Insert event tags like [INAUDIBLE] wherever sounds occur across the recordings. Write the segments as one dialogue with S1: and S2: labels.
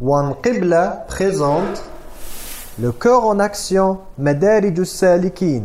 S1: Wan Qibla présente le cœur en action, Madarij salikin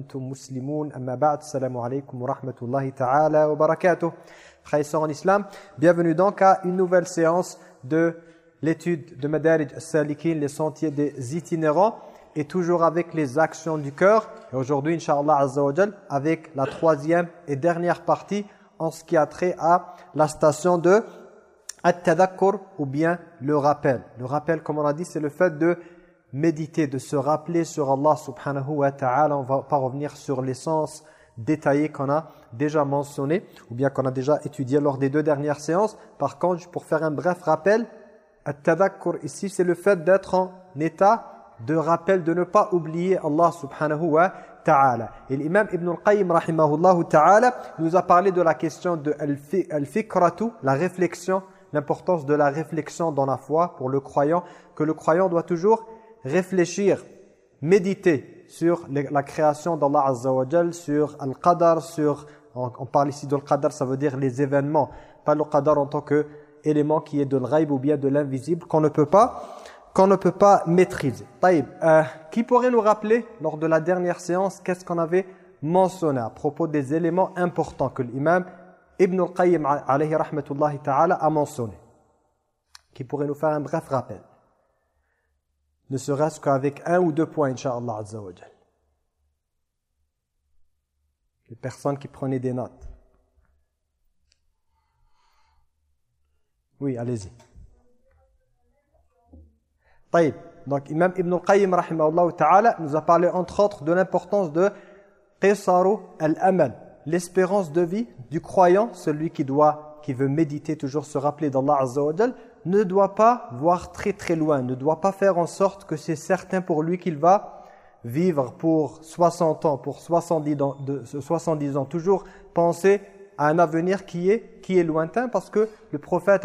S1: antum islam. Bienvenue donc à une nouvelle séance de l'étude de Madarij Salikin les sentiers des itinérants et toujours avec les actions du cœur. Et aujourd'hui inshallah azza avec la troisième et dernière partie en ce qui a trait à la station de at ou bien le rappel. Le rappel comme on a dit c'est le fait de méditer, de se rappeler sur Allah subhanahu wa ta'ala. On va pas revenir sur l'essence détaillée qu'on a déjà mentionné ou bien qu'on a déjà étudié lors des deux dernières séances. Par contre, pour faire un bref rappel, At-tadakkur ici, c'est le fait d'être en état de rappel, de ne pas oublier Allah subhanahu wa ta'ala. Et l'imam Ibn al-Qayyim rahimahullah ta'ala nous a parlé de la question de al-fikratu, la réflexion l'importance de la réflexion dans la foi pour le croyant, que le croyant doit toujours réfléchir, méditer sur la création d'Allah Azza sur Al-Qadar, sur, on, parle ici de Al-Qadar, ça veut dire les événements, pas le Qadar en tant que élément qui est de l'Ghaib ou bien de l'invisible, qu'on ne peut pas qu'on ne peut pas maîtriser. Taïb, euh, qui pourrait nous rappeler, lors de la dernière séance, qu'est-ce qu'on avait mentionné à propos des éléments importants que l'imam Ibn al-Qayyim alayhi rahmatullahi ta'ala a mentionné, qui pourrait nous faire un bref rappel. Ne serait-ce qu'avec un ou deux points, Inch'Allah Azza Les personnes qui prenaient des notes. Oui, allez-y. Taïb. Donc, Imam Ibn al-Qayyim ta'ala nous a parlé entre autres de l'importance de Qisaru al-Amal l'espérance de vie du croyant, celui qui doit, qui veut méditer, toujours se rappeler d'Allah Azza wa ne doit pas voir très très loin, ne doit pas faire en sorte que c'est certain pour lui qu'il va vivre pour 60 ans, pour 70 ans, de, 70 ans, toujours penser à un avenir qui est, qui est lointain parce que le prophète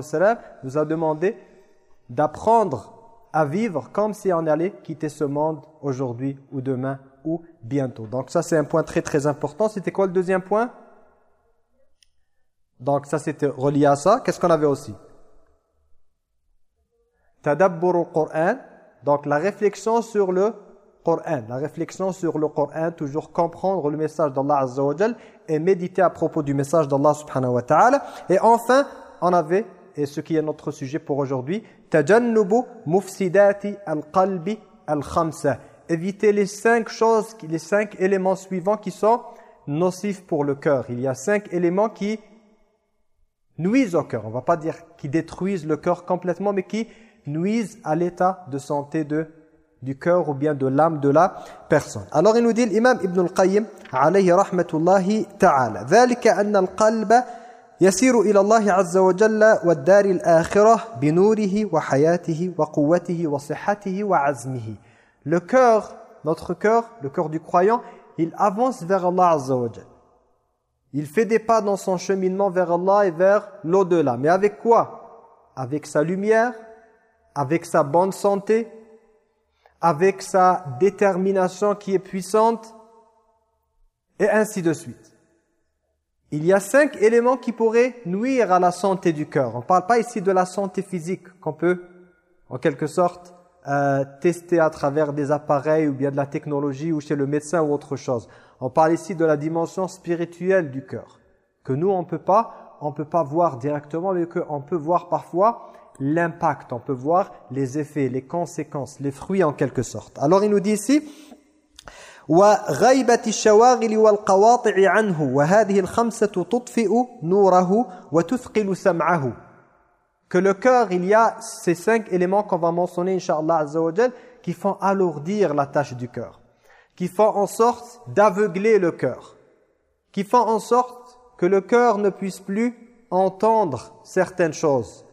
S1: salam nous a demandé d'apprendre à vivre comme si on allait quitter ce monde aujourd'hui ou demain ou bientôt. Donc ça c'est un point très très important. C'était quoi le deuxième point? Donc ça c'était relié à ça. Qu'est-ce qu'on avait aussi? Tadabbur al-Qur'an. Donc la réflexion sur le Coran, la réflexion sur le Coran, toujours comprendre le message d'Allah Azza et méditer à propos du message d'Allah subhanahu wa ta'ala. Et enfin, on avait, et ce qui est notre sujet pour aujourd'hui, tajannubu mufsidati al-qalbi al-khamsa éviter les cinq choses, les cinq éléments suivants qui sont nocifs pour le cœur. Il y a cinq éléments qui nuisent au cœur. On ne va pas dire qui détruisent le cœur complètement, mais qui nuisent à l'état de santé de, du cœur ou bien de l'âme de la personne. Alors il nous dit l'imam Ibn al-Qayyim alayhi rahmatullahi ta'ala ذلك أن القلب يسير إلى الله عز وجل والدار الآخرة بنوره وحياته وقوته وصحته وعزمه le cœur, notre cœur, le cœur du croyant, il avance vers Allah Azza wa Il fait des pas dans son cheminement vers Allah et vers l'au-delà. Mais avec quoi Avec sa lumière, avec sa bonne santé, avec sa détermination qui est puissante, et ainsi de suite. Il y a cinq éléments qui pourraient nuire à la santé du cœur. On ne parle pas ici de la santé physique qu'on peut, en quelque sorte, euh, tester à travers des appareils ou bien de la technologie ou chez le médecin ou autre chose. On parle ici de la dimension spirituelle du cœur, que nous on peut pas, on peut pas voir directement, mais qu'on peut voir parfois l'impact, on peut voir les effets, les conséquences, les fruits en quelque sorte. Alors il nous dit ici وغيبة الشواغل والقواطع عنه وهذه الخمسة تطفئ نوره وتثقل سمعه que le cœur, il y a ces cinq éléments qu'on va mentionner, Inch'Allah Azza qui font alourdir la tâche du cœur, qui font en sorte d'aveugler le cœur, qui font en sorte que le cœur ne puisse plus entendre certaines choses.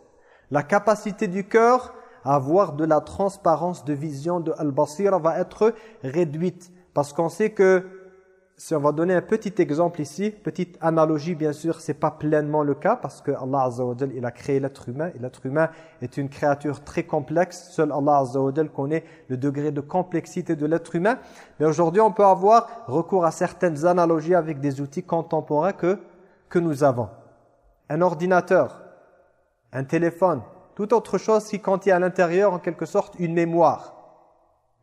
S1: la capacité du cœur à avoir de la transparence de vision de Al-Basira va être réduite. Parce qu'on sait que, si on va donner un petit exemple ici, petite analogie bien sûr, c'est pas pleinement le cas parce que Allah Azza il a créé l'être humain et l'être humain est une créature très complexe. Seul Allah Azza wa connaît le degré de complexité de l'être humain. Mais aujourd'hui, on peut avoir recours à certaines analogies avec des outils contemporains que, que nous avons. Un ordinateur, un téléphone, toute autre chose qui contient à l'intérieur en quelque sorte une mémoire.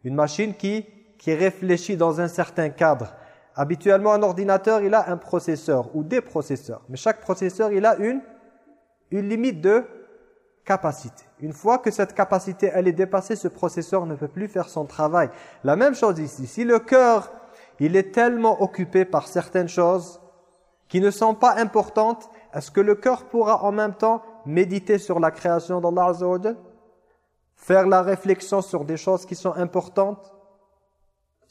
S1: Une machine qui qui réfléchit dans un certain cadre. Habituellement, un ordinateur, il a un processeur ou des processeurs. Mais chaque processeur, il a une, une limite de capacité. Une fois que cette capacité, elle est dépassée, ce processeur ne peut plus faire son travail. La même chose ici. Si le cœur, il est tellement occupé par certaines choses qui ne sont pas importantes, est-ce que le cœur pourra en même temps méditer sur la création d'Allah Azza Faire la réflexion sur des choses qui sont importantes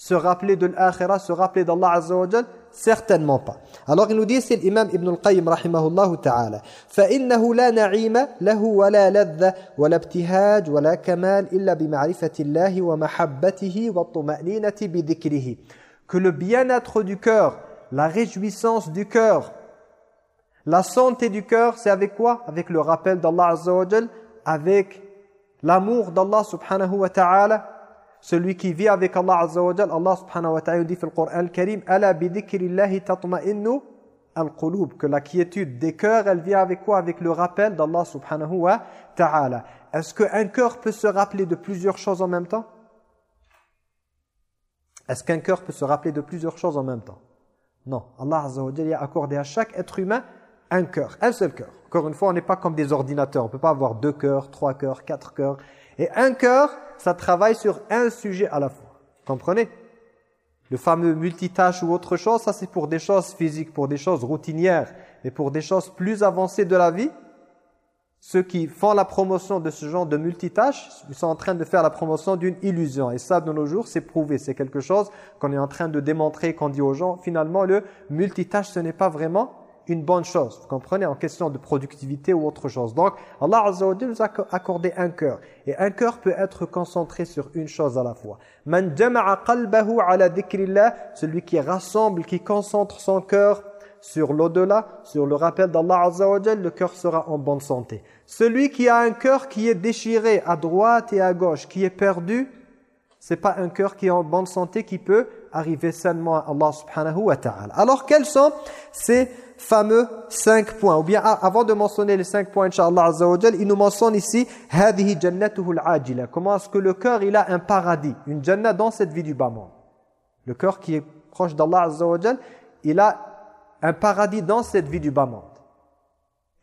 S1: se rappeler de l'akhirah, se rappeler d'Allah Azza wa Jal Certainement pas. Alors il nous dit, c'est l'imam Ibn al-Qayyim rahimahullah ta'ala. فَإِنَّهُ لَا نَعِيمَ لَهُ وَلَا لَذَّ وَلَا ابْتِهَاج وَلَا كَمَال إِلَّا بِمَعْرِفَةِ اللَّهِ وَمَحَبَّتِهِ وَالطُّمَأْنِينَةِ بِذِكْرِهِ Que le bien-être du cœur, la réjouissance du cœur, la santé du cœur, c'est avec quoi? Avec le rappel d'Allah Azza wa avec l'amour d'Allah subhanahu wa ta'ala, celui qui vit avec Allah Azza wa Allah subhanahu wa ta'ala dit dans le Coran al-Karim Ala tatma'innu al-qulub que la quiétude des cœurs, elle vient avec quoi? Avec le rappel d'Allah subhanahu wa ta'ala. Est-ce qu'un cœur peut se rappeler de plusieurs choses en même temps? Est-ce qu'un cœur peut se rappeler de plusieurs choses en même temps? Non. Allah Azza wa a accordé à chaque être humain un cœur, un seul cœur. Encore une fois, on n'est pas comme des ordinateurs. On ne peut pas avoir deux cœurs, trois cœurs, quatre cœurs. Et un cœur, ça travaille sur un sujet à la fois. Comprenez? Le fameux multitâche ou autre chose, ça c'est pour des choses physiques, pour des choses routinières. Mais pour des choses plus avancées de la vie, ceux qui font la promotion de ce genre de multitâche, ils sont en train de faire la promotion d'une illusion. Et ça, de nos jours, c'est prouvé. C'est quelque chose qu'on est en train de démontrer, qu'on dit aux gens. Finalement, le multitâche, ce n'est pas vraiment une bonne chose. Vous comprenez En question de productivité ou autre chose. Donc, Allah Azza wa nous a accordé un cœur. Et un cœur peut être concentré sur une chose à la fois. Man qalbahu ala celui qui rassemble, qui concentre son cœur sur l'au-delà, sur le rappel d'Allah Azza wa le cœur sera en bonne santé. Celui qui a un cœur qui est déchiré à droite et à gauche, qui est perdu, c'est pas un cœur qui est en bonne santé qui peut arriver seulement à Allah subhanahu wa ta'ala. Alors quels sont ces fameux cinq points. Ou bien avant de mentionner les cinq points, Inch'Allah Azza wa il nous mentionne ici هَذِهِ جَنَّتُهُ الْعَاجِلَةِ Comment est-ce que le cœur, il a un paradis, une jannah dans cette vie du bas monde. Le cœur qui est proche d'Allah Azza wa il a un paradis dans cette vie du bas monde.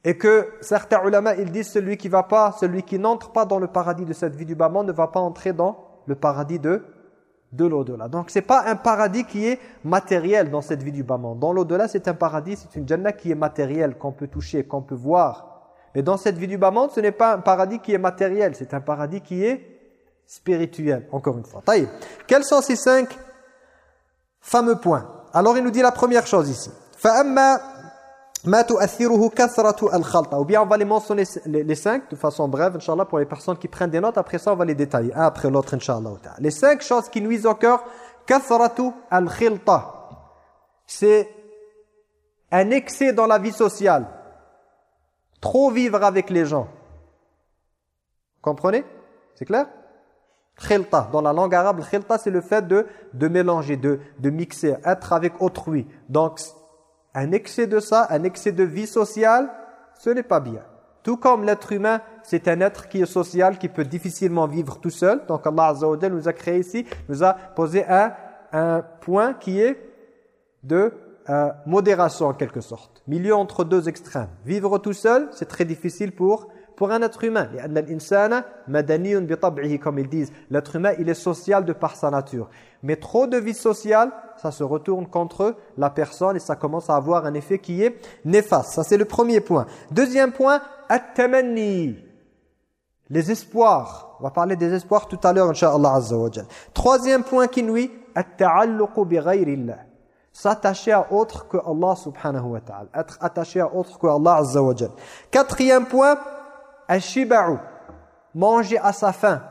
S1: Et que certains ulama, ils disent celui qui va pas, celui qui n'entre pas dans le paradis de cette vie du bas monde ne va pas entrer dans le paradis de de l'au-delà. Donc c'est pas un paradis qui est matériel dans cette vie du bas monde. Dans l'au-delà, c'est un paradis, c'est une jannah qui est matérielle, qu'on peut toucher, qu'on peut voir. Mais dans cette vie du bas monde, ce n'est pas un paradis qui est matériel, c'est un paradis qui est spirituel, encore une fois. Taïe. Quels sont ces cinq fameux points? Alors il nous dit la première chose ici. Ou bien on va les mentionner les, cinq de façon brève, Inch'Allah, pour les personnes qui prennent des notes. Après ça, on va les détailler, un après l'autre, Inch'Allah. Les cinq choses qui nuisent au cœur, al-khilta. C'est un excès dans la vie sociale. Trop vivre avec les gens. Comprenez? C'est clair? Khilta, dans la langue arabe, khilta c'est le fait de, de mélanger, de, de mixer, être avec autrui. Donc un excès de ça, un excès de vie sociale, ce n'est pas bien. Tout comme l'être humain, c'est un être qui est social, qui peut difficilement vivre tout seul. Donc Allah Azza wa nous a créé ici, nous a posé un, un point qui est de euh, modération en quelque sorte. Milieu entre deux extrêmes. Vivre tout seul, c'est très difficile pour pour un être humain. Comme ils disent, l'être humain, il est social de par sa nature. Mais trop de vie sociale, ça se retourne contre la personne et ça commence à avoir un effet qui est néfaste. Ça, c'est le premier point. Deuxième point, at Les espoirs. On va parler des espoirs tout à l'heure, Inch'Allah Azza wa Troisième point qui nuit, at S'attacher à autre que Allah subhanahu wa ta'ala. Être attaché à autre que Allah azza wa Quatrième point, ashiba'u. Manger à sa faim.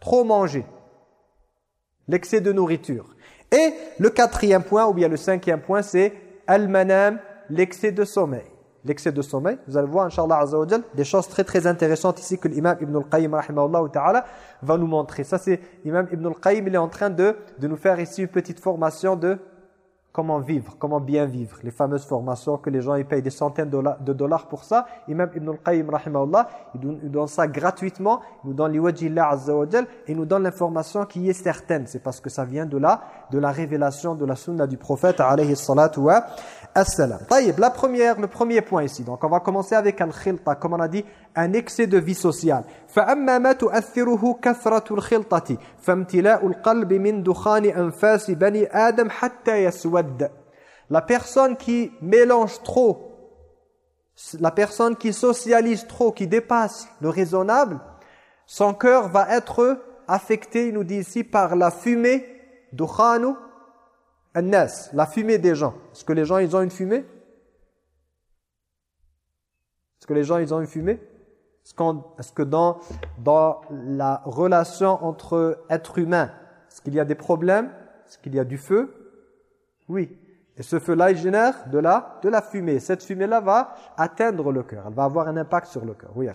S1: Trop manger. L'excès de nourriture. Et le quatrième point, ou bien le cinquième point, c'est al-manam, l'excès de sommeil. L'excès de sommeil, vous allez voir, Inch'Allah Azza des choses très très intéressantes ici que l'imam Ibn al-Qayyim ta'ala va nous montrer. Ça c'est, l'imam Ibn al-Qayyim, il est en train de, de nous faire ici une petite formation de comment vivre, comment bien vivre. Les fameuses formations que les gens ils payent des centaines de dollars pour ça. Imam Ibn al-Qayyim, il nous donne ça gratuitement. Il nous donne l'Iwajillah Azza wa et il nous donne l'information qui est certaine. C'est parce que ça vient de là, de la révélation de la sunna du prophète, alayhi salatu wa assalam. la première, le premier point ici. Donc on va commencer avec al-khilta, comme on a dit, un excès de vie sociale. فَأَمَّا مَا تُؤَثِّرُهُ كَثْرَةُ الْخِلْطَةِ فَامْتِلَاءُ الْقَلْبِ مِنْ دُخَانِ أَنْفَاسِ بَنِي آدَمْ حَتَّى يَسْوَدَّ La personne qui mélange trop, la personne qui socialise trop, qui dépasse le raisonnable, son cœur va être affecté, il nous dit ici, par la fumée, dukhanu la fumée des gens. Est-ce que les gens, ils ont une fumée? Est-ce que les gens, ils ont une fumée? Est-ce que dans, dans la relation entre êtres humains, est-ce qu'il y a des problèmes? Est-ce qu'il y a du feu? Oui. Et ce feu-là, il génère de la, de la fumée. Cette fumée-là va atteindre le cœur. Elle va avoir un impact sur le cœur. Oui, euh,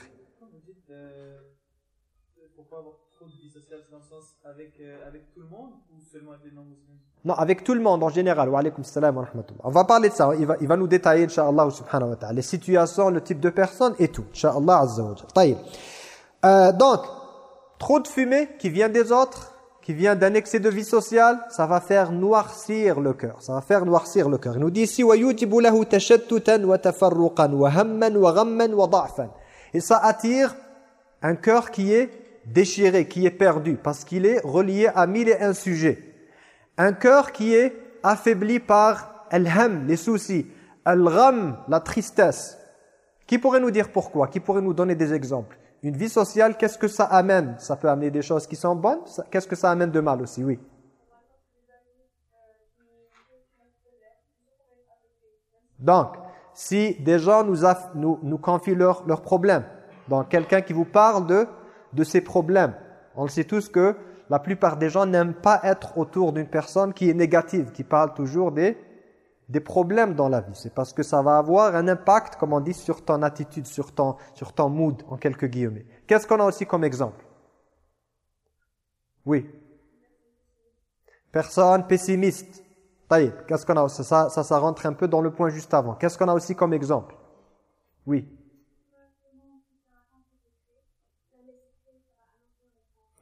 S1: avec, euh, avec tout le monde ou seulement avec les non-musulmans? non, avec tout le monde en général. Wa alaykum salam wa rahmatullah. On va parler de ça. Il va, il va nous détailler, inshallah subhanahu wa ta'ala, les situations, le type de personnes et tout. Inch'Allah azza wa euh, Donc, trop de fumée qui vient des autres, qui vient d'un excès de vie sociale, ça va faire noircir le cœur. Ça va faire noircir le cœur. Il nous dit ici وَيُجِبُ لَهُ تَشَتُّتًا وَتَفَرُّقًا وَهَمًّا وَغَمًّا وَضَعْفًا Et ça attire un cœur qui est déchiré, qui est perdu, parce qu'il est relié à mille et un sujets. Un cœur qui est affaibli par al-ham, les soucis, al-gham, la tristesse. Qui pourrait nous dire pourquoi? Qui pourrait nous donner des exemples? Une vie sociale, qu'est-ce que ça amène? Ça peut amener des choses qui sont bonnes, qu'est-ce que ça amène de mal aussi? Oui. Donc, si des gens nous, confient leurs problèmes, donc quelqu'un qui vous parle de, de ses problèmes, on le sait tous que la plupart des gens n'aiment pas être autour d'une personne qui est négative, qui parle toujours des, des problèmes dans la vie. C'est parce que ça va avoir un impact, comme on dit, sur ton attitude, sur ton, sur ton mood, en quelques guillemets. Qu'est-ce qu'on a aussi comme exemple? Oui. Personne pessimiste. Qu'est-ce qu'on a? Ça, ça, ça rentre un peu dans le point juste avant. Qu'est-ce qu'on a aussi comme exemple? Oui.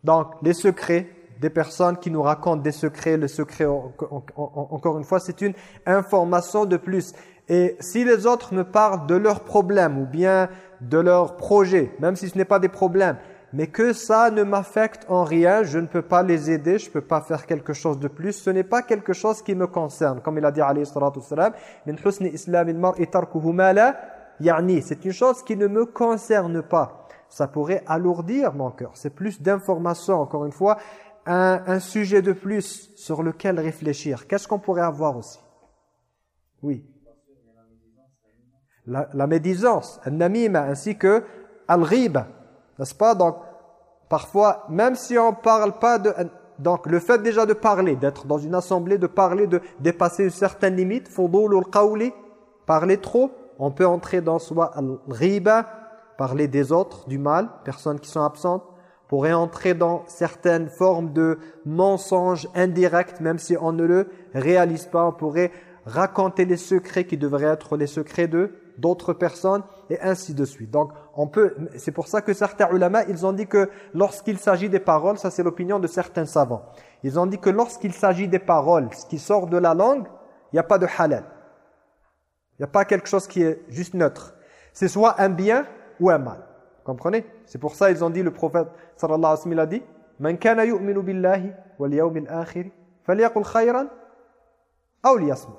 S1: Donc, les secrets des personnes qui nous racontent des secrets, le secret, encore une fois, c'est une information de plus. Et si les autres me parlent de leurs problèmes ou bien de leurs projets, même si ce n'est pas des problèmes, mais que ça ne m'affecte en rien, je ne peux pas les aider, je ne peux pas faire quelque chose de plus, ce n'est pas quelque chose qui me concerne. Comme il a dit alayhi salatu c'est une chose qui ne me concerne pas ça pourrait alourdir mon cœur. C'est plus d'informations, encore une fois, un, sujet de plus sur lequel réfléchir. Qu'est-ce qu'on pourrait avoir aussi? Oui. La, la médisance, namima, ainsi que al-riba, n'est-ce pas? Donc, parfois, même si on ne parle pas de... Donc, le fait déjà de parler, d'être dans une assemblée, de parler, de dépasser une certaine limite, fudul al parler trop, on peut entrer dans soit al-riba, parler des autres, du mal, personnes qui sont absentes, pourrait entrer dans certaines formes de mensonges indirects, même si on ne le réalise pas. On pourrait raconter les secrets qui devraient être les secrets de d'autres personnes et ainsi de suite. Donc, on peut, c'est pour ça que certains ulama, ils ont dit que lorsqu'il s'agit des paroles, ça c'est l'opinion de certains savants, ils ont dit que lorsqu'il s'agit des paroles, ce qui sort de la langue, il n'y a pas de halal. Il n'y a pas quelque chose qui est juste neutre. C'est soit un bien ou un mal. Comprenez? C'est pour ça ils ont dit, le prophète sallallahu alayhi wa sallam a dit Man kana yu'minu billahi wal yawmil akhir falyaqul khayran aw liyasmut.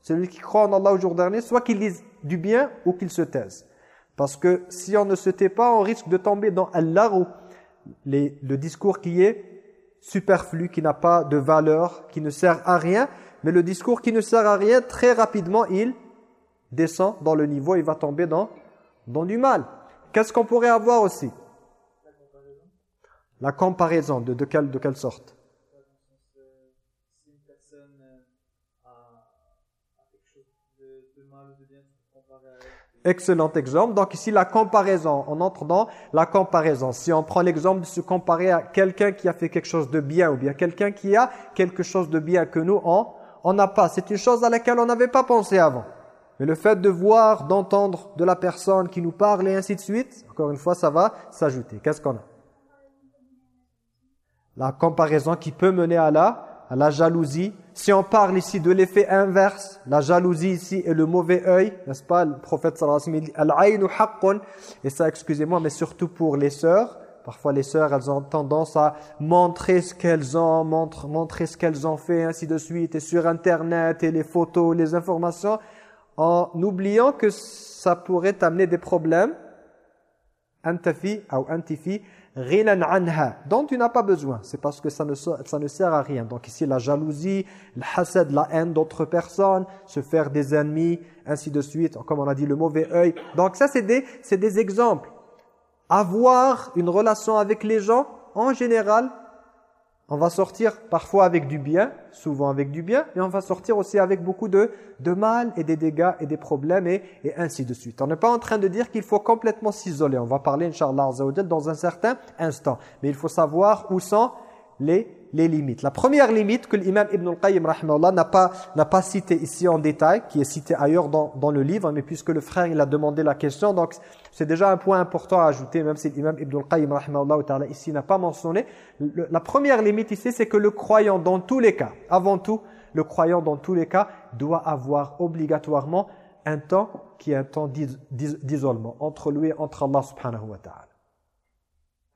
S1: Celui qui croit en Allah au jour dernier, soit qu'il dise du bien ou qu'il se taise. Parce que si on ne se tait pas, on risque de tomber dans Allah ou le discours qui est superflu, qui n'a pas de valeur, qui ne sert à rien. Mais le discours qui ne sert à rien, très rapidement, il descend dans le niveau, il va tomber dans du mal. Qu'est-ce qu'on pourrait avoir aussi? La comparaison, de, de, quelle, de quelle sorte? Excellent exemple. Donc ici, la comparaison, on entre dans la comparaison. Si on prend l'exemple de se comparer à quelqu'un qui a fait quelque chose de bien ou bien quelqu'un qui a quelque chose de bien que nous, on n'a pas. C'est une chose à laquelle on n'avait pas pensé avant. Mais le fait de voir, d'entendre de la personne qui nous parle et ainsi de suite, encore une fois, ça va s'ajouter. Qu'est-ce qu'on a? La comparaison qui peut mener à la à la jalousie. Si on parle ici de l'effet inverse, la jalousie ici est le mauvais œil, n'est-ce pas? Le prophète sallallahu alayhi wa sallam dit Et ça, excusez-moi, mais surtout pour les sœurs. Parfois, les sœurs, elles ont tendance à montrer ce qu'elles ont, montrer ce qu'elles ont fait, ainsi de suite, et sur Internet, et les photos, les informations, en oubliant que ça pourrait amener des problèmes. Antafi ou antifi, dont tu n'as pas besoin. C'est parce que ça ne, ça ne sert à rien. Donc ici, la jalousie, le hasad, la haine d'autres personnes, se faire des ennemis, ainsi de suite, comme on a dit, le mauvais œil. Donc ça, c'est des, des exemples. Avoir une relation avec les gens, en général, on va sortir parfois avec du bien, souvent avec du bien, mais on va sortir aussi avec beaucoup de, de mal et des dégâts et des problèmes et, et ainsi de suite. On n'est pas en train de dire qu'il faut complètement s'isoler. On va parler, Inch'Allah dans un certain instant. Mais il faut savoir où sont les les limites. La première limite que l'imam Ibn al-Qayyim n'a pas, pas cité ici en détail, qui est cité ailleurs dans, dans, le livre, mais puisque le frère il a demandé la question, donc c'est déjà un point important à ajouter, même si l'imam Ibn al-Qayyim ici n'a pas mentionné. la première limite ici, c'est que le croyant dans tous les cas, avant tout, le croyant dans tous les cas doit avoir obligatoirement un temps qui est un temps d'isolement entre lui et entre Allah subhanahu wa ta'ala.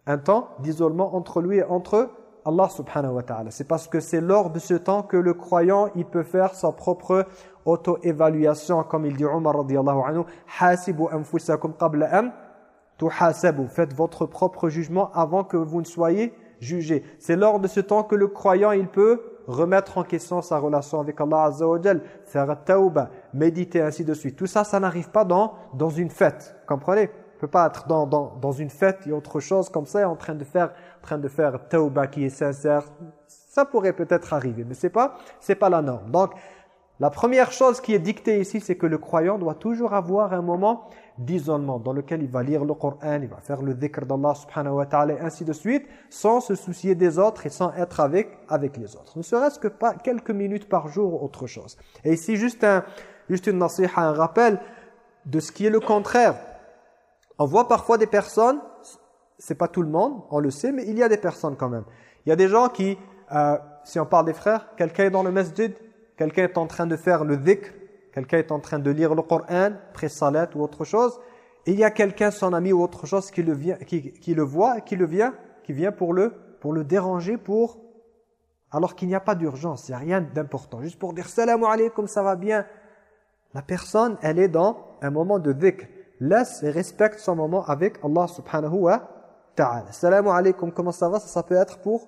S1: Un temps d'isolement entre lui et entre Allah subhanahu wa ta'ala. C'est parce que c'est lors de ce temps que le croyant, il peut faire sa propre auto-évaluation, comme il dit Omar radiyallahu anhu, hasibu anfusakum qabla am. Faites votre propre jugement avant que vous ne soyez jugés. C'est lors de ce temps que le croyant, il peut remettre en question sa relation avec Allah Azza faire tauba, méditer, ainsi de suite. Tout ça, ça n'arrive pas dans, dans une fête. Comprenez? Peut pas être dans, dans, dans une fête et autre chose comme ça, en train de faire, en train de faire tauba qui est sincère. Ça pourrait peut-être arriver, mais c'est pas, c'est pas la norme. Donc, la première chose qui est dictée ici, c'est que le croyant doit toujours avoir un moment d'isolement dans lequel il va lire le Coran, il va faire le dhikr d'Allah et ainsi de suite, sans se soucier des autres et sans être avec, avec les autres. Ne serait-ce que pas quelques minutes par jour, autre chose. Et ici, juste, un, juste une un rappel de ce qui est le contraire on voit parfois des personnes, c'est pas tout le monde, on le sait, mais il y a des personnes quand même. Il y a des gens qui, euh, si on parle des frères, quelqu'un est dans le masjid, quelqu'un est en train de faire le dhikr, quelqu'un est en train de lire le Coran, pré-salat ou autre chose, et il y a quelqu'un, son ami ou autre chose, qui le, vient, qui, le voit, qui le vient, qui vient pour le, pour le déranger, pour alors qu'il n'y a pas d'urgence, il n'y a rien d'important. Juste pour dire « Salam alaikum, ça va bien ». La personne, elle est dans un moment de dhikr laisse et respecte son moment avec Allah subhanahu wa ta'ala. Salam alaikum, comment ça va Ça, ça peut être pour,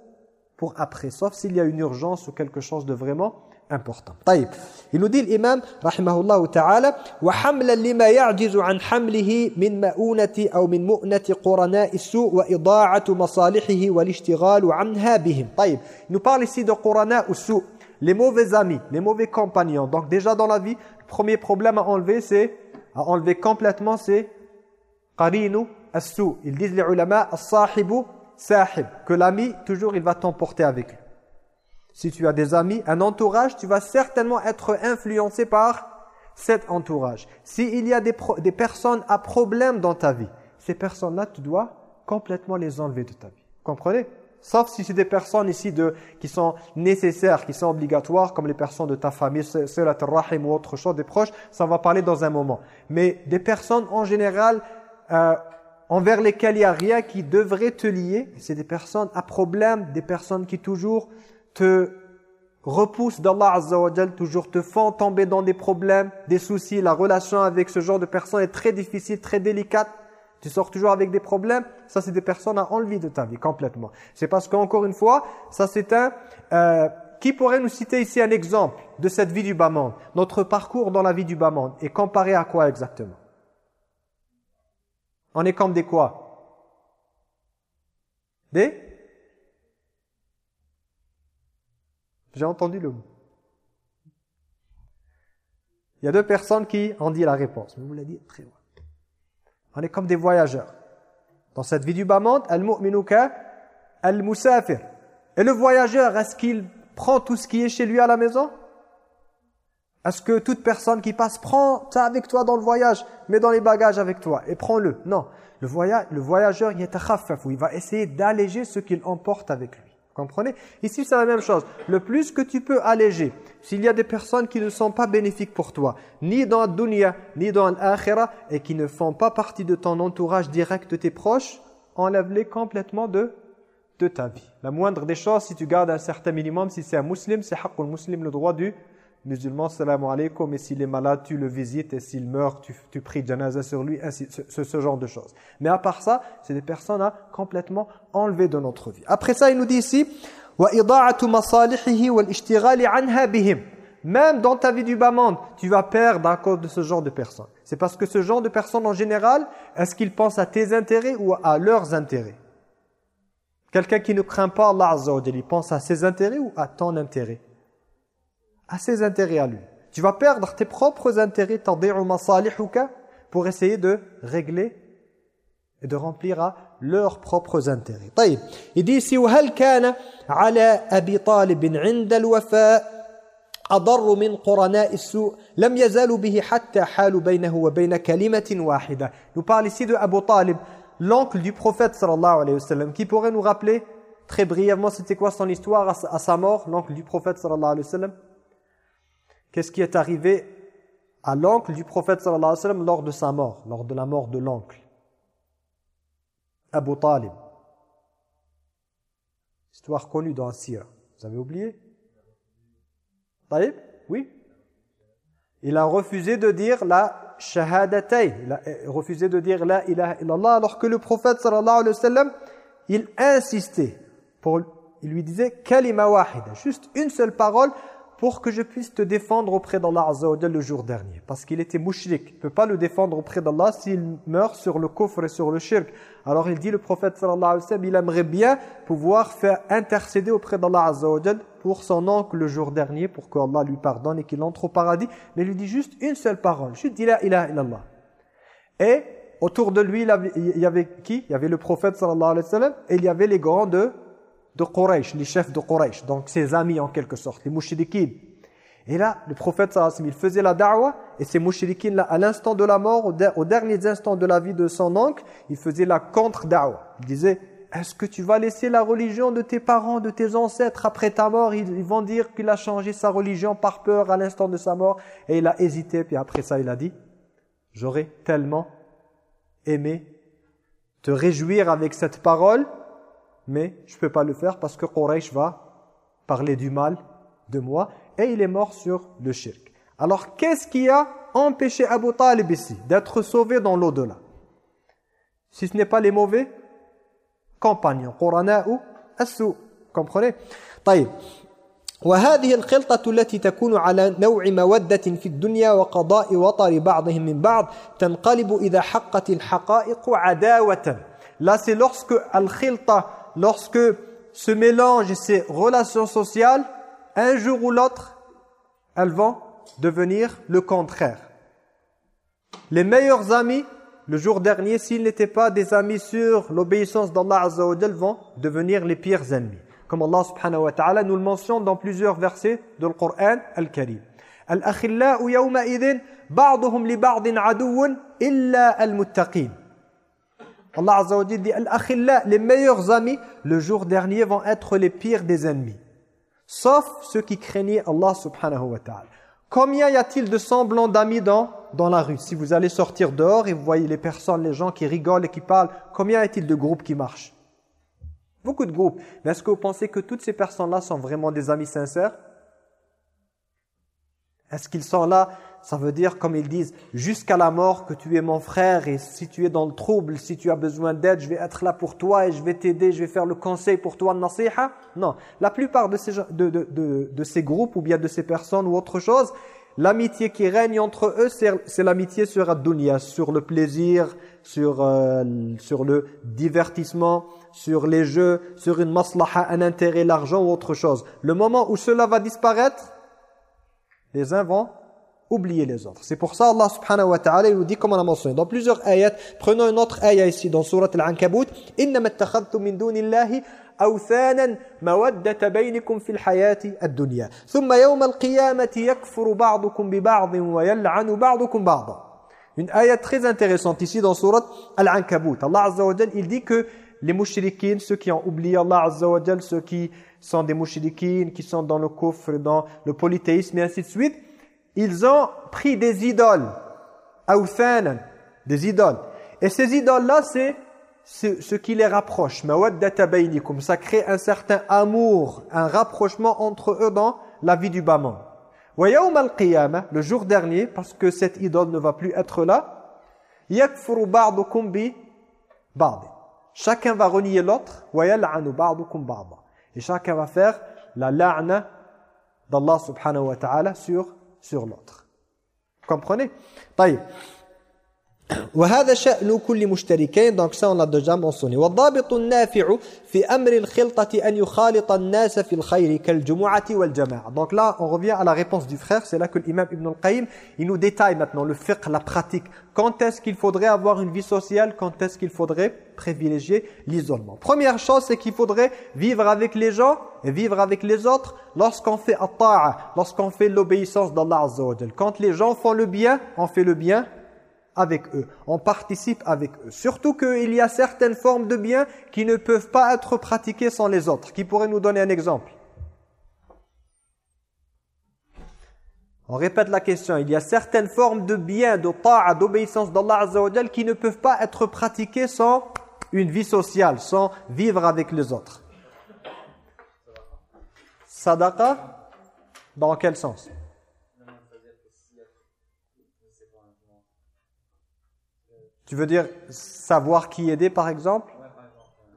S1: pour après, sauf s'il y a une urgence ou quelque chose de vraiment important. طيب. Il nous dit l'imam, rahimahullah ta'ala, وَحَمْلًا لِمَا يَعْجِزُ عَنْ حَمْلِهِ مِنْ مَؤُونَةِ أو من مؤنة قرناء السوء وإضاعة مصالحه والاشتغال عنها بهم. طيب. Il nous parle ici de qurana السوء, les mauvais amis, les mauvais compagnons. Donc déjà dans la vie, le premier problème à enlever c'est à enlever complètement, c'est qarinu ils disent les ulama as-sahibu sahib, que l'ami, toujours, il va t'emporter avec lui. Si tu as des amis, un entourage, tu vas certainement être influencé par cet entourage. S'il y a des, des personnes à problème dans ta vie, ces personnes-là, tu dois complètement les enlever de ta vie. Comprenez? Sauf si c'est des personnes ici de, qui sont nécessaires, qui sont obligatoires, comme les personnes de ta famille, Salat rahim ou autre chose, des proches, ça va parler dans un moment. Mais des personnes en général euh, envers lesquelles il n'y a rien qui devrait te lier, c'est des personnes à problème, des personnes qui toujours te repoussent d'Allah Azza toujours te font tomber dans des problèmes, des soucis. La relation avec ce genre de personnes est très difficile, très délicate tu sors toujours avec des problèmes, ça c'est des personnes à enlever de ta vie complètement. C'est parce qu'encore une fois, ça c'est un... Euh, Qui pourrait nous citer ici un exemple de cette vie du bas monde Notre parcours dans la vie du bas monde est comparé à quoi exactement? On est comme des quoi? Des? J'ai entendu le mot. Il y a deux personnes qui ont dit la réponse. Vous l'avez dit très loin. On est comme des voyageurs. Dans cette vie du bas monde, al-mu'minuka al-musafir. Et le voyageur, est-ce qu'il prend tout ce qui est chez lui à la maison? Est-ce que toute personne qui passe prend ça avec toi dans le voyage, met dans les bagages avec toi et prends-le Non. Le, voyage, le voyageur, il est il va essayer d'alléger ce qu'il emporte avec lui. Vous comprenez? Ici, c'est la même chose. Le plus que tu peux alléger, s'il y a des personnes qui ne sont pas bénéfiques pour toi, ni dans la dunya, ni dans l'akhira, et qui ne font pas partie de ton entourage direct de tes proches, enlève-les complètement de, de ta vie. La moindre des choses, si tu gardes un certain minimum, si c'est un musulman, c'est haqqul muslim, le droit du musulman, salam alaikum, et s'il est malade, tu le visites, et s'il meurt, tu, tu pries janaza sur lui, ainsi, ce, ce, genre de choses. Mais à part ça, c'est des personnes à complètement enlever de notre vie. Après ça, il nous dit ici, même dans ta vie du bas monde, tu vas perdre à cause de ce genre de personnes. C'est parce que ce genre de personnes en général, est-ce qu'ils pensent à tes intérêts ou à leurs intérêts? Quelqu'un qui ne craint pas Allah il pense à ses intérêts ou à ton intérêt? à ses intérêts à lui. Tu vas perdre tes propres intérêts, pour essayer de régler et de remplir à leurs propres intérêts. طيب. Il dit ici وهل كان على أبي طالب عند الوفاء أضر من قرناء السوء لم يزالوا به حتى حالوا بينه وبين كلمة واحدة. Nous parle ici de Abu Talib, l'oncle du prophète sallallahu alayhi wa sallam, qui pourrait nous rappeler très brièvement c'était quoi son histoire à sa mort, l'oncle du prophète sallallahu alayhi wa sallam Qu'est-ce qui est arrivé à l'oncle du prophète sallallahu alayhi wa sallam lors de sa mort, lors de la mort de l'oncle? Abu Talib. Histoire connue dans Sira. Vous avez oublié? Talib? Oui? Il a refusé de dire la shahadatayn. Il a refusé de dire la ilaha illallah alors que le prophète sallallahu alayhi wa sallam, il insistait. Pour, il lui disait kalima wahida, juste une seule parole pour que je puisse te défendre auprès d'Allah Azza le jour dernier. Parce qu'il était mouchrik. Il ne peut pas le défendre auprès d'Allah s'il meurt sur le kufr et sur le shirk. Alors il dit, le prophète sallallahu alayhi wa sallam, il aimerait bien pouvoir faire intercéder auprès d'Allah Azza pour son oncle le jour dernier, pour qu'Allah lui pardonne et qu'il entre au paradis. Mais il lui dit juste une seule parole. Juste dit la ilaha illallah. Et autour de lui, il y avait qui? Il y avait le prophète sallallahu alayhi wa sallam et il y avait les grands de de Quraysh, les chefs de Quraysh, donc ses amis en quelque sorte, les mouchriquins. Et là, le prophète sallallahu il faisait la da'wah et ces mouchriquins là à l'instant de la mort, au, dernier instant de la vie de son oncle, il faisait la contre-da'wah. Il disait est-ce que tu vas laisser la religion de tes parents, de tes ancêtres après ta mort? Ils, vont dire qu'il a changé sa religion par peur à l'instant de sa mort. Et il a hésité, puis après ça il a dit, j'aurais tellement aimé te réjouir avec cette parole mais je ne peux pas le faire parce que Quraysh va parler du mal de moi et il est mort sur le shirk. Alors qu'est-ce qui a empêché Abu Talib ici d'être sauvé dans l'au-delà Si ce n'est pas les mauvais compagnons, Qurana ou Assu, comprenez طيب وهذه الخلطة التي تكون على نوع مودة في الدنيا وقضاء وطر بعضهم من بعض تنقلب إذا حقت الحقائق عداوة Là c'est lorsque al-khilta lorsque ce mélange et ces relations sociales, un jour ou l'autre, elles vont devenir le contraire. Les meilleurs amis, le jour dernier, s'ils n'étaient pas des amis sur l'obéissance d'Allah Azza wa vont devenir les pires ennemis. Comme Allah subhanahu wa ta'ala nous le mentionne dans plusieurs versets du Coran al-Karim. Al-akhillau yawma idhin ba'duhum li ba'din illa al-muttaqin. Allah Azza wa dit les meilleurs amis, le jour dernier vont être les pires des ennemis. Sauf ceux qui craignaient Allah subhanahu wa ta'ala. Combien y a-t-il de semblants d'amis dans, dans la rue? Si vous allez sortir dehors et vous voyez les personnes, les gens qui rigolent et qui parlent, combien y a-t-il de groupes qui marchent? Beaucoup de groupes. Mais est-ce que vous pensez que toutes ces personnes-là sont vraiment des amis sincères? Est-ce qu'ils sont là ça veut dire, comme ils disent, jusqu'à la mort que tu es mon frère et si tu es dans le trouble, si tu as besoin d'aide, je vais être là pour toi et je vais t'aider, je vais faire le conseil pour toi, nasiha. Non, la plupart de ces, de, de, de, ces groupes ou bien de ces personnes ou autre chose, l'amitié qui règne entre eux, c'est l'amitié sur la sur le plaisir, sur, euh, sur le divertissement, sur les jeux, sur une maslaha, un intérêt, l'argent ou autre chose. Le moment où cela va disparaître, les uns vont oublier les autres. C'est pour ça Allah subhanahu wa ta'ala nous dit comme on a mentionné dans plusieurs ayats. Prenons une autre ayat ici dans surat Al-Ankabut. إِنَّمَا اتَّخَذْتُم مِّن دُونِ اللَّهِ أَوْثَانًا مَوَدَّةَ بَيْنِكُمْ فِي الْحَيَاةِ الدُّنْيَا ثُمَّ يَوْمَ الْقِيَامَةِ يَكْفُرُ بَعْضُكُم بِبَعْضٍ وَيَلْعَنُ بَعْضُكُم بَعْضًا Une ayat très intéressante ici dans surat Al-Ankabut. Allah Azza wa il dit que les mouchriquines, ceux qui ont oublié Allah Azza wa ceux qui sont des mouchriquines, qui sont dans le kufr, dans le polythéisme et ainsi de suite, ils ont pris des idoles, des idoles. Et ces idoles-là, c'est ce, qui les rapproche. Ça crée un certain amour, un rapprochement entre eux dans la vie du bas Le jour dernier, parce que cette idole ne va plus être là, Chacun va renier l'autre. Et chacun va faire la la'na d'Allah subhanahu wa ta'ala sur sur l'autre. Comprenez? وهذا شأن كل مشتركين donc ça on l'a déjà mentionné والضابط النافع في أمر الخلطة أن يخالط الناس في الخير كالجمعة والجماعة donc là on revient à la réponse du frère c'est là que l'imam Ibn al-Qayyim il nous détaille maintenant le fiqh la pratique quand est-ce qu'il faudrait avoir une vie sociale quand est-ce qu'il faudrait privilégier l'isolement première chose c'est qu'il faudrait vivre avec les gens et vivre avec les autres lorsqu'on fait at lorsqu'on fait l'obéissance d'Allah Azza wa Quand les gens font le bien, on fait le bien avec eux. On participe avec eux. Surtout qu'il y a certaines formes de bien qui ne peuvent pas être pratiquées sans les autres. Qui pourrait nous donner un exemple? On répète la question. Il y a certaines formes de bien, de ta'a, d'obéissance d'Allah qui ne peuvent pas être pratiquées sans une vie sociale, sans vivre avec les autres. Sadaqa, dans quel sens? Tu veux dire savoir qui aider par exemple?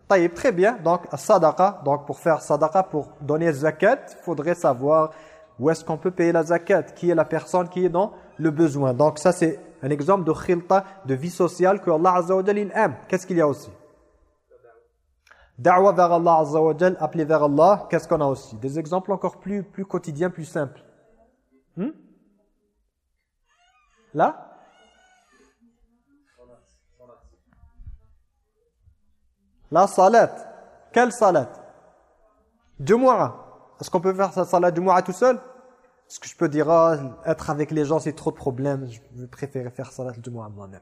S1: Très bien, donc sadaqa, donc pour faire sadaqa, pour donner zakat, il faudrait savoir où est-ce qu'on peut payer la zakat, qui est la personne qui est dans le besoin. Donc ça c'est un exemple de khilta, de vie sociale que Allah Azza wa aime. Qu'est-ce qu'il y a aussi? Da'wa vers Allah Azza wa Jal, appeler vers Allah, qu'est-ce qu'on a aussi? Des exemples encore plus, plus quotidiens, plus simples. Hmm? Là? La salat. Quelle salat? Jumu'ah. Est-ce qu'on peut faire sa salat Jumu'ah tout seul? Est-ce que je peux dire, oh, être avec les gens, c'est trop de problèmes, je préfère faire salat Jumu'ah moi-même.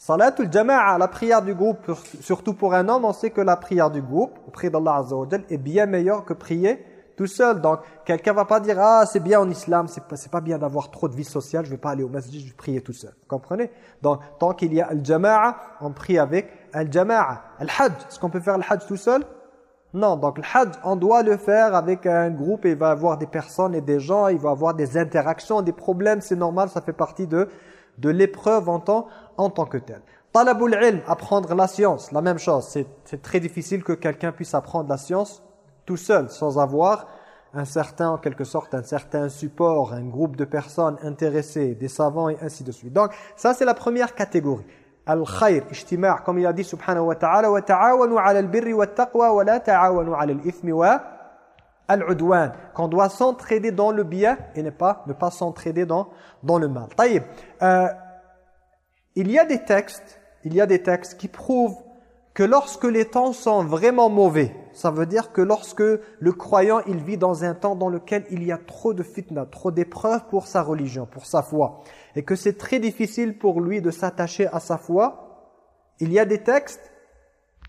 S1: Salatul jama'a, la prière du groupe, surtout pour un homme, on sait que la prière du groupe, auprès d'Allah Azza est bien meilleure que prier tout seul. Donc, quelqu'un va pas dire, ah, c'est bien en islam, c'est pas, bien d'avoir trop de vie sociale, je vais pas aller au masjid, je vais prier tout seul. Vous comprenez? Donc, tant qu'il y a le jama'a, on prie avec le jama'a. Le hajj, est-ce qu'on peut faire le hajj tout seul? Non, donc le hajj, on doit le faire avec un groupe, et il va avoir des personnes et des gens, il va avoir des interactions, des problèmes, c'est normal, ça fait partie de de l'épreuve en tant, en tant que tel. Talabul ilm, apprendre la science, la même chose. C'est très difficile que quelqu'un puisse apprendre la science tout seul, sans avoir un certain, en quelque sorte, un certain support, un groupe de personnes intéressées, des savants et ainsi de suite. Donc, ça c'est la première catégorie. Al-khayr, qu'on doit s'entraider dans le bien et ne pas, s'entraider dans, le mal. Euh, il y a des textes qui prouvent que lorsque les temps sont vraiment mauvais, ça veut dire que lorsque le croyant, il vit dans un temps dans lequel il y a trop de fitna, trop d'épreuves pour sa religion, pour sa foi, et que c'est très difficile pour lui de s'attacher à sa foi, il y a des textes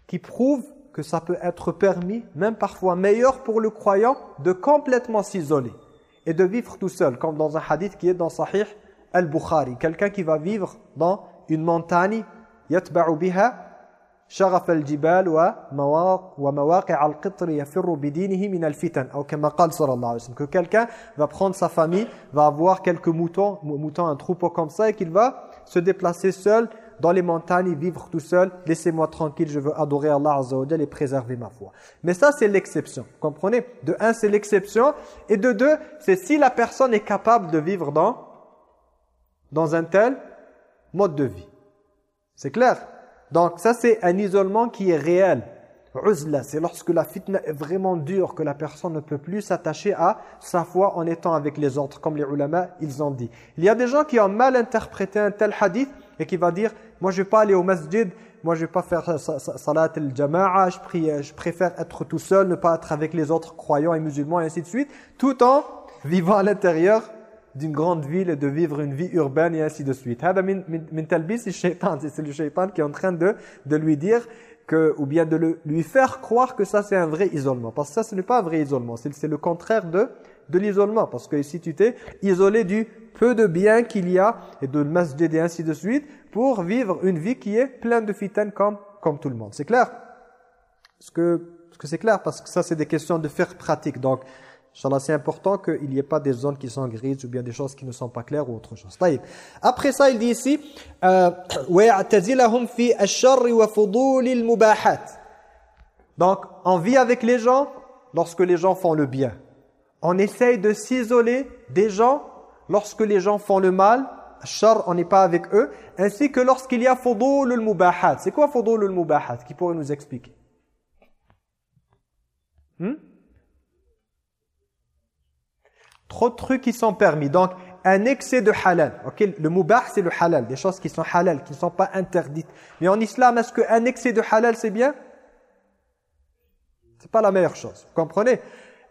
S1: qui prouvent que ça peut être permis, même parfois meilleur pour le croyant, de complètement s'isoler et de vivre tout seul, comme dans un hadith qui est dans Sahih al-Bukhari. Quelqu'un qui va vivre dans une montagne, شغف الجبال ومواقع القطر يفر بدينه من الفتن أو كما قال صلى الله عليه وسلم que quelqu'un va prendre sa famille va avoir quelques moutons moutons un troupeau comme ça et qu'il va se déplacer seul dans les montagnes vivre tout seul laissez-moi tranquille je veux adorer Allah Azza wa et préserver ma foi mais ça c'est l'exception comprenez de un c'est l'exception et de deux c'est si la personne est capable de vivre dans dans un tel mode de vie c'est clair Donc ça c'est un isolement qui est réel. Uzla, c'est lorsque la fitna est vraiment dure, que la personne ne peut plus s'attacher à sa foi en étant avec les autres, comme les ulama, ils ont dit. Il y a des gens qui ont mal interprété un tel hadith et qui va dire, moi je vais pas aller au masjid, moi je vais pas faire salat al-jama'a, je, je préfère être tout seul, ne pas être avec les autres croyants et musulmans et ainsi de suite, tout en vivant à l'intérieur d'une grande ville et de vivre une vie urbaine et ainsi de suite. C'est le shaitan qui est en train de, de lui dire que, ou bien de le, lui faire croire que ça c'est un vrai isolement. Parce que ça ce n'est pas un vrai isolement, c'est le contraire de, de l'isolement. Parce que ici tu t'es isolé du peu de bien qu'il y a et de masjid et ainsi de suite pour vivre une vie qui est pleine de fitanes comme, comme tout le monde. C'est clair? Est-ce que c'est clair? Parce que ça c'est des questions de faire pratique. Donc c'est important qu'il n'y ait pas des zones qui sont grises ou bien des choses qui ne sont pas claires ou autre chose. Après ça, il dit ici euh, Donc, on vit avec les gens lorsque les gens font le bien. On essaye de s'isoler des gens lorsque les gens font le mal. Char, on n'est pas avec eux. Ainsi que lorsqu'il y a fudul al-mubahat. C'est quoi fudul al-mubahat Qui pourrait nous expliquer? Hmm? Trop de trucs qui sont permis. Donc, un excès de halal. ok Le mubah, c'est le halal. Des choses qui sont halal, qui ne sont pas interdites. Mais en islam, est-ce qu'un excès de halal, c'est bien? C'est pas la meilleure chose. Vous comprenez?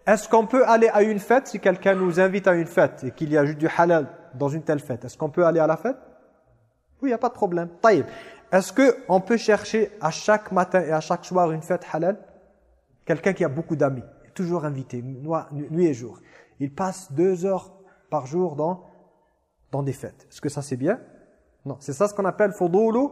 S1: Est-ce qu'on peut aller à une fête, si quelqu'un nous invite à une fête et qu'il y a juste du halal dans une telle fête, est-ce qu'on peut aller à la fête? Oui, il n'y a pas de problème. Est-ce qu'on peut chercher à chaque matin et à chaque soir une fête halal? Quelqu'un qui a beaucoup d'amis, toujours invité, nuit et jour il passe deux heures par jour dans, dans des fêtes. Est-ce que ça c'est bien? Non, c'est ça ce qu'on appelle fudulu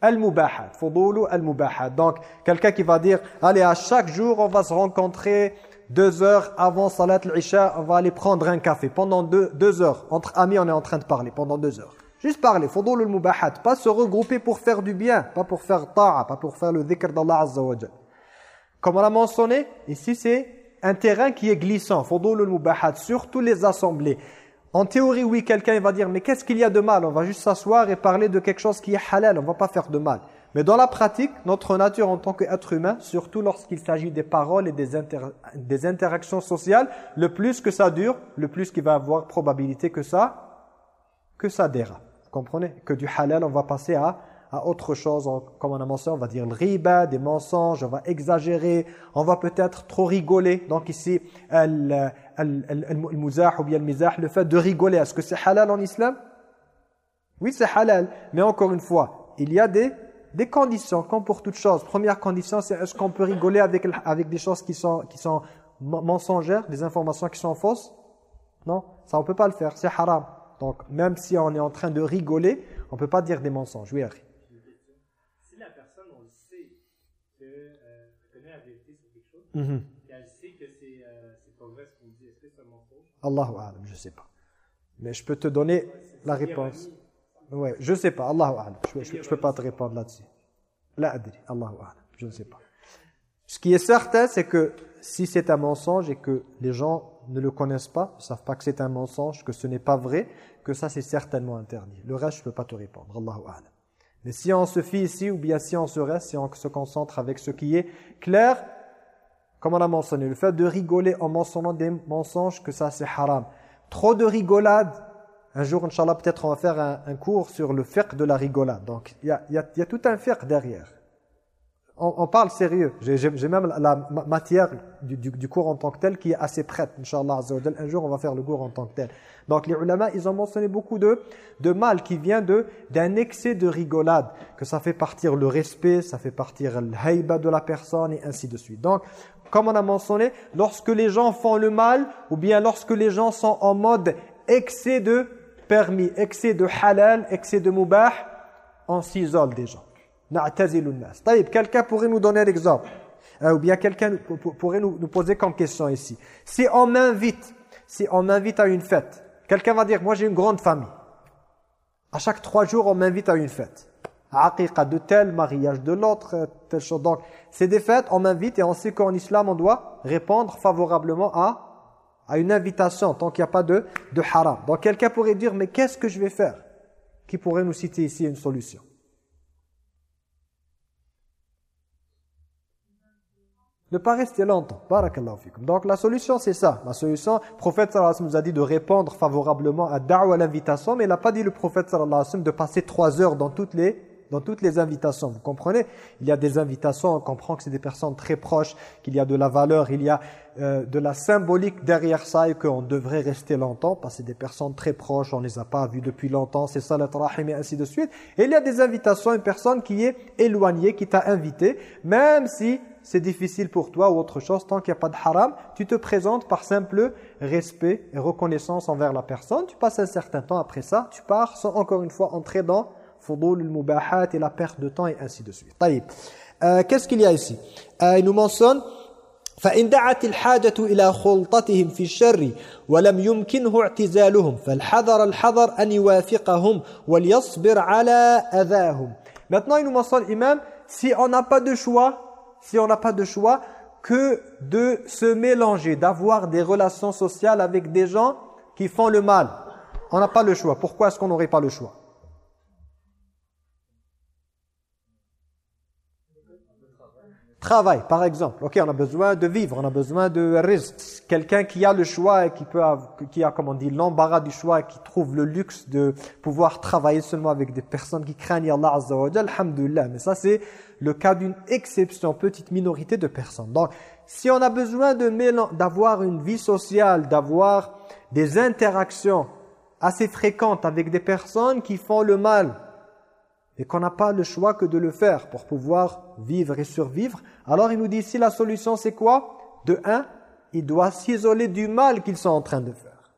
S1: al-mubahat. Fudulu al-mubahat. Donc, quelqu'un qui va dire, allez, à chaque jour, on va se rencontrer deux heures avant Salat al-Isha, on va aller prendre un café. Pendant deux, deux heures, entre amis, on est en train de parler, pendant deux heures. Juste parler, fudulu al-mubahat. Pas se regrouper pour faire du bien, pas pour faire ta'a, pas pour faire le dhikr d'Allah Azza Comme on l'a mentionné, ici c'est un terrain qui est glissant, surtout les assemblées. En théorie, oui, quelqu'un va dire, mais qu'est-ce qu'il y a de mal? On va juste s'asseoir et parler de quelque chose qui est halal, on ne va pas faire de mal. Mais dans la pratique, notre nature en tant qu'être humain, surtout lorsqu'il s'agit des paroles et des, des interactions sociales, le plus que ça dure, le plus qu'il va avoir probabilité que ça, que ça dérape. Vous comprenez? Que du halal, on va passer à autre chose, comme a mentionné, on va dire le riba, des mensonges, on va exagérer, on va peut-être trop rigoler. Donc ici, le le fait de rigoler, est-ce que c'est halal en islam? Oui, c'est halal, mais encore une fois, il y a des, conditions, comme pour toute chose. Première condition, c'est est-ce qu'on peut rigoler avec, avec des choses qui sont, qui sont mensongères, des informations qui sont fausses? Non, ça on peut pas le faire, c'est haram. Donc même si on est en train de rigoler, on peut pas dire des mensonges. Oui,
S2: Et elle sait que c'est euh, pas vrai ce qu'on dit. Est-ce que c'est un mensonge?
S1: Allahu A'lam, je sais pas. Mais je peux te donner la réponse. Ouais, je sais pas, Allahu A'lam. Je, ne peux pas te répondre là-dessus. La adri, Allahu A'lam, je ne sais pas. Ce qui est certain, c'est que si c'est un mensonge et que les gens ne le connaissent pas, ne savent pas que c'est un mensonge, que ce n'est pas vrai, que ça c'est certainement interdit. Le reste, je ne peux pas te répondre. Allahu A'lam. Mais si on se fie ici, ou bien si on se reste, si on se concentre avec ce qui est clair, comme on a mentionné, le fait de rigoler en mentionnant des mensonges, que ça c'est haram. Trop de rigolade, un jour, Inch'Allah, peut-être on va faire un, cours sur le fiqh de la rigolade. Donc, il y a, tout un fiqh derrière. On, parle sérieux. J'ai même la matière du, cours en tant que tel qui est assez prête, Inch'Allah. Un jour, on va faire le cours en tant que tel. Donc, les ulama, ils ont mentionné beaucoup de, de mal qui vient d'un excès de rigolade. Que ça fait partir le respect, ça fait partir le haïba de la personne et ainsi de suite. Donc, comme on a mentionné, lorsque les gens font le mal ou bien lorsque les gens sont en mode excès de permis, excès de halal, excès de mubah, on s'isole des gens. Quelqu'un pourrait nous donner l'exemple euh, ou bien quelqu'un pourrait nous, poser comme question ici. Si on m'invite, si on m'invite à une fête, quelqu'un va dire, moi j'ai une grande famille. À chaque trois jours, on m'invite à une fête aqiqa de tel, mariage de l'autre, euh, telle chose. Donc, c'est des fêtes, on m'invite et on sait qu'en islam, on doit répondre favorablement à, à une invitation, tant qu'il n'y a pas de, de haram. Donc, quelqu'un pourrait dire, mais qu'est-ce que je vais faire Qui pourrait nous citer ici une solution? Ne pas rester longtemps. Donc la solution c'est ça. La solution, le prophète sallallahu alayhi wa sallam nous a dit de répondre favorablement à da'wa l'invitation, mais il n'a pas dit le prophète sallallahu alayhi wa sallam de passer trois heures dans toutes les dans toutes les invitations. Vous comprenez? Il y a des invitations, on comprend que c'est des personnes très proches, qu'il y a de la valeur, il y a euh, de la symbolique derrière ça et qu'on devrait rester longtemps parce que c'est des personnes très proches, on ne les a pas vues depuis longtemps, c'est ça rahim et ainsi de suite. Et il y a des invitations, une personne qui est éloignée, qui t'a invité, même si c'est difficile pour toi ou autre chose, tant qu'il n'y a pas de haram, tu te présentes par simple respect et reconnaissance envers la personne, tu passes un certain temps après ça, tu pars sans encore une fois entrer dans fudul al-mubahat et la perte de temps et ainsi de suite. Euh, Qu'est-ce qu'il y a ici euh, Il nous mentionne فإن دعت الحاجة إلى خلطتهم في الشر ولم يمكنه اعتزالهم فالحذر الحذر أن يوافقهم وليصبر على أذاهم Maintenant il nous mentionne imam si on n'a pas de choix si on n'a pas de choix que de se mélanger d'avoir des relations sociales avec des gens qui font le mal on n'a pas le choix pourquoi est-ce qu'on n'aurait pas le choix Travail, par exemple. Ok, on a besoin de vivre, on a besoin de risque. Quelqu'un qui a le choix et qui peut, qui a, comme on dit, l'embarras du choix et qui trouve le luxe de pouvoir travailler seulement avec des personnes qui craignent Allah Azza wa alhamdulillah. Mais ça, c'est le cas d'une exception, petite minorité de personnes. Donc, si on a besoin d'avoir une vie sociale, d'avoir des interactions assez fréquentes avec des personnes qui font le mal, et qu'on n'a pas le choix que de le faire pour pouvoir vivre et survivre, alors il nous dit ici la solution c'est quoi? De un, il doit s'isoler du mal qu'ils sont en train de faire.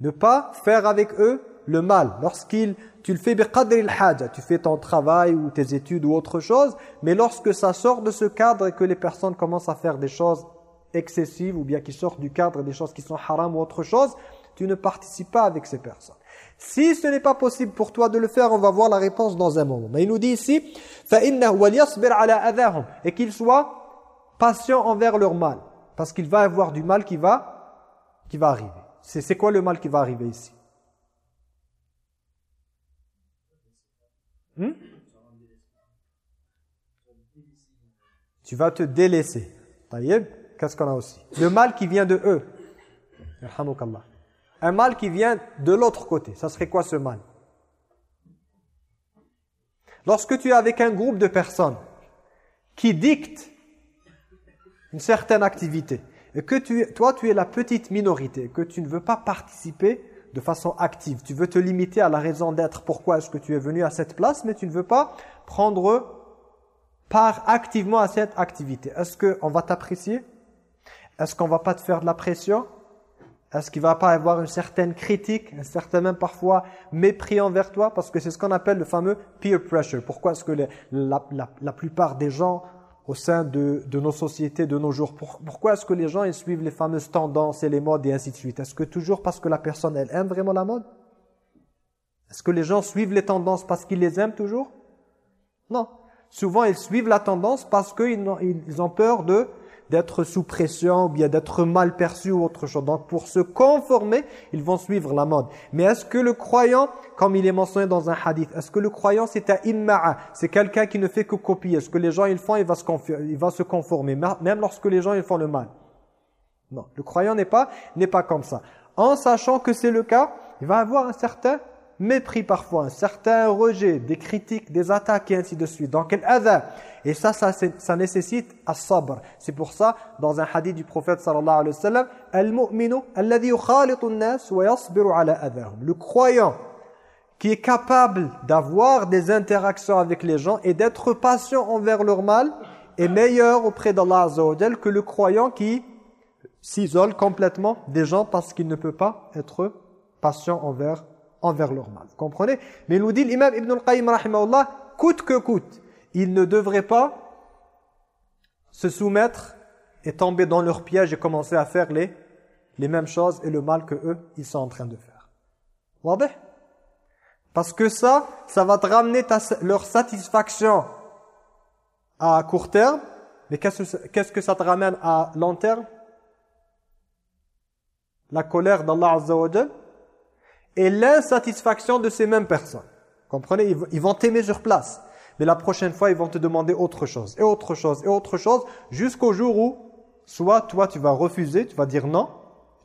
S1: Ne pas faire avec eux le mal. Lorsqu'il, tu le fais tu fais ton travail ou tes études ou autre chose, mais lorsque ça sort de ce cadre et que les personnes commencent à faire des choses excessives ou bien qui sortent du cadre des choses qui sont haram ou autre chose, tu ne participes pas avec ces personnes. Si ce n'est pas possible pour toi de le faire, on va voir la réponse dans un moment. Mais il nous dit ici, et qu'il soit patient envers leur mal. Parce qu'il va avoir du mal qui va, qui va arriver. C'est quoi le mal qui va arriver ici? Hmm? Tu vas te délaisser. Qu'est-ce qu'on a aussi? Le mal qui vient de eux un mal qui vient de l'autre côté. Ça serait quoi ce mal Lorsque tu es avec un groupe de personnes qui dictent une certaine activité et que tu, toi tu es la petite minorité, que tu ne veux pas participer de façon active, tu veux te limiter à la raison d'être, pourquoi est-ce que tu es venu à cette place, mais tu ne veux pas prendre part activement à cette activité. Est-ce qu'on va t'apprécier? Est-ce qu'on va pas te faire de la pression? Est-ce qu'il va pas avoir une certaine critique, un certain même parfois mépris envers toi? Parce que c'est ce qu'on appelle le fameux peer pressure. Pourquoi est-ce que la, plupart des gens au sein de, nos sociétés de nos jours, pourquoi est-ce que les gens ils suivent les fameuses tendances et les modes et ainsi de suite? Est-ce que toujours parce que la personne elle aime vraiment la mode? Est-ce que les gens suivent les tendances parce qu'ils les aiment toujours? Non. Souvent ils suivent la tendance parce qu'ils ont peur de d'être sous pression ou bien d'être mal perçu ou autre chose. Donc pour se conformer, ils vont suivre la mode. Mais est-ce que le croyant, comme il est mentionné dans un hadith, est-ce que le croyant c'est un imma'a C'est quelqu'un qui ne fait que copier. Est-ce que les gens ils font, il va se, il va se conformer, même lorsque les gens ils font le mal? Non, le croyant n'est pas, n'est pas comme ça. En sachant que c'est le cas, il va avoir un certain mépris parfois, un certain rejet, des critiques, des attaques et ainsi de suite. Donc, l'adha. Et ça, ça, ça nécessite as-sabr. C'est pour ça, dans un hadith du prophète sallallahu alayhi wa sallam, al-mu'minu alladhi yukhalitu an-nas wa yasbiru. Le croyant qui est capable d'avoir des interactions avec les gens et d'être patient envers leur mal est meilleur auprès d'Allah azza que le croyant qui s'isole complètement des gens parce qu'il ne peut pas être patient envers envers leur mal. Vous comprenez? Mais nous dit l'imam Ibn al-Qayyim coûte que coûte, ils ne devraient pas se soumettre et tomber dans leur piège et commencer à faire les, les mêmes choses et le mal que eux, ils sont en train de faire. Parce que ça, ça va te ramener leur satisfaction à court terme, mais qu'est-ce que ça te ramène à long terme? La colère d'Allah Azza et l'insatisfaction de ces mêmes personnes. Comprenez Ils vont t'aimer sur place. Mais la prochaine fois, ils vont te demander autre chose, et autre chose, et autre chose, jusqu'au jour où, soit toi, tu vas refuser, tu vas dire non,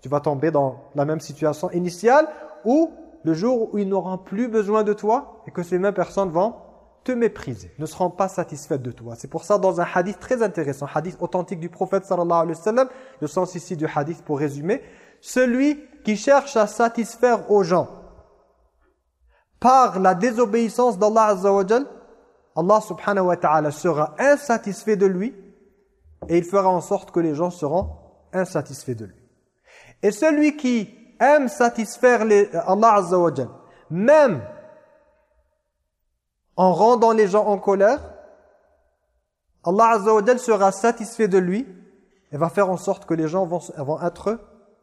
S1: tu vas tomber dans la même situation initiale, ou le jour où ils n'auront plus besoin de toi, et que ces mêmes personnes vont te mépriser, ne seront pas satisfaites de toi. C'est pour ça, dans un hadith très intéressant, hadith authentique du prophète sallallahu alayhi wa sallam, le sens ici du hadith pour résumer, celui qui cherche à satisfaire aux gens par la désobéissance d'Allah Azza wa Allah subhanahu wa ta'ala sera insatisfait de lui et il fera en sorte que les gens seront insatisfaits de lui. Et celui qui aime satisfaire les, Allah wa même en rendant les gens en colère, Allah Azza wa sera satisfait de lui et va faire en sorte que les gens vont, vont être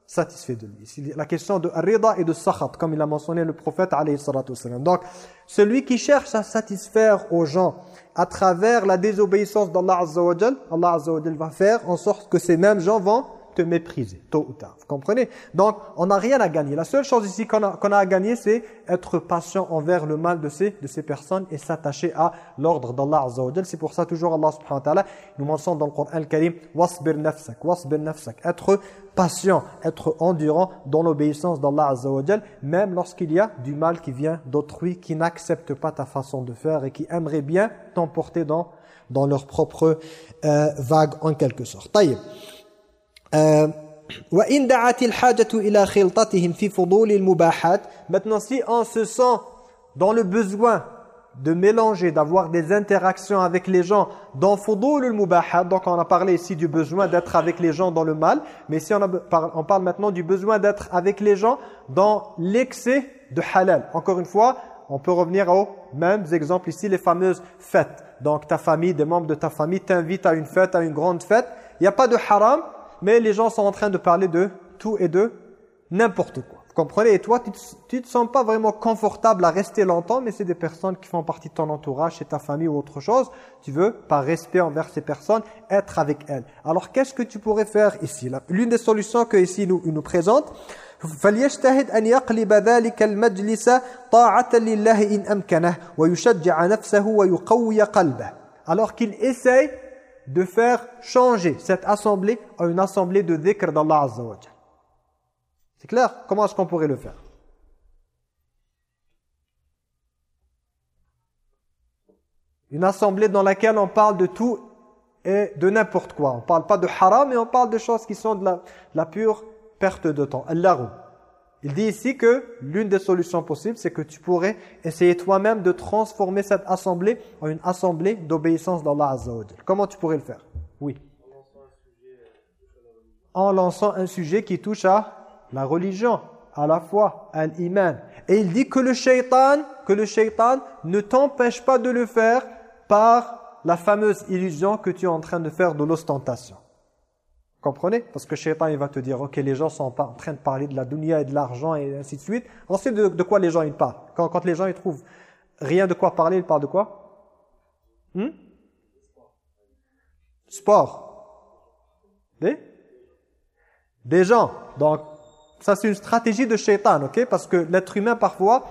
S1: satisfait de lui. La question de rida et de sakhat, comme il a mentionné le prophète alayhi Donc, celui qui cherche à satisfaire aux gens à travers la désobéissance d'Allah Azza wa Allah Azza va faire en sorte que ces mêmes gens vont te mépriser, tôt ou tard. Vous comprenez? Donc, on n'a rien à gagner. La seule chose ici qu'on a, a, à gagner, c'est être patient envers le mal de ces, de ces personnes et s'attacher à l'ordre d'Allah Azza C'est pour ça, toujours, Allah subhanahu wa ta'ala nous mentionne dans le Coran al-Karim « Wasbir nafsak »« Wasbir nafsak » Être patient, être endurant dans l'obéissance d'Allah Azza même lorsqu'il y a du mal qui vient d'autrui, qui n'accepte pas ta façon de faire et qui aimerait bien t'emporter dans, dans leur propre euh, vague en quelque sorte. Taïb. Maintenant, si on se sent dans le besoin de mélanger, d'avoir des interactions avec les gens dans fudul mubahat donc on a parlé ici du besoin d'être avec les gens dans le mal, mais si on, on parle maintenant du besoin d'être avec les gens dans l'excès de halal. Encore une fois, on peut revenir aux mêmes exemples ici, les fameuses fêtes. Donc ta famille, des membres de ta famille t'invitent à une fête, à une grande fête. Il n'y a pas de haram, mais les gens sont en train de parler de tout et de n'importe quoi. Vous comprenez Et toi, tu ne te sens pas vraiment confortable à rester longtemps, mais c'est des personnes qui font partie de ton entourage, c'est ta famille ou autre chose. Tu veux, par respect envers ces personnes, être avec elles. Alors, qu'est-ce que tu pourrais faire ici L'une des solutions que ici nous, nous présente, فليجتهد أن يقلب ذلك المجلس طاعة لله إن أمكنه ويشجع نفسه ويقوي قلبه alors qu'il essaye de faire changer cette assemblée à une assemblée de dhikr d'Allah Azza C'est clair? Comment est-ce qu'on pourrait le faire? Une assemblée dans laquelle on parle de tout et de n'importe quoi. On ne parle pas de haram, mais on parle de choses qui sont de la, pure perte de temps. Il dit ici que l'une des solutions possibles, c'est que tu pourrais essayer toi-même de transformer cette assemblée en une assemblée d'obéissance d'Allah Azza Comment tu pourrais le faire? Oui. En lançant un sujet qui touche à la religion, à la foi, à l'iman. Et il dit que le shaitan, que le shaitan ne t'empêche pas de le faire par la fameuse illusion que tu es en train de faire de l'ostentation. Comprenez? Parce que Shaitan, il va te dire, ok, les gens sont en train de parler de la dunya et de l'argent et ainsi de suite. Ensuite, de, de, quoi les gens ils parlent? Quand, quand les gens ils trouvent rien de quoi parler, ils parlent de quoi? Hmm? Sport. Des? Des gens. Donc, ça c'est une stratégie de Shaitan, ok? Parce que l'être humain, parfois,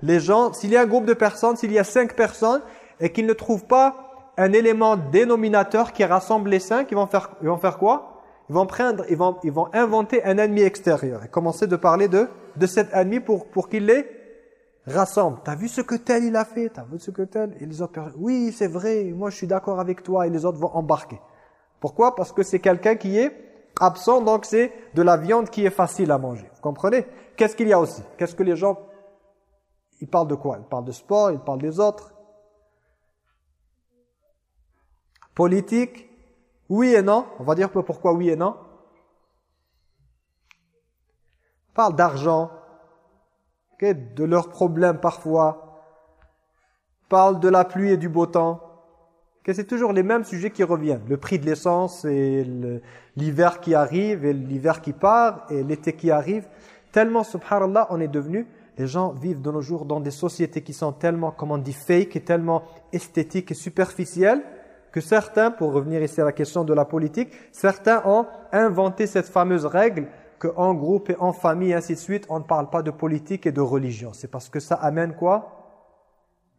S1: les gens, s'il y a un groupe de personnes, s'il y a cinq personnes, et qu'ils ne trouvent pas un élément dénominateur qui rassemble les cinq, ils vont faire, ils vont faire quoi? Ils vont prendre, ils vont, ils vont inventer un ennemi extérieur et commencer de parler de, de cet ennemi pour, pour qu'il les rassemble. T'as vu ce que tel il a fait? T'as vu ce que tel? Et les autres oui c'est vrai, moi je suis d'accord avec toi et les autres vont embarquer. Pourquoi? Parce que c'est quelqu'un qui est absent, donc c'est de la viande qui est facile à manger. Vous comprenez? Qu'est-ce qu'il y a aussi? Qu'est-ce que les gens, ils parlent de quoi? Ils parlent de sport, ils parlent des autres. Politique, oui et non. On va dire pourquoi oui et non. On parle d'argent, de leurs problèmes parfois. Parle de la pluie et du beau temps. Que c'est toujours les mêmes sujets qui reviennent. Le prix de l'essence et l'hiver qui arrive et l'hiver qui part et l'été qui arrive. Tellement, subhanallah, on est devenu, les gens vivent de nos jours dans des sociétés qui sont tellement, comment on dit, fake et tellement esthétiques et superficielles que certains, pour revenir ici à la question de la politique, certains ont inventé cette fameuse règle qu'en groupe et en famille, ainsi de suite, on ne parle pas de politique et de religion. C'est parce que ça amène quoi?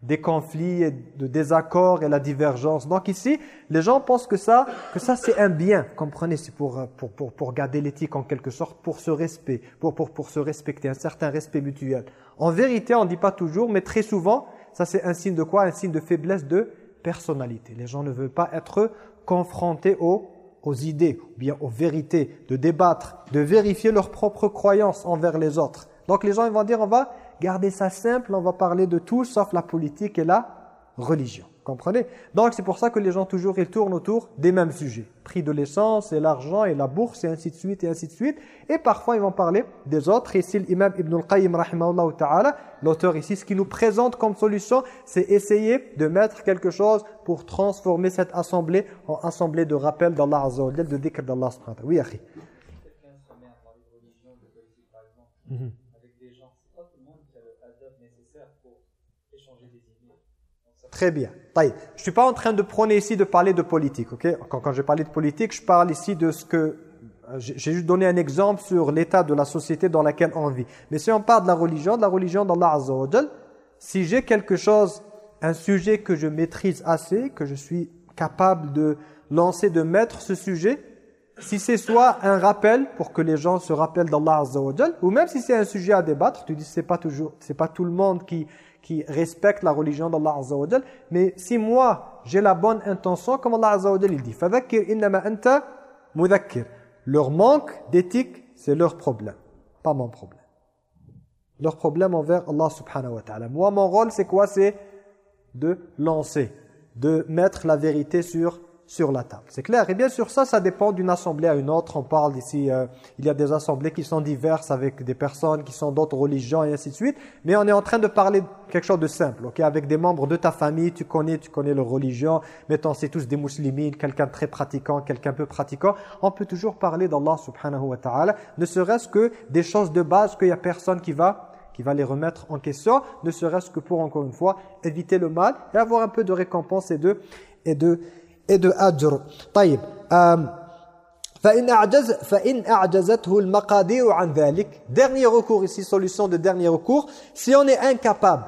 S1: Des conflits et de désaccords et la divergence. Donc ici, les gens pensent que ça, que ça c'est un bien. Comprenez, c'est pour, garder l'éthique en quelque sorte, pour se respect, pour, pour, pour se respecter, un certain respect mutuel. En vérité, on ne dit pas toujours, mais très souvent, ça c'est un signe de quoi? Un signe de faiblesse de personnalité. Les gens ne veulent pas être confrontés aux, idées, ou bien aux vérités, de débattre, de vérifier leurs propres croyances envers les autres. Donc les gens vont dire on va garder ça simple, on va parler de tout sauf la politique et la religion. Comprenez? Donc c'est pour ça que les gens toujours ils tournent autour des mêmes sujets. Prix de l'essence et l'argent et la bourse et ainsi de suite et ainsi de suite. Et parfois ils vont parler des autres. Ici l'imam Ibn al-Qayyim ta'ala, l'auteur ici, ce qu'il nous présente comme solution, c'est essayer de mettre quelque chose pour transformer cette assemblée en assemblée de rappel d'Allah Azza wa de dhikr d'Allah subhanahu Oui, akhi. Très bien. Je ne suis pas en train de prôner ici de parler de politique. quand, quand je parle de politique, je parle ici de ce que... Euh, j'ai juste donné un exemple sur l'état de la société dans laquelle on vit. Mais si on parle de la religion, de la religion d'Allah Azza wa si j'ai quelque chose, un sujet que je maîtrise assez, que je suis capable de lancer, de mettre ce sujet, si c'est soit un rappel pour que les gens se rappellent d'Allah Azza wa ou même si c'est un sujet à débattre, tu dis c'est pas toujours, c'est pas tout le monde qui qui respectent la religion d'Allah Azza wa Mais si moi, j'ai la bonne intention, comme Allah Azza wa il dit, فَذَكِّرْ إِنَّمَا أَنْتَ مُذَكِّرْ Leur manque d'éthique, c'est leur problème, pas mon problème. Leur problème envers Allah subhanahu wa ta'ala. Moi, mon rôle, c'est quoi C'est de lancer, de mettre la vérité sur sur la table. C'est clair Et bien sûr, ça, ça dépend d'une assemblée à une autre. On parle ici, euh, il y a des assemblées qui sont diverses avec des personnes qui sont d'autres religions et ainsi de suite. Mais on est en train de parler quelque chose de simple, ok Avec des membres de ta famille, tu connais, tu connais leur religion. Mettons, c'est tous des musulmans, quelqu'un très pratiquant, quelqu'un peu pratiquant. On peut toujours parler d'Allah subhanahu wa ta'ala, ne serait-ce que des choses de base qu'il n'y a personne qui va qui va les remettre en question, ne serait-ce que pour, encore une fois, éviter le mal et avoir un peu de récompense et de, et de, et de ajr. طيب فإن أعجز فإن أعجزته المقادير عن ذلك dernier recours ici solution de dernier recours si on est incapable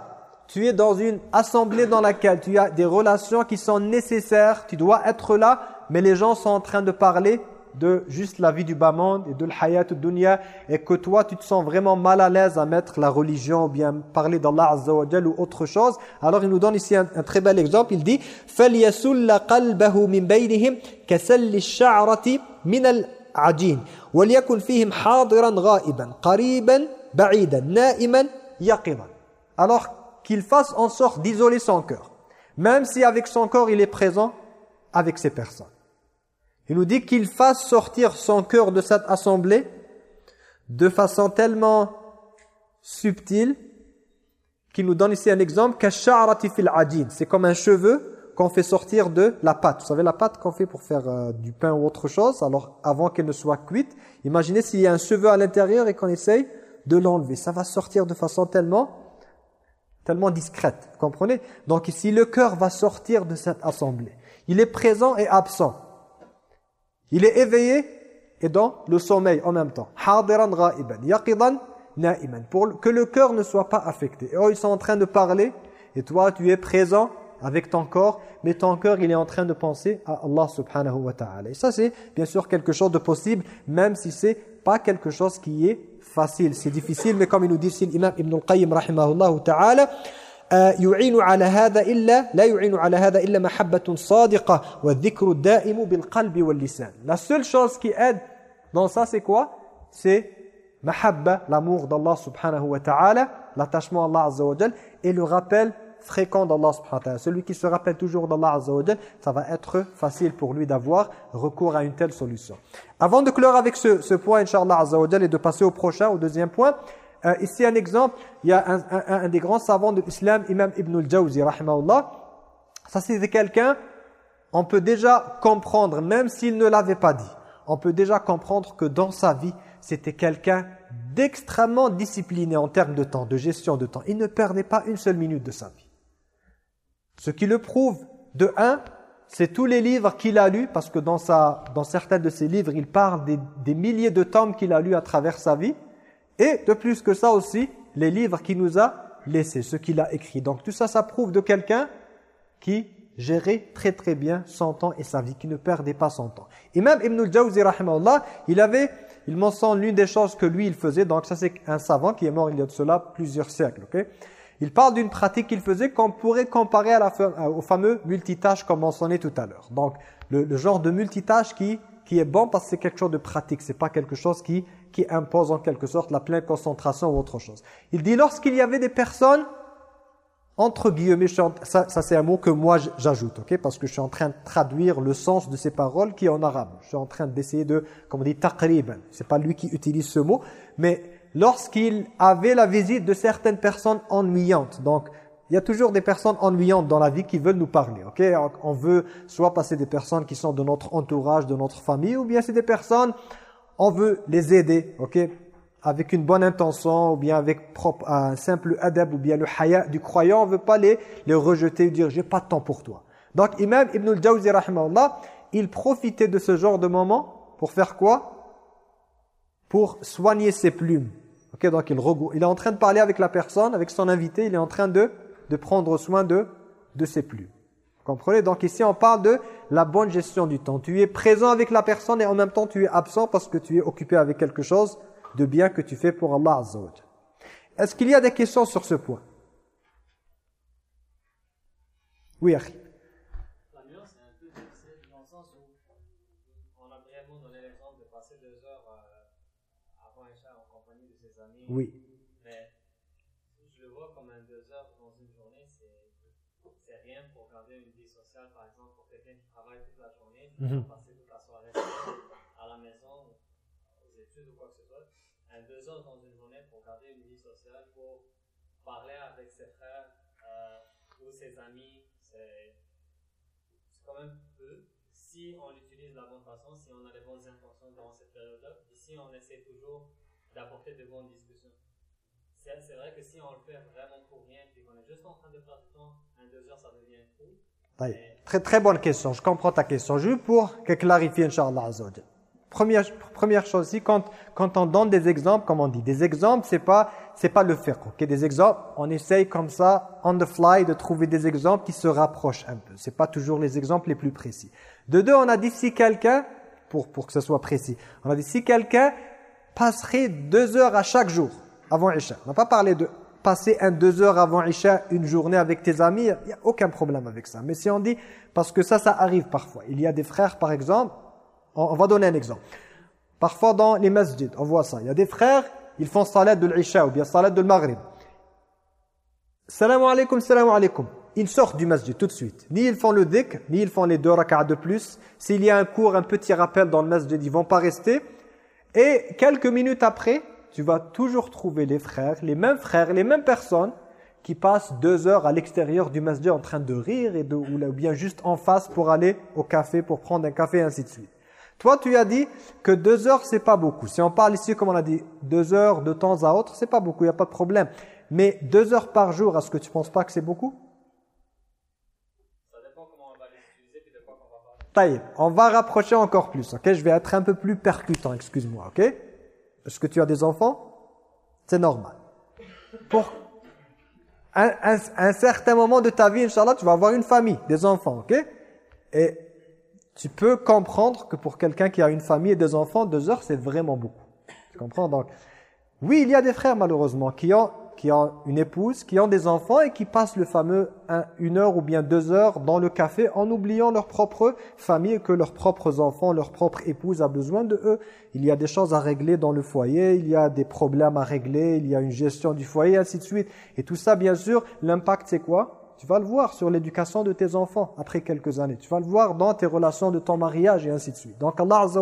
S1: tu es dans une assemblée dans laquelle tu as des relations qui sont nécessaires tu dois être là mais les gens sont en train de parler de juste la vie du bas monde et de l'hayat dunya et que toi tu te sens vraiment mal à l'aise à mettre la religion ou bien parler d'Allah Azza wa ou autre chose alors il nous donne ici un, très bel exemple il dit فَلْيَسُلَّ قَلْبَهُ مِنْ بَيْنِهِمْ كَسَلِّ الشَّعْرَةِ مِنَ الْعَجِينِ وَلْيَكُنْ فِيهِمْ حَاضِرًا غَائِبًا قَرِيبًا بَعِيدًا نَائِمًا يَقِظًا alors qu'il fasse en sorte d'isoler son cœur même si avec son corps il est présent avec ces personnes il nous dit qu'il fasse sortir son cœur de cette assemblée de façon tellement subtile qu'il nous donne ici un exemple c'est comme un cheveu qu'on fait sortir de la pâte. Vous savez la pâte qu'on fait pour faire euh, du pain ou autre chose, alors avant qu'elle ne soit cuite, imaginez s'il y a un cheveu à l'intérieur et qu'on essaye de l'enlever. Ça va sortir de façon tellement tellement discrète, vous comprenez? Donc ici le cœur va sortir de cette assemblée. Il est présent et absent. Il est éveillé et dans le sommeil en même temps. Pour que le cœur ne soit pas affecté. Et oh, ils sont en train de parler et toi tu es présent avec ton corps, mais ton cœur il est en train de penser à Allah subhanahu wa ta'ala. Et ça c'est bien sûr quelque chose de possible, même si c'est pas quelque chose qui est facile. C'est difficile, mais comme il nous dit l'imam Ibn al-Qayyim rahimahullah ta'ala, يعين على هذا إلا لا يعين على هذا إلا محبة صادقة والذكر الدائم بالقلب واللسان La seule chose qui aide dans ça c'est quoi C'est mahabba, l'amour d'Allah subhanahu wa ta'ala, l'attachement à Allah azza wa jal et le rappel fréquent d'Allah subhanahu wa ta'ala. Celui qui se rappelle toujours d'Allah azza wa jal, ça va être facile pour lui d'avoir recours à une telle solution. Avant de clore avec ce, ce point, Inch'Allah azza wa jal, et de passer au prochain, au deuxième point, euh, ici un exemple, il y a un, un, un des grands savants de l'islam, Imam Ibn al-Jawzi, rahimahullah. Ça c'est quelqu'un on peut déjà comprendre, même s'il ne l'avait pas dit, on peut déjà comprendre que dans sa vie, c'était quelqu'un d'extrêmement discipliné en termes de temps, de gestion de temps. Il ne perdait pas une seule minute de sa vie. Ce qui le prouve, de un, c'est tous les livres qu'il a lus, parce que dans, sa, dans certains de ses livres, il parle des, des milliers de tomes qu'il a lus à travers sa vie. Et de plus que ça aussi, les livres qu'il nous a laissés, ce qu'il a écrit. Donc tout ça, ça prouve de quelqu'un qui gérait très très bien son temps et sa vie, qui ne perdait pas son temps. Et même Ibn al-Jawzi, il avait, il mentionne l'une des choses que lui, il faisait, donc ça c'est un savant qui est mort il y a de cela plusieurs siècles, ok? Il parle d'une pratique qu'il faisait qu'on pourrait comparer euh, au fameux multitâche comme mentionné tout à l'heure. Donc, le, genre de multitâche qui, qui est bon parce que c'est quelque chose de pratique, c'est pas quelque chose qui, qui impose en quelque sorte la pleine concentration ou autre chose. Il dit lorsqu'il y avait des personnes, entre guillemets, ça, ça c'est un mot que moi j'ajoute, ok parce que je suis en train de traduire le sens de ces paroles qui est en arabe. Je suis en train d'essayer de, comme on dit, taqriban. C'est pas lui qui utilise ce mot, mais lorsqu'il avait la visite de certaines personnes ennuyantes. Donc, il y a toujours des personnes ennuyantes dans la vie qui veulent nous parler. ok On veut soit passer des personnes qui sont de notre entourage, de notre famille, ou bien c'est des personnes, on veut les aider, ok? Avec une bonne intention, ou bien avec propre, un simple adab, ou bien le haya du croyant, on ne veut pas les, rejeter ou dire « j'ai pas de temps pour toi ». Donc, Imam Ibn al-Jawzi, il profitait de ce genre de moment pour faire quoi? Pour soigner ses plumes donc il, il est en train de parler avec la personne, avec son invité, il est en train de, de prendre soin de, de ses plumes. Vous comprenez? Donc ici on parle de la bonne gestion du temps. Tu es présent avec la personne et en même temps tu es absent parce que tu es occupé avec quelque chose de bien que tu fais pour Allah Azza Est-ce qu'il y a des questions sur ce point? Oui, Akhi. Oui.
S3: Mais je le vois comme un deux heures dans une journée, c'est rien pour garder une vie sociale, par exemple, pour quelqu'un qui travaille toute passer toute la soirée à la maison, aux études ou quoi que ce soit. Un deux heures dans une journée pour garder une vie sociale, pour parler avec ses frères euh, ou ses amis, c'est quand même peu. Si on l'utilise de la bonne façon, si on a les bonnes intentions dans cette période-là, ici on essaie toujours d'apporter de bonnes discussions. C'est vrai que si on le fait vraiment pour rien, puis qu'on est juste en train de faire du temps, un, deux heures, ça devient fou.
S1: Très, très bonne question. Je comprends ta question. Juste pour que clarifier, Inch'Allah Première, première chose ici, quand, quand on donne des exemples, comme on dit, des exemples, c'est pas c'est pas le faire. Okay? Des exemples, on essaye comme ça, on the fly, de trouver des exemples qui se rapprochent un peu. C'est pas toujours les exemples les plus précis. De deux, on a dit si quelqu'un, pour, pour que ce soit précis, on a dit si quelqu'un passerait deux heures à chaque jour avant Isha. On n'a pas parlé de passer un deux heures avant Isha une journée avec tes amis, il n'y a aucun problème avec ça. Mais si on dit, parce que ça, ça arrive parfois. Il y a des frères, par exemple, on, va donner un exemple. Parfois dans les masjids, on voit ça. Il y a des frères, ils font salat de l'Isha ou bien salat de l'Maghrib. Salam alaikum, salam alaikum. Ils sortent du masjid tout de suite. Ni ils font le dhikr, ni ils font les deux rak'ah de plus. S'il y a un cours, un petit rappel dans le masjid, ils vont pas rester. Et quelques minutes après, tu vas toujours trouver les frères, les mêmes frères, les mêmes personnes qui passent deux heures à l'extérieur du masjid en train de rire et de, ou bien juste en face pour aller au café, pour prendre un café et ainsi de suite. Toi, tu as dit que deux heures, c'est pas beaucoup. Si on parle ici, comme on a dit, deux heures de temps à autre, c'est pas beaucoup, il n'y a pas de problème. Mais deux heures par jour, est-ce que tu ne penses pas que c'est beaucoup? On va rapprocher encore plus, ok? Je vais être un peu plus percutant, excuse-moi, ok? Est-ce que tu as des enfants? C'est normal. Pour un, certain moment de ta vie, Inch'Allah, tu vas avoir une famille, des enfants, ok? Et tu peux comprendre que pour quelqu'un qui a une famille et des enfants, deux heures, c'est vraiment beaucoup. Tu comprends? Donc, oui, il y a des frères, malheureusement, qui ont qui ont une épouse, qui ont des enfants et qui passent le fameux une heure ou bien deux heures dans le café en oubliant leur propre famille, que leurs propres enfants, leur propre épouse a besoin de eux. Il y a des choses à régler dans le foyer, il y a des problèmes à régler, il y a une gestion du foyer, ainsi de suite. Et tout ça, bien sûr, l'impact c'est quoi? Tu vas le voir sur l'éducation de tes enfants après quelques années. Tu vas le voir dans tes relations de ton mariage et ainsi de suite. Donc Allah Azza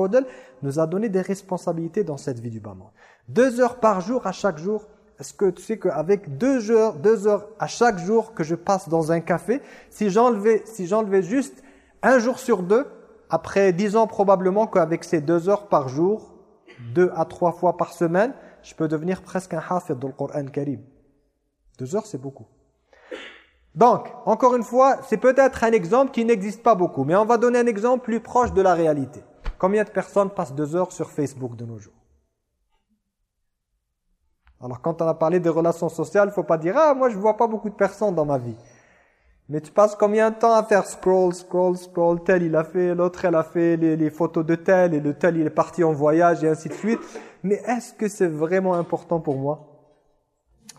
S1: nous a donné des responsabilités dans cette vie du maman. Deux heures par jour à chaque jour, est-ce que tu sais qu'avec deux heures, deux heures à chaque jour que je passe dans un café, si j'enlevais si juste un jour sur deux, après dix ans probablement qu'avec ces deux heures par jour, deux à trois fois par semaine, je peux devenir presque un hafid du Coran Karim. Deux heures, c'est beaucoup. Donc, encore une fois, c'est peut-être un exemple qui n'existe pas beaucoup, mais on va donner un exemple plus proche de la réalité. Combien de personnes passent deux heures sur Facebook de nos jours? Alors, quand on a parlé des relations sociales, il faut pas dire « Ah, moi, je vois pas beaucoup de personnes dans ma vie ». Mais tu passes combien de temps à faire scroll, scroll, scroll, tel il a fait, l'autre elle a fait les, les, photos de tel, et le tel il est parti en voyage, et ainsi de suite. Mais est-ce que c'est vraiment important pour moi?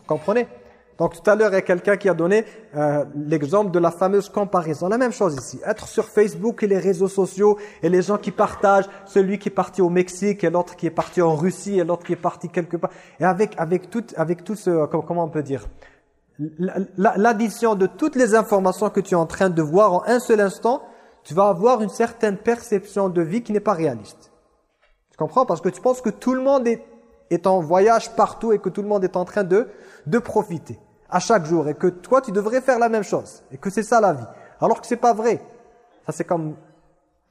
S1: Comprenez? Donc tout à l'heure, il y a quelqu'un qui a donné euh, l'exemple de la fameuse comparaison. La même chose ici. Être sur Facebook et les réseaux sociaux et les gens qui partagent, celui qui est parti au Mexique et l'autre qui est parti en Russie et l'autre qui est parti quelque part. Et avec, avec, tout, avec tout ce, comment on peut dire, l'addition de toutes les informations que tu es en train de voir en un seul instant, tu vas avoir une certaine perception de vie qui n'est pas réaliste. Tu comprends? Parce que tu penses que tout le monde est, est en voyage partout et que tout le monde est en train de, de profiter à chaque jour et que toi tu devrais faire la même chose et que c'est ça la vie. Alors que c'est pas vrai. Ça c'est comme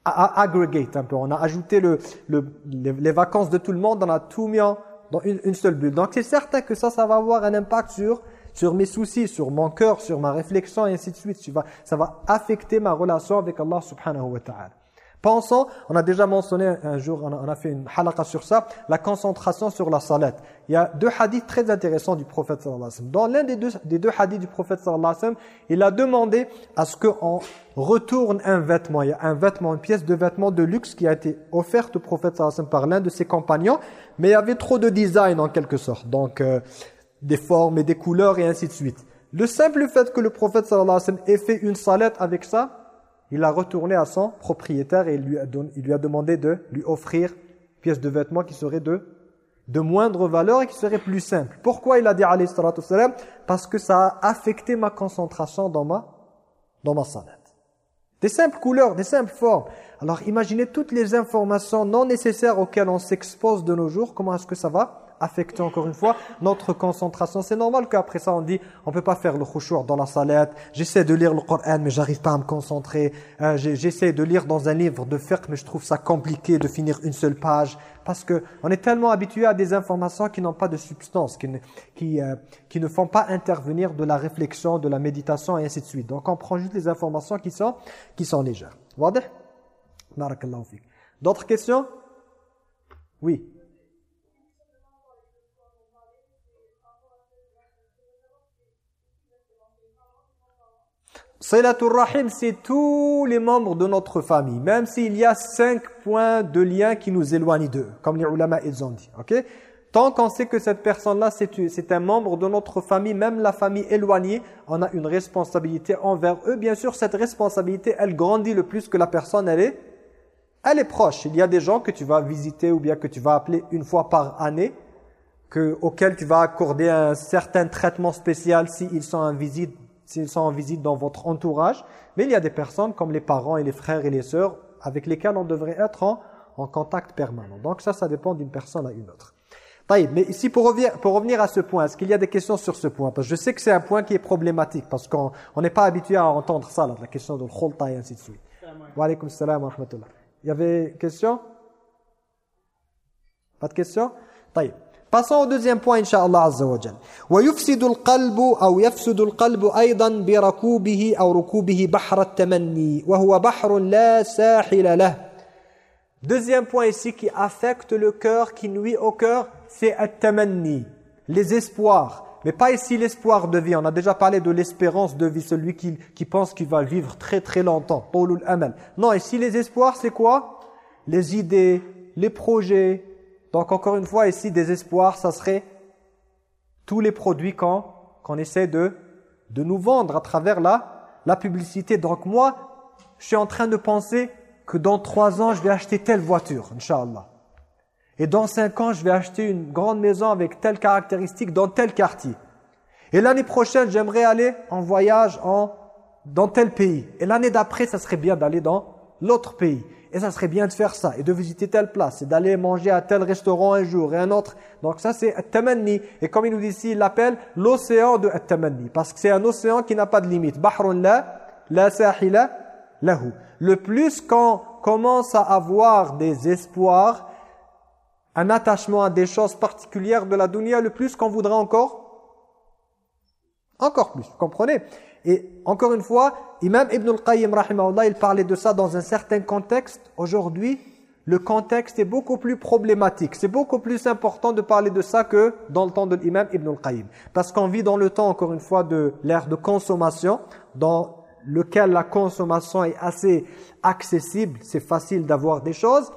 S1: aggregate un peu. On a ajouté le, le, les, vacances de tout le monde, on a tout mis dans une, seule bulle. Donc c'est certain que ça, ça va avoir un impact sur, sur mes soucis, sur mon cœur, sur ma réflexion et ainsi de suite. Ça va affecter ma relation avec Allah subhanahu wa ta'ala. Pensons, on a déjà mentionné un jour, on a, fait une halaqa sur ça, la concentration sur la salat. Il y a deux hadiths très intéressants du prophète sallallahu alayhi wa sallam. Dans l'un des deux, des deux hadiths du prophète sallallahu alayhi wa sallam, il a demandé à ce qu'on retourne un vêtement. Il y a un vêtement, une pièce de vêtement de luxe qui a été offerte au prophète sallallahu alayhi wa sallam par l'un de ses compagnons, mais il y avait trop de design en quelque sorte. Donc, euh, des formes et des couleurs et ainsi de suite. Le simple fait que le prophète sallallahu alayhi wa sallam ait fait une salat avec ça, il a retourné à son propriétaire et il lui a, demandé de lui offrir une pièce de vêtement qui serait de, de moindre valeur et qui serait plus simple. Pourquoi il a dit alayhi salatu salam Parce que ça a affecté ma concentration dans ma, dans ma. Des simples couleurs, des simples formes. Alors imaginez toutes les informations non nécessaires auxquelles on s'expose de nos jours, comment est-ce que ça va affecter encore une fois notre concentration. C'est normal qu'après ça on dit on peut pas faire le khushu' dans la salette. J'essaie de lire le Coran mais j'arrive pas à me concentrer. Euh, j'essaie de lire dans un livre de fiqh mais je trouve ça compliqué de finir une seule page parce que on est tellement habitué à des informations qui n'ont pas de substance, qui ne, qui, euh, qui ne font pas intervenir de la réflexion, de la méditation et ainsi de suite. Donc on prend juste les informations qui sont qui sont légères. D'autres questions? Oui. Saylatul Rahim, c'est tous les membres de notre famille, même s'il y a cinq points de lien qui nous éloignent d'eux, comme les ulama ils ont dit. ok? Tant qu'on sait que cette personne-là, c'est un membre de notre famille, même la famille éloignée, on a une responsabilité envers eux. Bien sûr, cette responsabilité, elle grandit le plus que la personne, elle est, elle est proche. Il y a des gens que tu vas visiter ou bien que tu vas appeler une fois par année, que, auxquels tu vas accorder un certain traitement spécial s'ils sont en visite s'ils sont en visite dans votre entourage. Mais il y a des personnes comme les parents et les frères et les sœurs avec lesquels on devrait être en, en contact permanent. Donc ça, ça dépend d'une personne à une autre. Mais ici, pour revenir, pour revenir à ce point, est-ce qu'il y a des questions sur ce point? Parce que je sais que c'est un point qui est problématique, parce qu'on n'est pas habitué à entendre ça, la question de l'khulta et ainsi de suite. Wa alaykum salam wa rahmatullah. Il y avait question? Pas de question? Passons au deuxième point, Inch'Allah Azza wa Jal. ويفسد القلب أو يفسد القلب أيضا بركوبه أو ركوبه بحر التمني وهو بحر لا ساحل له. Deuxième point ici qui affecte le cœur, qui nuit au cœur, c'est at-tamanni, les espoirs. Mais pas ici l'espoir de vie. On a déjà parlé de l'espérance de vie, celui qui, qui pense qu'il va vivre très très longtemps. amal. Non, ici les espoirs, c'est quoi Les idées, les projets, donc encore une fois, ici, des espoirs, ça serait tous les produits qu'on essaie de, de nous vendre à travers la, la publicité. Donc moi, je suis en train de penser que dans trois ans, je vais acheter telle voiture, Inch'Allah. Et dans cinq ans, je vais acheter une grande maison avec telle caractéristique dans tel quartier. Et l'année prochaine, j'aimerais aller en voyage en, dans tel pays. Et l'année d'après, ça serait bien d'aller dans l'autre pays. Et ça serait bien de faire ça, et de visiter telle place, et d'aller manger à tel restaurant un jour, et un autre. Donc ça c'est At-Tamanni. Et comme il nous dit ici, il l'appelle l'océan de At-Tamanni. Parce que c'est un océan qui n'a pas de limite. Bahrun la, la sahila lahu. Le plus qu'on commence à avoir des espoirs, un attachement à des choses particulières de la dunya, le plus qu'on voudra encore Encore plus, vous comprenez? Et encore une fois, Imam Ibn al-Qayyim, il parlait de ça dans un certain contexte. Aujourd'hui, le contexte est beaucoup plus problématique. C'est beaucoup plus important de parler de ça que dans le temps de l'imam Ibn al-Qayyim. Parce qu'on vit dans le temps, encore une fois, de l'ère de consommation, dans lequel la consommation est assez accessible, c'est facile d'avoir des choses.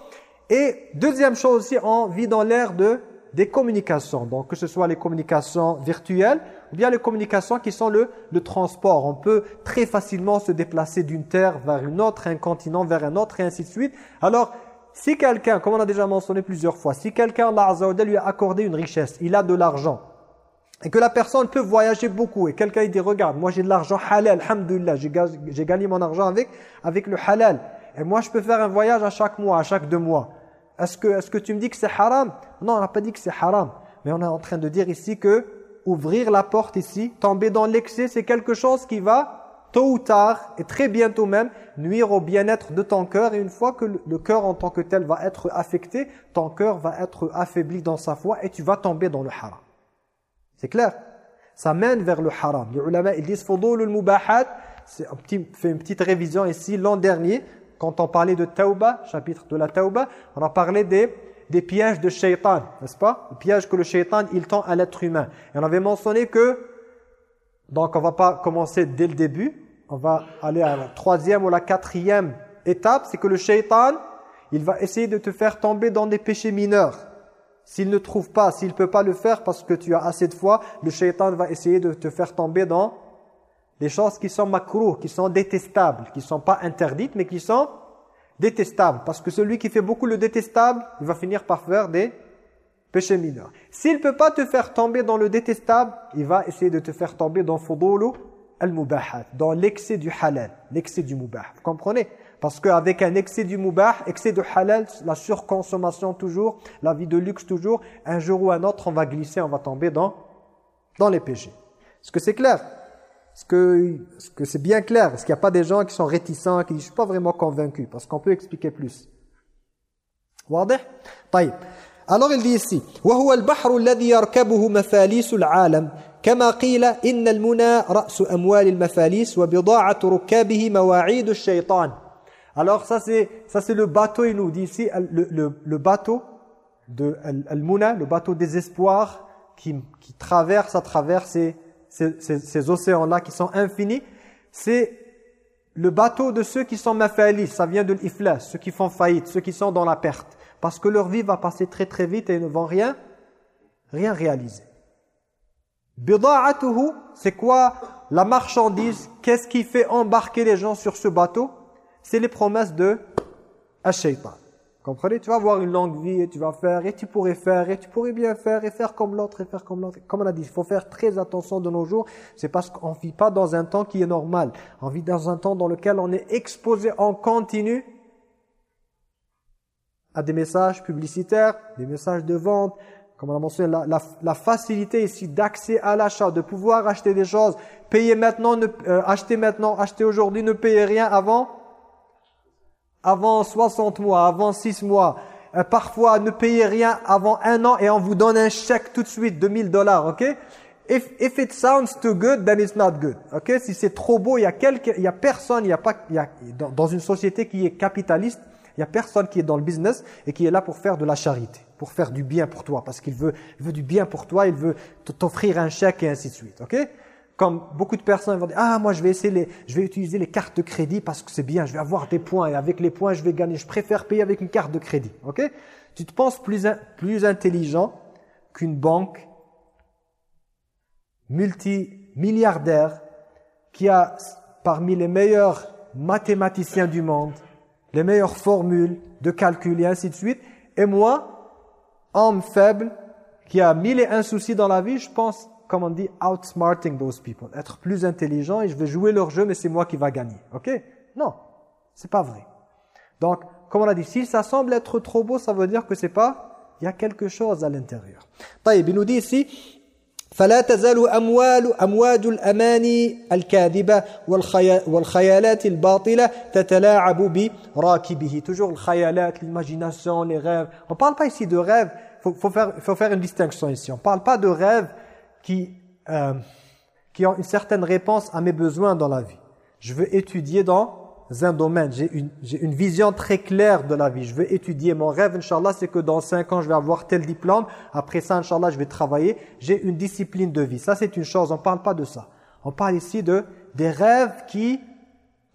S1: Et deuxième chose aussi, on vit dans l'ère de des communications, donc que ce soit les communications virtuelles ou bien les communications qui sont le, le transport. On peut très facilement se déplacer d'une terre vers une autre, un continent vers un autre et ainsi de suite. Alors, si quelqu'un, comme on a déjà mentionné plusieurs fois, si quelqu'un, Allah lui a accordé une richesse, il a de l'argent, et que la personne peut voyager beaucoup, et quelqu'un dit, regarde, moi j'ai de l'argent halal, alhamdoulilah, j'ai gagné mon argent avec, avec le halal, et moi je peux faire un voyage à chaque mois, à chaque deux mois. Est-ce que, est que tu me dis que c'est haram? Non, on n'a pas dit que c'est haram, mais on est en train de dire ici que ouvrir la porte ici, tomber dans l'excès, c'est quelque chose qui va tôt ou tard, et très bientôt même, nuire au bien-être de ton cœur. Et une fois que le cœur en tant que tel va être affecté, ton cœur va être affaibli dans sa foi et tu vas tomber dans le haram. C'est clair? Ça mène vers le haram. Les ulama, ils disent « al mubahat » C'est un petit, fait une petite révision ici l'an dernier, quand on parlait de Tauba, chapitre de la Tauba, on a parlé des, pièges de shaitan, n'est-ce pas? Les pièges que le shaitan, il tend à l'être humain. Et on avait mentionné que, donc on va pas commencer dès le début, on va aller à la troisième ou la quatrième étape, c'est que le shaitan, il va essayer de te faire tomber dans des péchés mineurs. S'il ne trouve pas, s'il ne peut pas le faire parce que tu as assez de foi, le shaitan va essayer de te faire tomber dans des choses qui sont makruh, qui sont détestables, qui ne sont pas interdites, mais qui sont détestables. Parce que celui qui fait beaucoup le détestable, il va finir par faire des péchés mineurs. S'il ne peut pas te faire tomber dans le détestable, il va essayer de te faire tomber dans fudulu al-mubahat, dans l'excès du halal, l'excès du mubah. Vous comprenez? Parce qu'avec un excès du mubah, excès de halal, la surconsommation toujours, la vie de luxe toujours, un jour ou un autre, on va glisser, on va tomber dans, dans les péchés. Est-ce que c'est clair? Est-ce que c'est -ce bien clair Est-ce qu'il n'y a pas des gens qui sont réticents, qui ne sont pas vraiment convaincus Parce qu'on peut expliquer plus. Alors il dit ici, وهو البحر الذي يركبه مفاليس العالم كما قيل إن المنى رأس أموال المفاليس وبضاعة ركابه مواعيد الشيطان Alors ça c'est ça c'est le bateau il nous dit ici le, le, le bateau de Al-Muna, le bateau des espoirs qui, qui traverse à travers ces, ces, ces, ces océans-là qui sont infinis. C'est le bateau de ceux qui sont mafalis, ça vient de l'iflas, ceux qui font faillite, ceux qui sont dans la perte. Parce que leur vie va passer très très vite et ils ne vont rien, rien réaliser. Bida'atuhu, c'est quoi la marchandise? Qu'est-ce qui fait embarquer les gens sur ce bateau? C'est les promesses de Ash-Shaytan. Comprenez Tu vas avoir une longue vie et tu vas faire, et tu pourrais faire, et tu pourrais bien faire, et faire comme l'autre, et faire comme l'autre. Comme on a dit, il faut faire très attention de nos jours. C'est parce qu'on vit pas dans un temps qui est normal. On vit dans un temps dans lequel on est exposé en continu à des messages publicitaires, des messages de vente, comme on a mentionné, la, la, facilité ici d'accès à l'achat, de pouvoir acheter des choses, payer maintenant, euh, acheter maintenant, acheter aujourd'hui, ne payer rien avant avant 60 mois, avant 6 mois. Euh, parfois, ne payer rien avant un an et on vous donne un chèque tout de suite de 1000 dollars, ok? If, if it sounds too good, then it's not good. Ok? Si c'est trop beau, il y a il y a personne, il y a pas, il y a, dans, une société qui est capitaliste, il y a personne qui est dans le business et qui est là pour faire de la charité pour faire du bien pour toi, parce qu'il veut, veut du bien pour toi, il veut t'offrir un chèque et ainsi de suite. ok? Comme beaucoup de personnes vont dire, ah moi je vais essayer les, je vais utiliser les cartes de crédit parce que c'est bien, je vais avoir des points et avec les points je vais gagner. Je préfère payer avec une carte de crédit. ok? Tu te penses plus, plus intelligent qu'une banque multimilliardaire qui a parmi les meilleurs mathématiciens du monde, les meilleures formules de calcul et ainsi de suite, et moi, homme faible qui a mille et un soucis dans la vie, je pense, comme on dit, outsmarting those people. Être plus intelligent et je vais jouer leur jeu, mais c'est moi qui va gagner. Ok Non, c'est pas vrai. Donc, comme on a dit, si ça semble être trop beau, ça veut dire que c'est pas, il y a quelque chose à l'intérieur. il nous dit ici, فلا تزال أموال أمواج الأماني الكاذبة والخيا- والخيالات الباطلة تتلاعب براكبه toujours le khayalat, l'imagination, les rêves on parle pas ici de rêves faut, faut, faire, faut faire une distinction ici on parle pas de rêves qui, euh, qui ont une certaine réponse à mes besoins dans la vie. Je veux étudier dans un domaine. J'ai une, une vision très claire de la vie. Je veux étudier. Mon rêve Inch'Allah c'est que dans 5 ans je vais avoir tel diplôme. Après ça Inch'Allah je vais travailler. J'ai une discipline de vie. Ça c'est une chose. On parle pas de ça. On parle ici de des rêves qui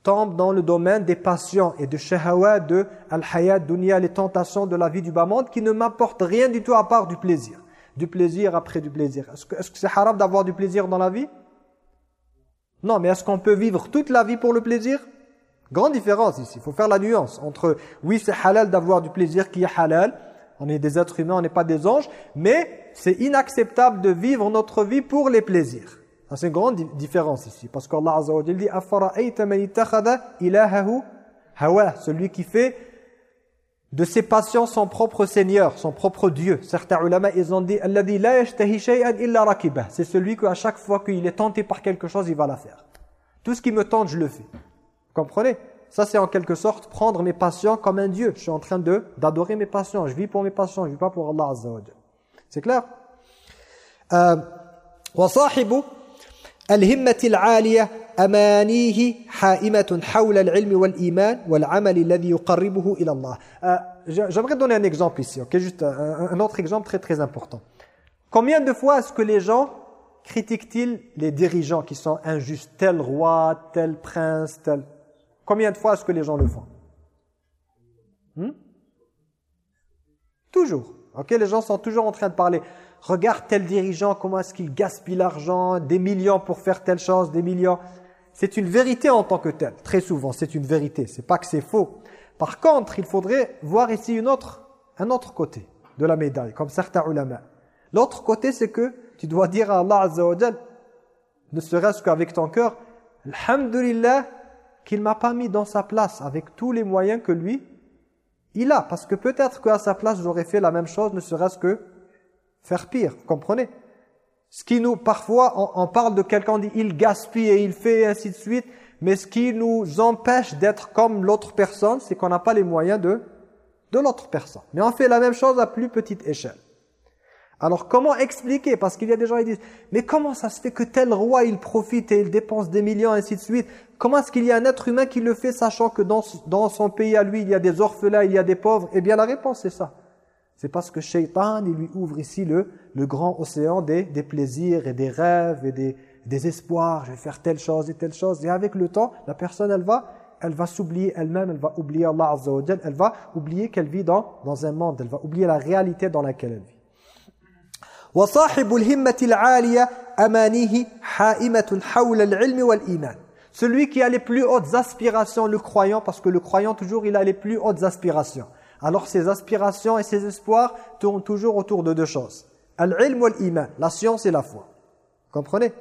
S1: tombent dans le domaine des passions et de shahawat, de al-hayat, dunya, les tentations de la vie du bas monde qui ne m'apportent rien du tout à part du plaisir du plaisir après du plaisir. Est-ce que c'est -ce haram d'avoir du plaisir dans la vie? Non, mais est-ce qu'on peut vivre toute la vie pour le plaisir? Grande différence ici, il faut faire la nuance entre oui c'est halal d'avoir du plaisir qui est halal, on est des êtres humains, on n'est pas des anges, mais c'est inacceptable de vivre notre vie pour les plaisirs. C'est une grande différence ici, parce qu'Allah Azza wa dit « Afara'ayta man ilahahu hawa » celui qui fait de ses passions son propre Seigneur, son propre Dieu. Certains ulama, ils ont dit الَّذِي لَا يَشْتَهِ شَيْئًا إِلَّا رَكِبَهُ C'est celui qu'à chaque fois qu'il est tenté par quelque chose, il va la faire. Tout ce qui me tente, je le fais. Vous comprenez Ça, c'est en quelque sorte prendre mes passions comme un Dieu. Je suis en train de d'adorer mes passions. Je vis pour mes passions, je vis pas pour Allah Azza wa Jalla. C'est clair euh, وصاحب الهمة العالية أمانيه حائمة حول العلم والإيمان والعمل الذي يقربه إلى الله Euh, je- J'aimerais donner un exemple ici, ok juste un, un autre exemple très très important. Combien de fois est-ce que les gens critiquent-ils les dirigeants qui sont injustes Tel roi, tel prince, tel... Combien de fois est-ce que les gens le font Hmm Toujours. Ok, les gens sont toujours en train de parler. Regarde tel dirigeant, comment est-ce qu'il gaspille l'argent, des millions pour faire telle chose, des millions. C'est une vérité en tant que telle. Très souvent, c'est une vérité. C'est pas que c'est faux. Par contre, il faudrait voir ici une autre, un autre côté de la médaille, comme certains ulama. L'autre côté, c'est que tu dois dire à Allah Azza wa ne serait-ce qu'avec ton cœur, Alhamdulillah, qu'il m'a pas mis dans sa place avec tous les moyens que lui, il a. Parce que peut-être qu'à sa place, j'aurais fait la même chose, ne serait-ce que faire pire. Comprenez? Ce qui nous, parfois, on, parle de quelqu'un, on dit il gaspille et il fait ainsi de suite. Mais ce qui nous empêche d'être comme l'autre personne, c'est qu'on n'a pas les moyens de, de l'autre personne. Mais on fait la même chose à plus petite échelle. Alors comment expliquer? Parce qu'il y a des gens qui disent « Mais comment ça se fait que tel roi, il profite et il dépense des millions, ainsi de suite? Comment est-ce qu'il y a un être humain qui le fait, sachant que dans, dans son pays à lui, il y a des orphelins, il y a des pauvres ?» Eh bien la réponse c'est ça. C'est parce que Shaitan, il lui ouvre ici le, grand océan des, des plaisirs et des rêves et des, des espoirs. Je vais faire telle chose et telle chose. Et avec le temps, la personne, elle va elle va s'oublier elle-même, elle va oublier Allah Azza elle va oublier qu'elle vit dans, dans un monde, elle va oublier la réalité dans laquelle elle vit. Celui qui a les plus hautes aspirations, le croyant, parce que le croyant toujours il a les plus hautes aspirations. Alors ses aspirations et ses espoirs tournent toujours autour de deux choses. Al-ilm wal-iman, la science et la foi. Comprenez?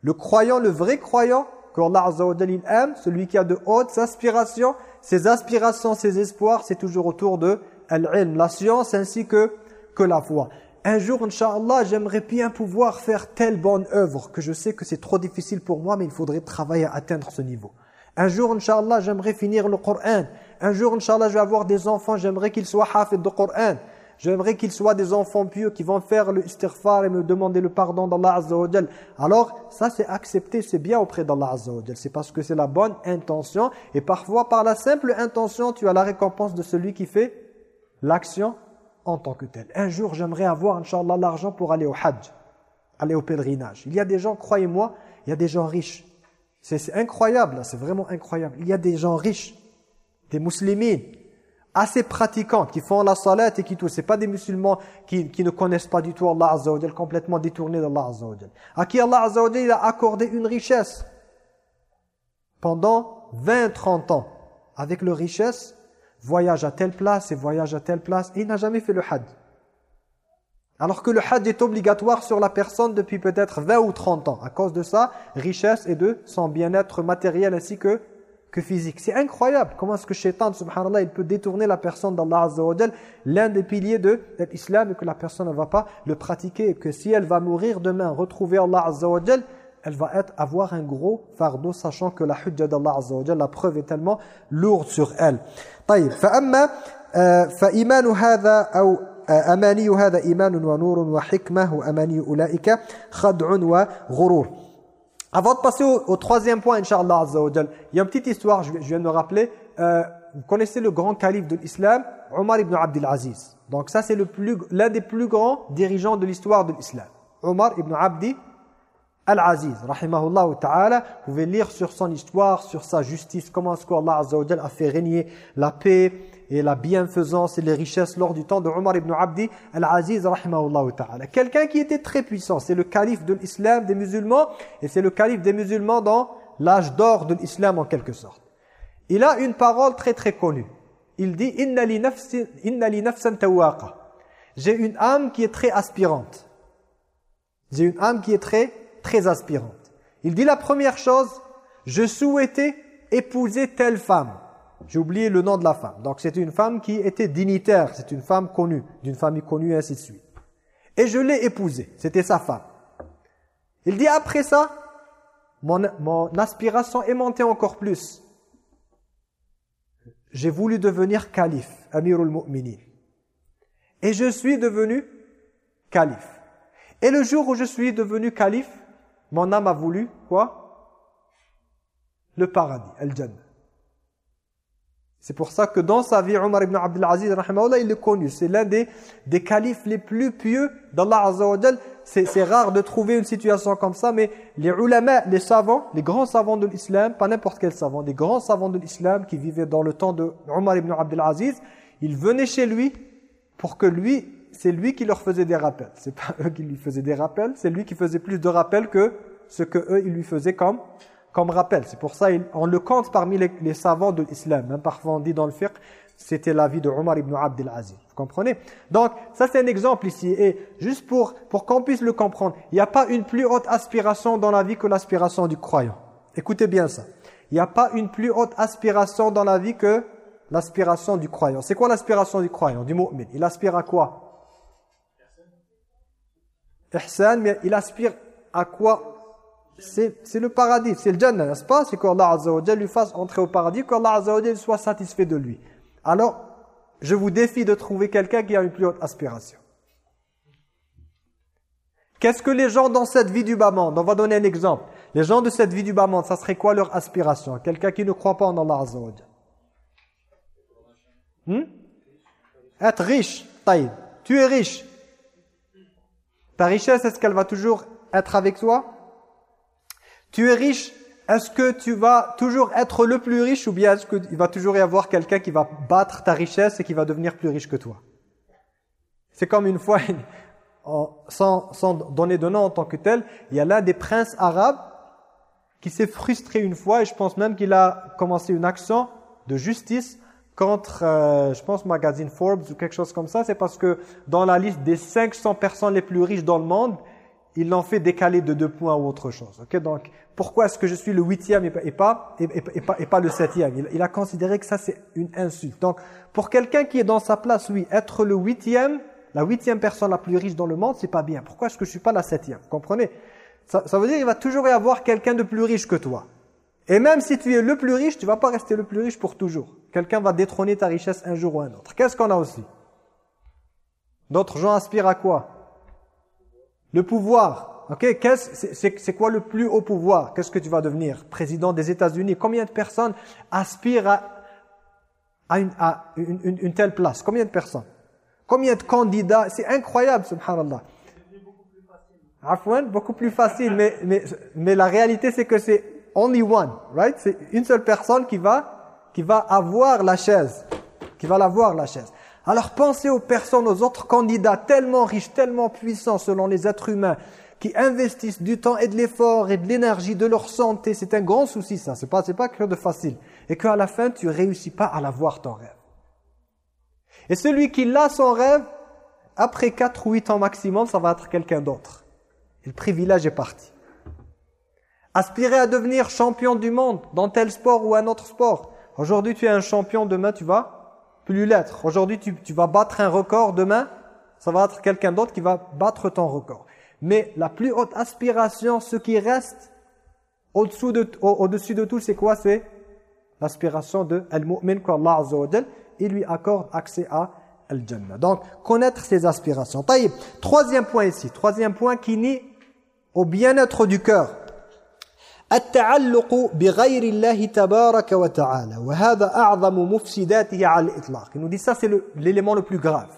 S1: Le croyant, le vrai croyant, que Allah Azza wa aime, celui qui a de hautes aspirations, ses aspirations, ses espoirs, c'est toujours autour de al-ilm, la science ainsi que, que la foi. Un jour, Inch'Allah, j'aimerais bien pouvoir faire telle bonne œuvre que je sais que c'est trop difficile pour moi, mais il faudrait travailler à atteindre ce niveau. Un jour, Inch'Allah, j'aimerais finir le Coran. Un jour, Inch'Allah, je vais avoir des enfants, j'aimerais qu'ils soient hafid de Coran. J'aimerais qu'ils soient des enfants pieux qui vont faire le istighfar et me demander le pardon d'Allah Azza. Alors, ça c'est accepté, c'est bien auprès d'Allah Azza wa. C'est parce que c'est la bonne intention. Et parfois, par la simple intention, tu as la récompense de celui qui fait l'action en tant que tel. Un jour, j'aimerais avoir, Inch'Allah, l'argent pour aller au Hajj, aller au pèlerinage. Il y a des gens, croyez-moi, il y a des gens riches. C'est incroyable, c'est vraiment incroyable. Il y a des gens riches, des musulmans, assez pratiquants, qui font la salat et qui tout. C'est pas des musulmans qui, qui ne connaissent pas du tout Allah Azza wa complètement détournés d'Allah Azza wa. À qui Allah Azza wa a accordé une richesse pendant 20-30 ans. Avec leur richesse, voyage à telle place et voyage à telle place. Et il n'a jamais fait le hajj. Alors que le hajj est obligatoire sur la personne depuis peut-être 20 ou 30 ans. À cause de ça, richesse et de son bien-être matériel ainsi que, que physique. C'est incroyable comment est-ce que Shaitan, subhanallah, il peut détourner la personne d'Allah Azza wa l'un des piliers de l'islam et que la personne ne va pas le pratiquer et que si elle va mourir demain, retrouver Allah Azza wa elle va être, avoir un gros fardeau sachant que la hujja d'Allah Azza wa la preuve est tellement lourde sur elle. طيب فأما فإيمان هذا أو أماني هذا إيمان ونور وحكمة وأماني أولئك خدع وغرور avant de passer au, troisième point, Inch'Allah Azza il y a une petite histoire, je, viens de me rappeler. Euh, vous connaissez le grand calife de l'islam, Omar ibn Abdul Aziz. Donc ça, c'est l'un des plus grands dirigeants de l'histoire de l'islam. Omar ibn Abdi Al-Aziz, rahimahullah ta'ala. Vous pouvez lire sur son histoire, sur sa justice, comment est-ce qu'Allah Azza a fait régner la paix, et la bienfaisance et les richesses lors du temps de Omar ibn Abdi al-Aziz ta'ala. Quelqu'un qui était très puissant, c'est le calife de l'islam des musulmans et c'est le calife des musulmans dans l'âge d'or de l'islam en quelque sorte. Il a une parole très très connue. Il dit inna li nafsan tawaqa. J'ai une âme qui est très aspirante. J'ai une âme qui est très très aspirante. Il dit la première chose, je souhaitais épouser telle femme. J'ai oublié le nom de la femme. Donc c'était une femme qui était dignitaire, c'est une femme connue, d'une famille connue, ainsi de suite. Et je l'ai épousée, c'était sa femme. Il dit après ça, mon, mon aspiration est montée encore plus. J'ai voulu devenir calife, Amirul Mu'minin. Et je suis devenu calife. Et le jour où je suis devenu calife, mon âme a voulu, quoi? Le paradis, Al-Jannah. C'est pour ça que dans sa vie, Omar ibn Abdul Aziz, il est connu. C'est l'un des, des califes les plus pieux d'Allah Azza wa C'est rare de trouver une situation comme ça, mais les ulama, les savants, les grands savants de l'islam, pas n'importe quel savant, des grands savants de l'islam qui vivaient dans le temps de Omar ibn Abdul Aziz, ils venaient chez lui pour que lui, c'est lui qui leur faisait des rappels. C'est pas [LAUGHS] eux qui lui faisaient des rappels, c'est lui qui faisait plus de rappels que ce que eux, ils lui faisaient comme comme rappel. C'est pour ça on le compte parmi les, savants de l'islam. Parfois on dit dans le fiqh, c'était la vie de Omar ibn Abdel Aziz. Vous comprenez? Donc ça c'est un exemple ici. Et juste pour, pour qu'on puisse le comprendre, il n'y a pas une plus haute aspiration dans la vie que l'aspiration du croyant. Écoutez bien ça. Il n'y a pas une plus haute aspiration dans la vie que l'aspiration du croyant. C'est quoi l'aspiration du croyant, du mu'min Il aspire à quoi? Ihsan, mais il aspire à quoi? C'est le paradis, c'est le Jannah, n'est-ce pas? C'est qu'Allah Azza wa lui fasse entrer au paradis, qu'Allah Azza wa soit satisfait de lui. Alors, je vous défie de trouver quelqu'un qui a une plus haute aspiration. Qu'est-ce que les gens dans cette vie du bas monde On va donner un exemple. Les gens de cette vie du bas monde, ça serait quoi leur aspiration? Quelqu'un qui ne croit pas en Allah Azza hmm? Être riche, taïd. Tu es riche. Ta richesse, est-ce qu'elle va toujours être avec toi? Tu es riche, est-ce que tu vas toujours être le plus riche ou bien est-ce qu'il va toujours y avoir quelqu'un qui va battre ta richesse et qui va devenir plus riche que toi? C'est comme une fois, [LAUGHS] sans, donner de nom en tant que tel, il y a l'un des princes arabes qui s'est frustré une fois et je pense même qu'il a commencé une action de justice contre, euh, je pense, magazine Forbes ou quelque chose comme ça. C'est parce que dans la liste des 500 personnes les plus riches dans le monde, il l'en fait décaler de deux points ou autre chose. Donc, pourquoi est-ce que je suis le huitième et pas, le septième? Il, a considéré que ça, c'est une insulte. Donc, pour quelqu'un qui est dans sa place, oui, être le huitième, la huitième personne la plus riche dans le monde, c'est pas bien. Pourquoi est-ce que je suis pas la septième? Vous comprenez? Ça, ça veut dire qu'il va toujours y avoir quelqu'un de plus riche que toi. Et même si tu es le plus riche, tu vas pas rester le plus riche pour toujours. Quelqu'un va détrôner ta richesse un jour ou un autre. Qu'est-ce qu'on a aussi? D'autres gens aspirent à quoi? Le pouvoir. Ok, c'est quoi le plus haut pouvoir? Qu'est-ce que tu vas devenir? Président des États-Unis. Combien de personnes aspirent à, à, une, à une, une, telle place? Combien de personnes? Combien de candidats? C'est incroyable, subhanallah. Afwan, beaucoup plus facile, mais, mais, mais la réalité c'est que c'est only one, right? C'est une seule personne qui va, qui va avoir la chaise, qui va l'avoir la chaise. Alors pensez aux personnes, aux autres candidats tellement riches, tellement puissants selon les êtres humains, qui investissent du temps et de l'effort et de l'énergie, de leur santé. C'est un grand souci ça, c'est pas, pas quelque chose de facile. Et qu'à la fin, tu réussis pas à l'avoir ton rêve. Et celui qui l'a son rêve, après 4 ou 8 ans maximum, ça va être quelqu'un d'autre. Et le privilège est parti. Aspirer à devenir champion du monde dans tel sport ou un autre sport. Aujourd'hui, tu es un champion, demain, tu vas plus l'être. Aujourd'hui, tu, vas battre un record, demain, ça va être quelqu'un d'autre qui va battre ton record. Mais la plus haute aspiration, ce qui reste au-dessus de, au, dessus de tout, c'est quoi? C'est l'aspiration de Al-Mu'min qu'Allah Azza wa il lui accorde accès à Al-Jannah. Donc, connaître ses aspirations. Taïb. Troisième point ici. Troisième point qui nie au bien-être du cœur التعلق بغير الله تبارك وتعالى وهذا أعظم مفسداته على الإطلاق. Il nous dit ça c'est l'élément le, le plus grave,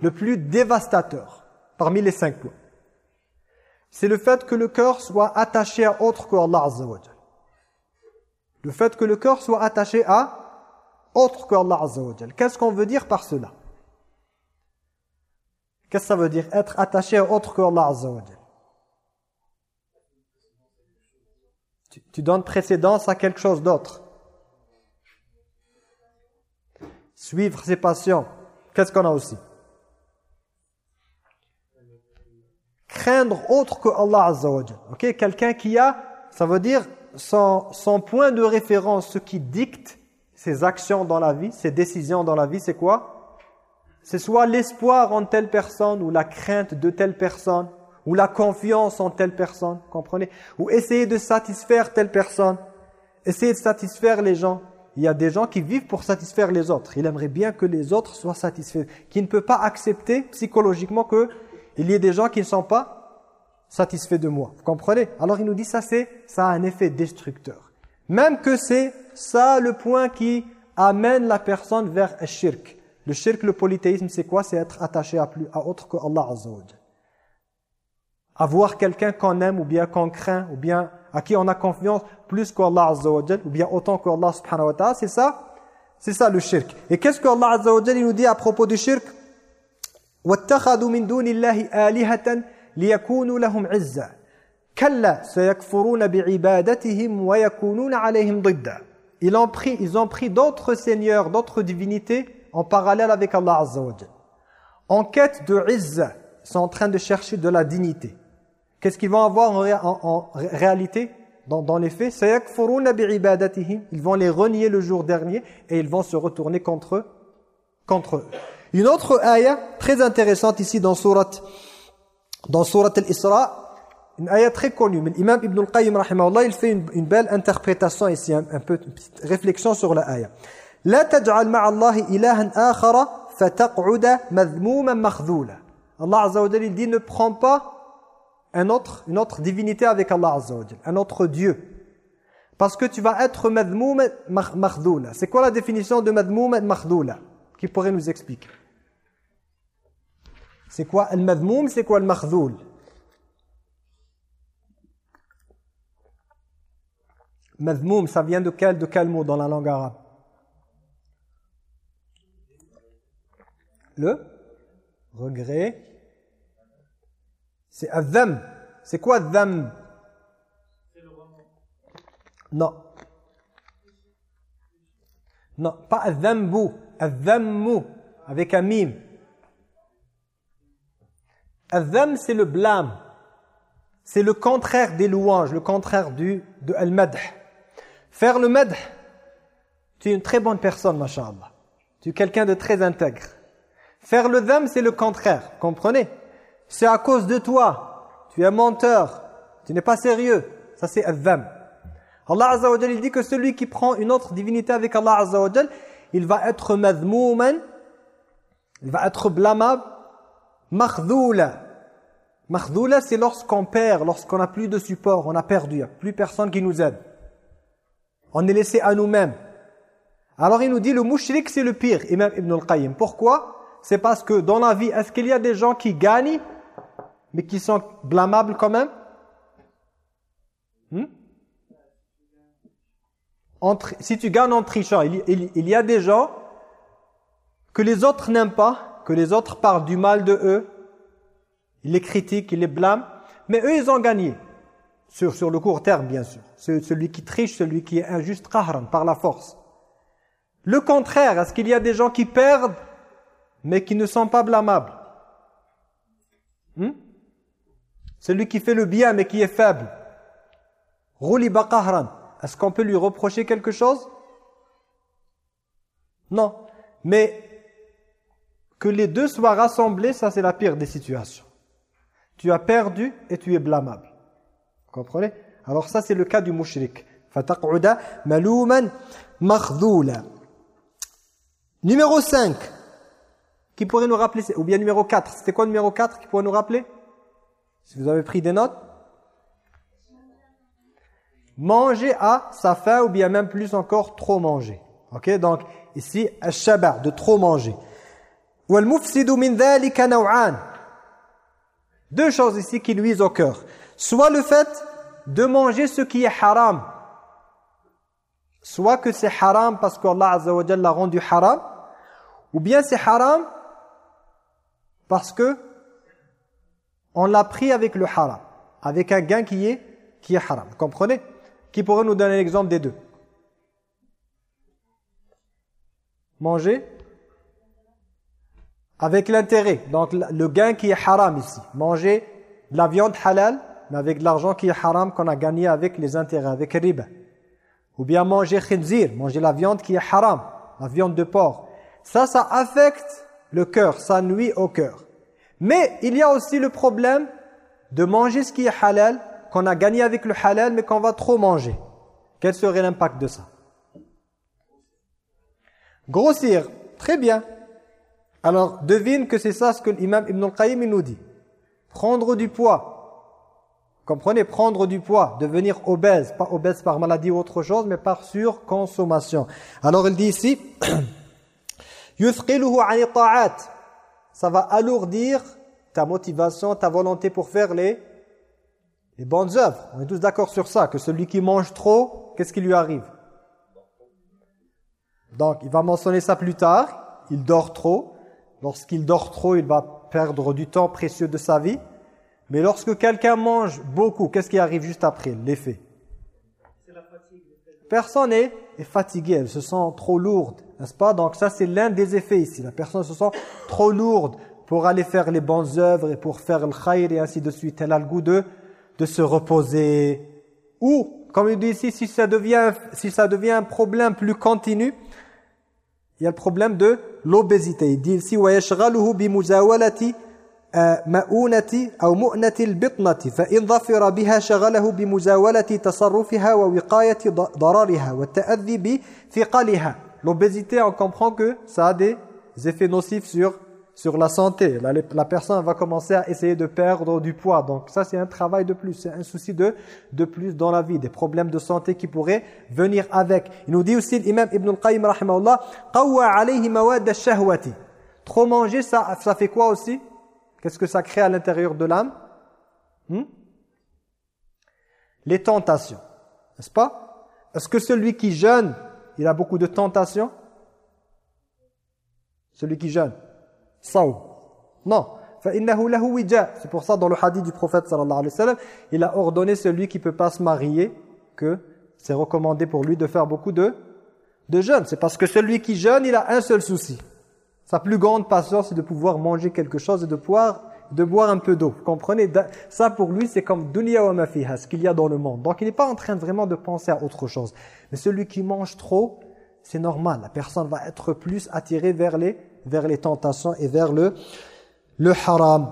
S1: le plus dévastateur parmi les cinq points c'est le fait que le cœur soit attaché à autre que Allah Azza wa Le fait que le cœur soit attaché à autre que Allah Azza wa Qu'est-ce qu'on veut dire par cela Qu'est-ce que ça veut dire être attaché à autre que Allah Azza wa tu, donnes précédence à quelque chose d'autre. Suivre ses passions. Qu'est-ce qu'on a aussi? Craindre autre que Allah Azza Ok, quelqu'un qui a, ça veut dire son, son point de référence, ce qui dicte ses actions dans la vie, ses décisions dans la vie, c'est quoi? C'est soit l'espoir en telle personne ou la crainte de telle personne ou la confiance en telle personne, comprenez? Ou essayer de satisfaire telle personne, essayer de satisfaire les gens. Il y a des gens qui vivent pour satisfaire les autres. Il aimerait bien que les autres soient satisfaits. Qui ne peut pas accepter psychologiquement que il y a des gens qui ne sont pas satisfaits de moi. Vous comprenez? Alors il nous dit ça, c'est ça a un effet destructeur. Même que c'est ça le point qui amène la personne vers le shirk. Le shirk, le polythéisme, c'est quoi? C'est être attaché à, plus, à autre que Allah Azza avoir quelqu'un qu'on aime ou bien qu'on craint ou bien à qui on a confiance plus qu'Allah Azza wa ou bien autant qu'Allah subhanahu wa ta'ala, c'est ça? C'est ça le shirk. Et qu'est-ce qu'Allah Azza wa nous dit à propos du shirk? وَاتَّخَذُوا مِن دُونِ اللَّهِ آلِهَةً لِيَكُونُوا لَهُمْ كَلَّا سَيَكْفُرُونَ بِعِبَادَتِهِمْ وَيَكُونُونَ عَلَيْهِمْ Ils ont pris, d'autres seigneurs, d'autres divinités en parallèle avec Allah Azza wa En quête de izza, ils sont en train de chercher de la dignité. qu'est-ce qu'ils vont avoir en, en, en réalité dans, dans les faits سيكفرون بعبادتهم ils vont les renier le jour dernier et ils vont se retourner contre eux contre eux Une autre ayah très intéressante ici dans surat dans surat al-Isra, une ayah très connue. Mais l'imam Ibn al-Qayyim rahimahullah, il fait une, une, belle interprétation ici, un, un peu une petite réflexion sur la ayah. لا تجعل مع الله إلها آخر فتقعد مذموما مخذولا. Allah Azza wa Jalla, il dit ne prends pas un autre, une autre divinité avec Allah Azza wa un autre Dieu. Parce que tu vas être madmoum makhdhoula. C'est quoi la définition de madmoum makhdhoula Qui pourrait nous expliquer? C'est quoi al-madmoum C'est quoi al-makhdoul Madmoum, ça vient de quel, de quel mot dans la langue arabe? Le regret. C'est adham. C'est quoi adham Non. Non, pas adhambu. Adhammu, avec un mime. Azam, c'est le blâme. C'est le contraire des louanges, le contraire du, de al-madh. Faire le madh, tu es une très bonne personne, mashallah. Tu es quelqu'un de très intègre. Faire le dham, c'est le contraire, comprenez? C'est à cause de toi. Tu es menteur. Tu n'es pas sérieux. Ça, c'est al-dham. Allah Azza wa il dit que celui qui prend une autre divinité avec Allah Azza wa il va être madhmouman, il va être blâmable, Makhdoula. Makhdoula, c'est lorsqu'on perd, lorsqu'on n'a plus de support, on a perdu, il n'y a plus personne qui nous aide. On est laissé à nous-mêmes. Alors il nous dit, le mouchrik, c'est le pire, Imam Ibn al-Qayyim. Pourquoi? C'est parce que dans la vie, est-ce qu'il y a des gens qui gagnent, mais qui sont blâmables quand même? Hmm? Entre, Si tu gagnes en trichant, il, y a des gens que les autres n'aiment pas, que les autres parlent du mal de eux, ils les critiquent, ils les blâment, mais eux, ils ont gagné. Sur, sur le court terme, bien sûr. Celui qui triche, celui qui est injuste, par la force. Le contraire, est-ce qu'il y a des gens qui perdent, mais qui ne sont pas blâmables? Hmm? Celui qui fait le bien, mais qui est faible. Ghuliba qahran. Est-ce qu'on peut lui reprocher quelque chose Non. Mais que les deux soient rassemblés, ça c'est la pire des situations. Tu as perdu et tu es blâmable. Vous comprenez Alors ça c'est le cas du mushrik. فَتَقْعُدَ مَلُومًا مَخْذُولًا Numéro 5. Qui pourrait nous rappeler Ou bien numéro 4. C'était quoi numéro 4 qui pourrait nous rappeler Si vous avez pris des notes? Manger à sa faim ou bien même plus encore trop manger. Ok Donc ici, al de trop manger. Deux choses ici qui nuisent au cœur. Soit le fait de manger ce qui est haram. Soit que c'est haram parce qu'Allah Azza wa l'a rendu haram. Ou bien c'est haram parce que on l'a pris avec le haram. Avec un gain qui est, qui est haram. Vous comprenez? Qui pourrait nous donner l'exemple des deux? Manger avec l'intérêt. Donc le gain qui est haram ici. Manger de la viande halal, mais avec de l'argent qui est haram qu'on a gagné avec les intérêts, avec riba. Ou bien manger khinzir, manger la viande qui est haram, la viande de porc. Ça, ça affecte le cœur, ça nuit au cœur. Mais il y a aussi le problème de manger ce qui est halal, qu'on a gagné avec le halal, mais qu'on va trop manger. Quel serait l'impact de ça? Grossir, très bien. Alors, devine que c'est ça ce que l'imam Ibn al-Qayyim nous dit. Prendre du poids. Comprenez, prendre du poids, devenir obèse. Pas obèse par maladie ou autre chose, mais par surconsommation. Alors, il dit ici, [CLEARS THROAT] Ça va alourdir ta motivation, ta volonté pour faire les, les bonnes œuvres. On est tous d'accord sur ça, que celui qui mange trop, qu'est-ce qui lui arrive? Donc, il va mentionner ça plus tard. Il dort trop. Lorsqu'il dort trop, il va perdre du temps précieux de sa vie. Mais lorsque quelqu'un mange beaucoup, qu'est-ce qui arrive juste après? L'effet. Personne est, fatiguée, elle se sent trop lourde, n'est-ce pas Donc ça, c'est l'un des effets ici. La personne se sent trop lourde pour aller faire les bonnes œuvres et pour faire le khayr et ainsi de suite. Elle a le goût de, de se reposer. Ou, comme il dit ici, si ça devient, si ça devient un problème plus continu, il y a le problème de l'obésité. Il dit ici وَيَشْغَلُهُ بِمُزَاوَلَةِ مؤونة أو مؤنة البطنة فإن ظفر بها شغله بمزاولة تصرفها ووقاية ضررها والتأذي بثقلها L'obésité, on comprend que ça a des effets nocifs sur la santé. La, personne va commencer à essayer de perdre du poids. Donc ça, c'est un travail de plus, c'est un souci de, de plus dans la vie, des problèmes de santé qui pourraient venir avec. Il nous dit aussi l'imam Ibn al-Qayyim, rahimahullah, « Qawwa alayhi mawad shahwati Trop manger, ça, ça fait quoi aussi? Qu'est-ce que ça crée à l'intérieur de l'âme? Hmm? Les tentations, n'est-ce pas? Est-ce que celui qui jeûne, il a beaucoup de tentations Celui qui jeûne non. C'est pour ça dans le hadith du prophète sallallahu alayhi wa il a ordonné celui qui ne peut pas se marier que c'est recommandé pour lui de faire beaucoup de, de jeûne. C'est parce que celui qui jeûne, il a un seul souci. Sa plus grande passion, c'est de pouvoir manger quelque chose et de pouvoir de boire un peu d'eau. Vous comprenez? Ça pour lui, c'est comme dunya wa mafiha, ce qu'il y a dans le monde. Donc il n'est pas en train vraiment de penser à autre chose. Mais celui qui mange trop, c'est normal. La personne va être plus attirée vers les vers les tentations et vers le, le haram.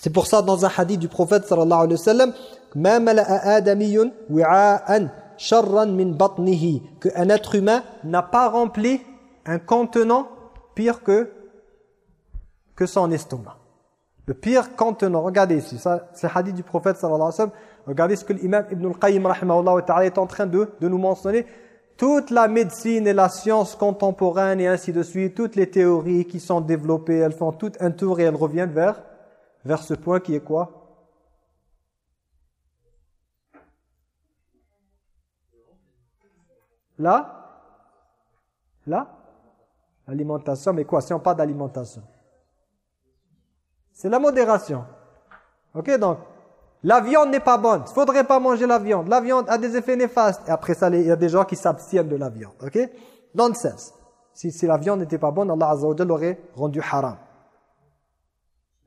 S1: C'est pour ça dans un hadith du prophète sallallahu alayhi wa sallam ma adamiyun wi'a'an sharran min batnihi qu'un être humain n'a pas rempli un contenant pire que que son estomac. Le pire contenant, regardez ici, c'est le hadith du prophète sallallahu alayhi wa sallam. Regardez ce que l'imam Ibn al-Qayyim rahimahullah est en train de, de nous mentionner. Toute la médecine et la science contemporaine et ainsi de suite, toutes les théories qui sont développées, elles font tout un tour et elles reviennent vers, vers ce point qui est quoi? Là? Là? Alimentation, mais quoi Si on parle d'alimentation? C'est la modération. Ok, donc la viande n'est pas bonne. Il faudrait pas manger la viande. La viande a des effets néfastes. Et après ça, il y a des gens qui s'abstiennent de la viande. Ok? Nonsense. Si, si la viande n'était pas bonne, Allah Azza aurait rendu haram.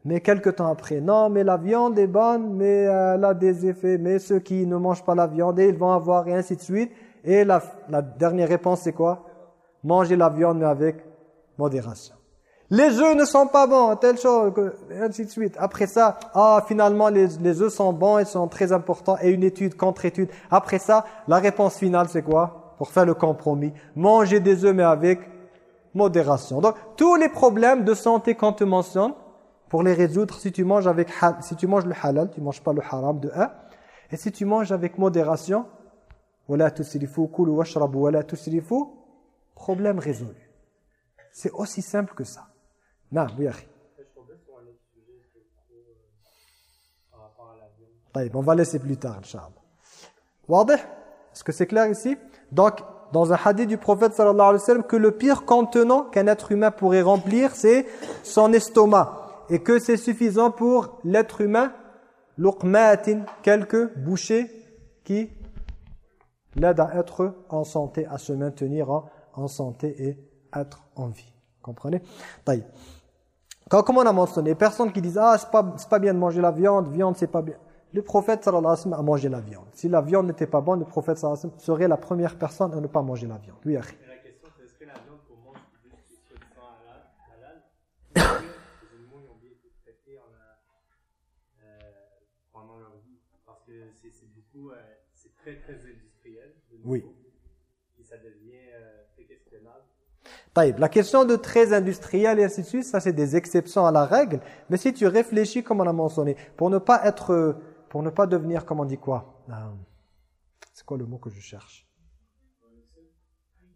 S1: Mais quelques temps après, non, mais la viande est bonne, mais euh, elle a des effets, mais ceux qui ne mangent pas la viande, ils vont avoir, et ainsi de suite. Et la, la dernière réponse, c'est quoi? Manger la viande, mais avec modération. Les œufs ne sont pas bons, telle chose, et ainsi de suite. Après ça, ah, finalement, les, les sont bons, ils sont très importants, et une étude contre étude. Après ça, la réponse finale, c'est quoi? Pour faire le compromis. Manger des œufs, mais avec modération. Donc, tous les problèmes de santé qu'on te mentionne, pour les résoudre, si tu manges avec si tu manges le halal, tu manges pas le haram de un. Et si tu manges avec modération, wala tusrifu kulu washrabu wala tusrifu, problème résolu. C'est aussi simple que ça. Oui, akhi. on va laisser plus tard, Inchallah. Est-ce que c'est clair ici? Donc, dans un hadith du prophète sallallahu alayhi wa sallam, que le pire contenant qu'un être humain pourrait remplir, c'est son estomac et que c'est suffisant pour l'être humain, luqmatin, quelques bouchées qui l'aident à être en santé, à se maintenir en, santé et être en vie. Comprenez? Quand, Comme on a mentionné, personnes qui disent « Ah, c'est pas, pas bien de manger la viande, viande c'est pas bien ». Le prophète sallallahu alayhi wa sallam a mangé la viande. Si la viande n'était pas bonne, le prophète sallallahu alayhi wa sallam serait la première personne à ne pas manger la viande. Oui, très, très industriel. oui. Et ça devient euh, très questionnable. La question de très industriel et ainsi de suite, ça c'est des exceptions à la règle. Mais si tu réfléchis, comme on a mentionné, pour ne pas être, pour ne pas devenir, comment on dit quoi? Euh, C'est quoi le mot que je cherche?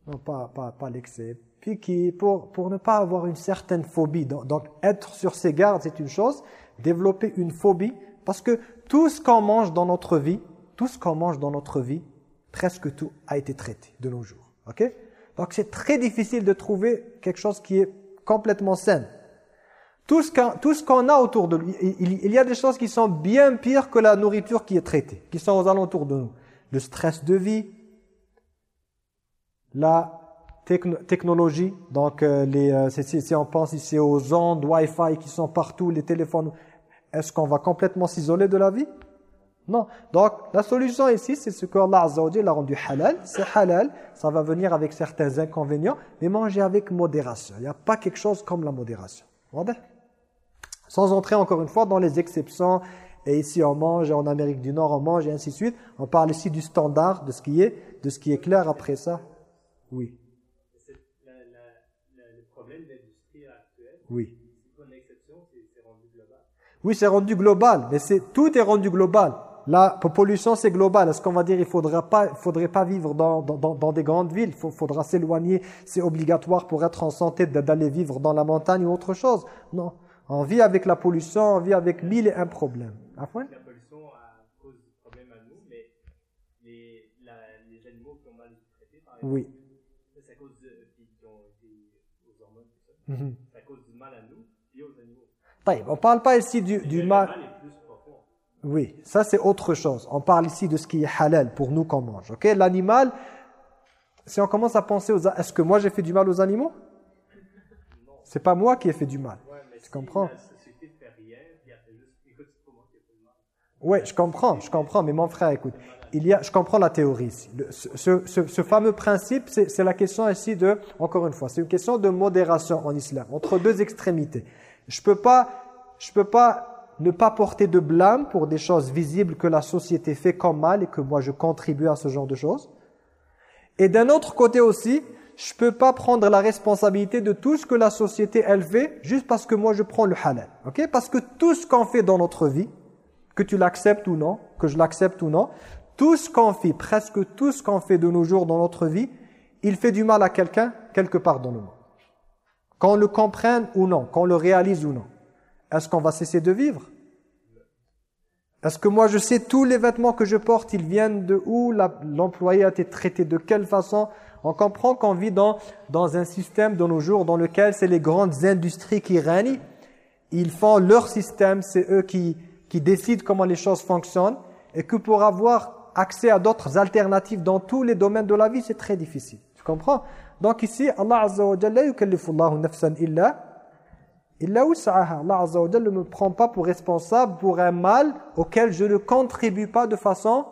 S1: Non, pas, pas, pas l'excès. Puis qui, pour, pour ne pas avoir une certaine phobie. Donc, donc être sur ses gardes, c'est une chose. Développer une phobie. Parce que tout ce qu'on mange dans notre vie, tout ce qu'on mange dans notre vie, presque tout a été traité de nos jours. Ok? Donc c'est très difficile de trouver quelque chose qui est complètement sain. Tout ce qu'on a autour de lui, il, y a des choses qui sont bien pires que la nourriture qui est traitée, qui sont aux alentours de nous. Le stress de vie, la technologie, donc euh, les, euh, si on pense ici aux ondes, Wi-Fi qui sont partout, les téléphones, est-ce qu'on va complètement s'isoler de la vie? Non. Donc, la solution ici, c'est ce que Allah Azza a rendu halal. C'est halal, ça va venir avec certains inconvénients, mais manger avec modération. Il n'y a pas quelque chose comme la modération. Sans entrer encore une fois dans les exceptions, et ici on mange, et en Amérique du Nord on mange, et ainsi de suite. On parle ici du standard, de ce qui est, de ce qui est clair après ça. Oui. Le problème actuelle, oui. Oui, c'est rendu global, mais tout est rendu global. La pollution, c'est global. Est-ce qu'on va dire il ne pas, faudrait pas vivre dans, dans, des grandes villes? Il faudra s'éloigner. C'est obligatoire pour être en santé d'aller vivre dans la montagne ou autre chose. Non. On vit avec la pollution, on vit avec mille et un problèmes.
S2: La pollution cause des problèmes à nous, mais les, les animaux qui ont mal traités, par exemple, oui. c'est à cause de, qui ont été aux hormones, C'est à cause du mal à nous et aux animaux.
S1: On ne parle pas ici du, du mal... Oui, ça c'est autre chose. On parle ici de ce qui est halal pour nous qu'on mange. Ok, L'animal, si on commence à penser aux... Est-ce que moi j'ai fait du mal aux animaux? C'est pas moi qui ai fait du mal. tu comprends? Oui, je comprends, je comprends, mais mon frère, écoute, il y a, je comprends la théorie ici. ce, ce, ce, fameux principe, c'est la question ici de, encore une fois, c'est une question de modération en islam, entre deux extrémités. Je peux pas, je peux pas ne pas porter de blâme pour des choses visibles que la société fait comme mal et que moi je contribue à ce genre de choses. Et d'un autre côté aussi, je peux pas prendre la responsabilité de tout ce que la société elle fait juste parce que moi je prends le halal. Parce que tout ce qu'on fait dans notre vie, que tu l'acceptes ou non, que je l'accepte ou non, tout ce qu'on fait, presque tout ce qu'on fait de nos jours dans notre vie, il fait du mal à quelqu'un quelque part dans le monde. Qu'on le comprenne ou non, qu'on le réalise ou non. Est-ce qu'on va cesser de vivre? Est-ce que moi je sais tous les vêtements que je porte, ils viennent de où? L'employé a été traité de quelle façon? On comprend qu'on vit dans, dans un système de nos jours dans lequel c'est les grandes industries qui règnent. Ils font leur système, c'est eux qui, qui décident comment les choses fonctionnent. Et que pour avoir accès à d'autres alternatives dans tous les domaines de la vie, c'est très difficile. Tu comprends? Donc ici, Allah Azza wa Jalla, Allah Azza ne me prend pas pour responsable pour un mal auquel je ne contribue pas de façon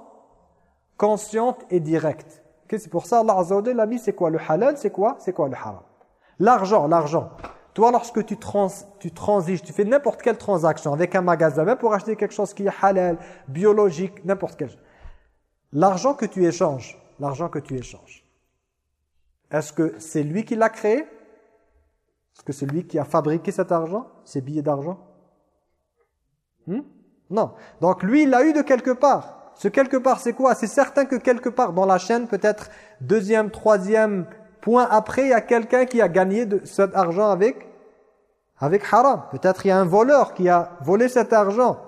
S1: consciente et directe. C'est pour ça Allah Azza wa a mis c'est quoi le halal, c'est quoi C'est quoi le haram? L'argent, l'argent. Toi, lorsque tu, trans, tu transiges, tu fais n'importe quelle transaction avec un magasin, même pour acheter quelque chose qui est halal, biologique, n'importe quel. L'argent que tu échanges, l'argent que tu échanges, est-ce que c'est lui qui l'a créé? Est-ce que c'est lui qui a fabriqué cet argent, ces billets d'argent hmm? Non. Donc lui, il l'a eu de quelque part. Ce quelque part, c'est quoi? C'est certain que quelque part dans la chaîne, peut-être deuxième, troisième point après, il y a quelqu'un qui a gagné cet argent avec, avec haram. Peut-être il y a un voleur qui a volé cet argent.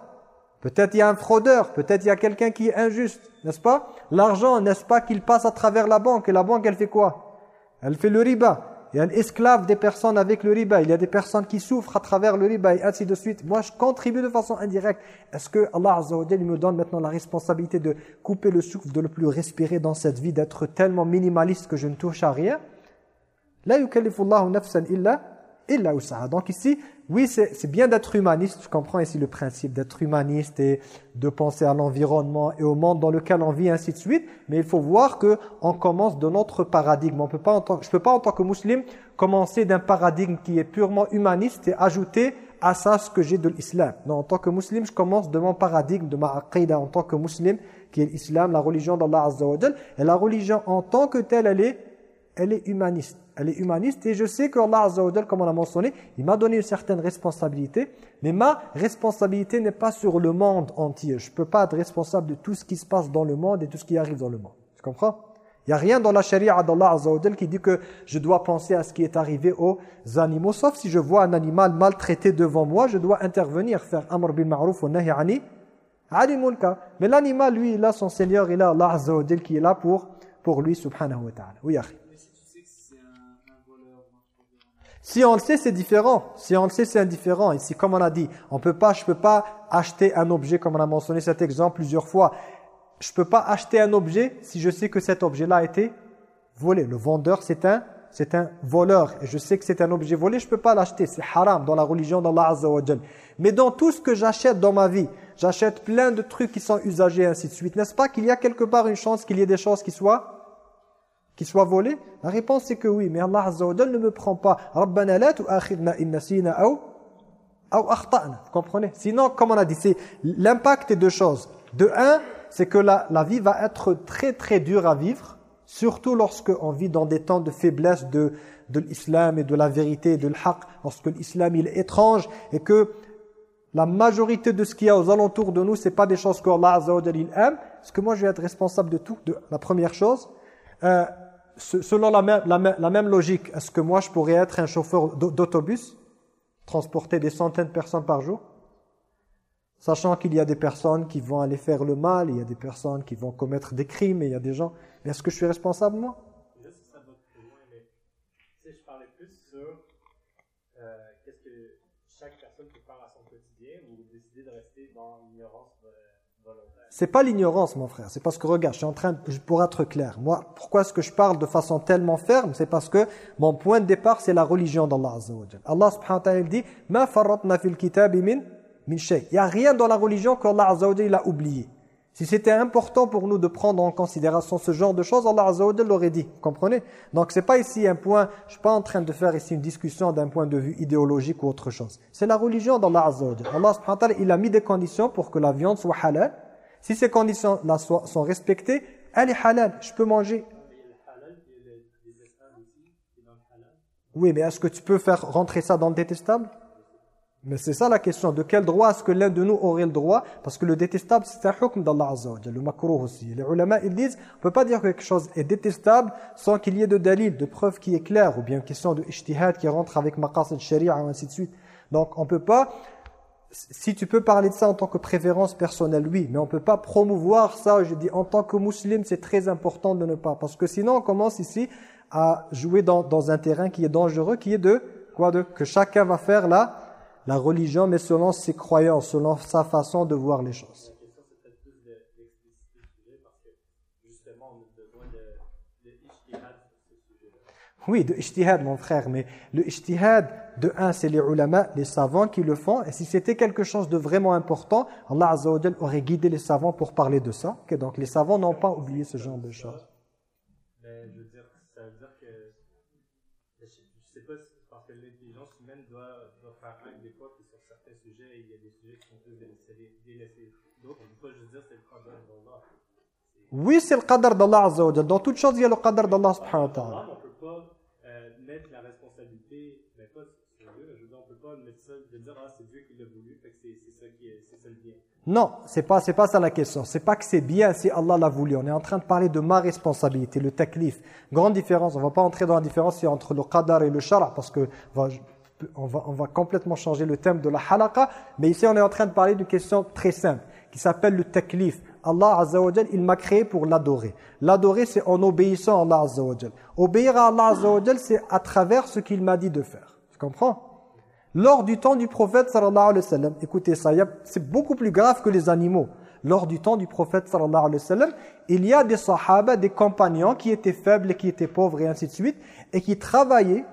S1: Peut-être il y a un fraudeur, peut-être il y a quelqu'un qui est injuste, n'est-ce pas? L'argent, n'est-ce pas qu'il passe à travers la banque? Et la banque, elle fait quoi? Elle fait le riba. Il y a un esclave des personnes avec le riba. Il y a des personnes qui souffrent à travers le riba et ainsi de suite. Moi, je contribue de façon indirecte. Est-ce que Allah Azza wa me donne maintenant la responsabilité de couper le souffle, de ne plus respirer dans cette vie, d'être tellement minimaliste que je ne touche à rien? La nafsan illa illa Donc ici, oui, c'est bien d'être humaniste. Je comprends ici le principe d'être humaniste et de penser à l'environnement et au monde dans lequel on vit, ainsi de suite. Mais il faut voir que on commence de notre paradigme. On peut pas, je ne peux pas, en tant que musulman, commencer d'un paradigme qui est purement humaniste et ajouter à ça ce que j'ai de l'islam. Non, en tant que musulman, je commence de mon paradigme, de ma aqidah en tant que musulman, qui est l'islam, la religion d'Allah Azza Et la religion en tant que telle, elle est, elle est humaniste elle est humaniste et je sais que Allah Azza comme on a mentionné, il m'a donné une certaine responsabilité, mais ma responsabilité n'est pas sur le monde entier. Je ne peux pas être responsable de tout ce qui se passe dans le monde et tout ce qui arrive dans le monde. Tu comprends? Il n'y a rien dans la charia d'Allah Azza qui dit que je dois penser à ce qui est arrivé aux animaux, sauf si je vois un animal maltraité devant moi, je dois intervenir, faire amr bil ma'ruf wa nahi ani Mais l'animal, lui, il a son Seigneur, il a Allah Azza qui est là pour, pour lui, subhanahu wa ta'ala. Oui, Si on le sait, c'est différent. Si on le sait, c'est indifférent. Ici, comme on a dit, on peut pas, je peux pas acheter un objet, comme on a mentionné cet exemple plusieurs fois. Je peux pas acheter un objet si je sais que cet objet-là a été volé. Le vendeur, c'est un, c'est un voleur. Et je sais que c'est un objet volé, je peux pas l'acheter. C'est haram dans la religion d'Allah Azza Mais dans tout ce que j'achète dans ma vie, j'achète plein de trucs qui sont usagés, ainsi de suite. N'est-ce pas qu'il y a quelque part une chance qu'il y ait des choses qui soient qu'il soit volé La réponse c'est que oui, mais Allah Azza wa ne me prend pas. Rabbana la tu'akhidna in nasina ou akhta'na. Vous comprenez? Sinon, comme on a dit, c'est l'impact est deux choses. De un, c'est que la, la vie va être très très dure à vivre, surtout lorsque on vit dans des temps de faiblesse de, de l'islam et de la vérité de l'haq, lorsque l'islam il est étrange et que la majorité de ce qu'il y a aux alentours de nous, c'est pas des choses qu'Allah Azza wa aime. Est-ce que moi je vais être responsable de tout de La première chose. Euh, selon la même, logique, est-ce que moi je pourrais être un chauffeur d'autobus, transporter des centaines de personnes par jour? Sachant qu'il y a des personnes qui vont aller faire le mal, il y a des personnes qui vont commettre des crimes, il y a des gens... Mais est-ce que je suis responsable, moi? C'est pas l'ignorance, mon frère. C'est parce que, regarde, je suis en train, de, pour être clair, moi, pourquoi est-ce que je parle de façon tellement ferme? C'est parce que mon point de départ, c'est la religion d'Allah Azza wa Allah subhanahu wa ta'ala dit « Ma farratna fil kitabi min, min shay » Il n'y a rien dans la religion qu'Allah Azza wa a oublié. Si c'était important pour nous de prendre en considération ce genre de choses, Allah Azza wa l'aurait dit. Vous comprenez? Donc c'est pas ici un point, je suis pas en train de faire ici une discussion d'un point de vue idéologique ou autre chose. C'est la religion d'Allah Azza Allah subhanahu wa ta'ala, il a mis des conditions pour que la viande soit halal si ces conditions-là sont respectées, elle est halal, je peux manger. Oui, mais est-ce que tu peux faire rentrer ça dans le détestable? Mais c'est ça la question. De quel droit est-ce que l'un de nous aurait le droit? Parce que le détestable, c'est un hukm d'Allah Azza wa le makruh aussi. Les ulama, ils disent, on ne peut pas dire que quelque chose est détestable sans qu'il y ait de dalil, de preuve qui est claire, ou bien une question de ijtihad qui rentre avec maqasid sharia, et ainsi de suite. Donc, on ne peut pas si tu peux parler de ça en tant que préférence personnelle, oui, mais on ne peut pas promouvoir ça, je dis en tant que musulman, c'est très important de ne pas, parce que sinon on commence ici à jouer dans, un terrain qui est dangereux, qui est de, quoi de, que chacun va faire la, la religion, mais selon ses croyances, selon sa façon de voir les choses. Oui, de ijtihad, mon frère, mais le ijtihad, de un, c'est les ulama, les savants qui le font, et si c'était quelque chose de vraiment important, Allah Azza wa aurait guidé les savants pour parler de ça, donc les savants n'ont pas oublié ce genre de choses.
S2: Ben, je veux dire, ça veut dire que, je, ne sais pas, parce que l'intelligence humaine doit, doit faire acte des fois, que sur certains sujets, il y a des sujets qui sont plus délaissés d'autres, peut pas juste dire c'est le qadar d'Allah.
S1: Oui, c'est le qadar d'Allah Azza wa Dans toute chose, il y a le qadar d'Allah subhanahu wa ta'ala. Non, c'est pas c'est pas ça la question. C'est pas que c'est bien si Allah l'a voulu. On est en train de parler de ma responsabilité, le taklif. Grande différence. On va pas entrer dans la différence entre le qadar et le shara parce que on va on va complètement changer le thème de la halaqa. Mais ici, on est en train de parler d'une question très simple qui s'appelle le taklif. Allah Azza wa il m'a créé pour l'adorer. L'adorer, c'est en obéissant à Allah Azza wa Obéir à Allah Azza wa c'est à travers ce qu'il m'a dit de faire. Tu comprends? Lors du temps du prophète sallallahu alayhi sallam, écoutez ça, c'est beaucoup plus grave que les animaux. Lors du temps du prophète sallallahu alayhi sallam, il y a des sahaba, des compagnons qui étaient faibles et qui étaient pauvres et ainsi de suite, et qui travaillaient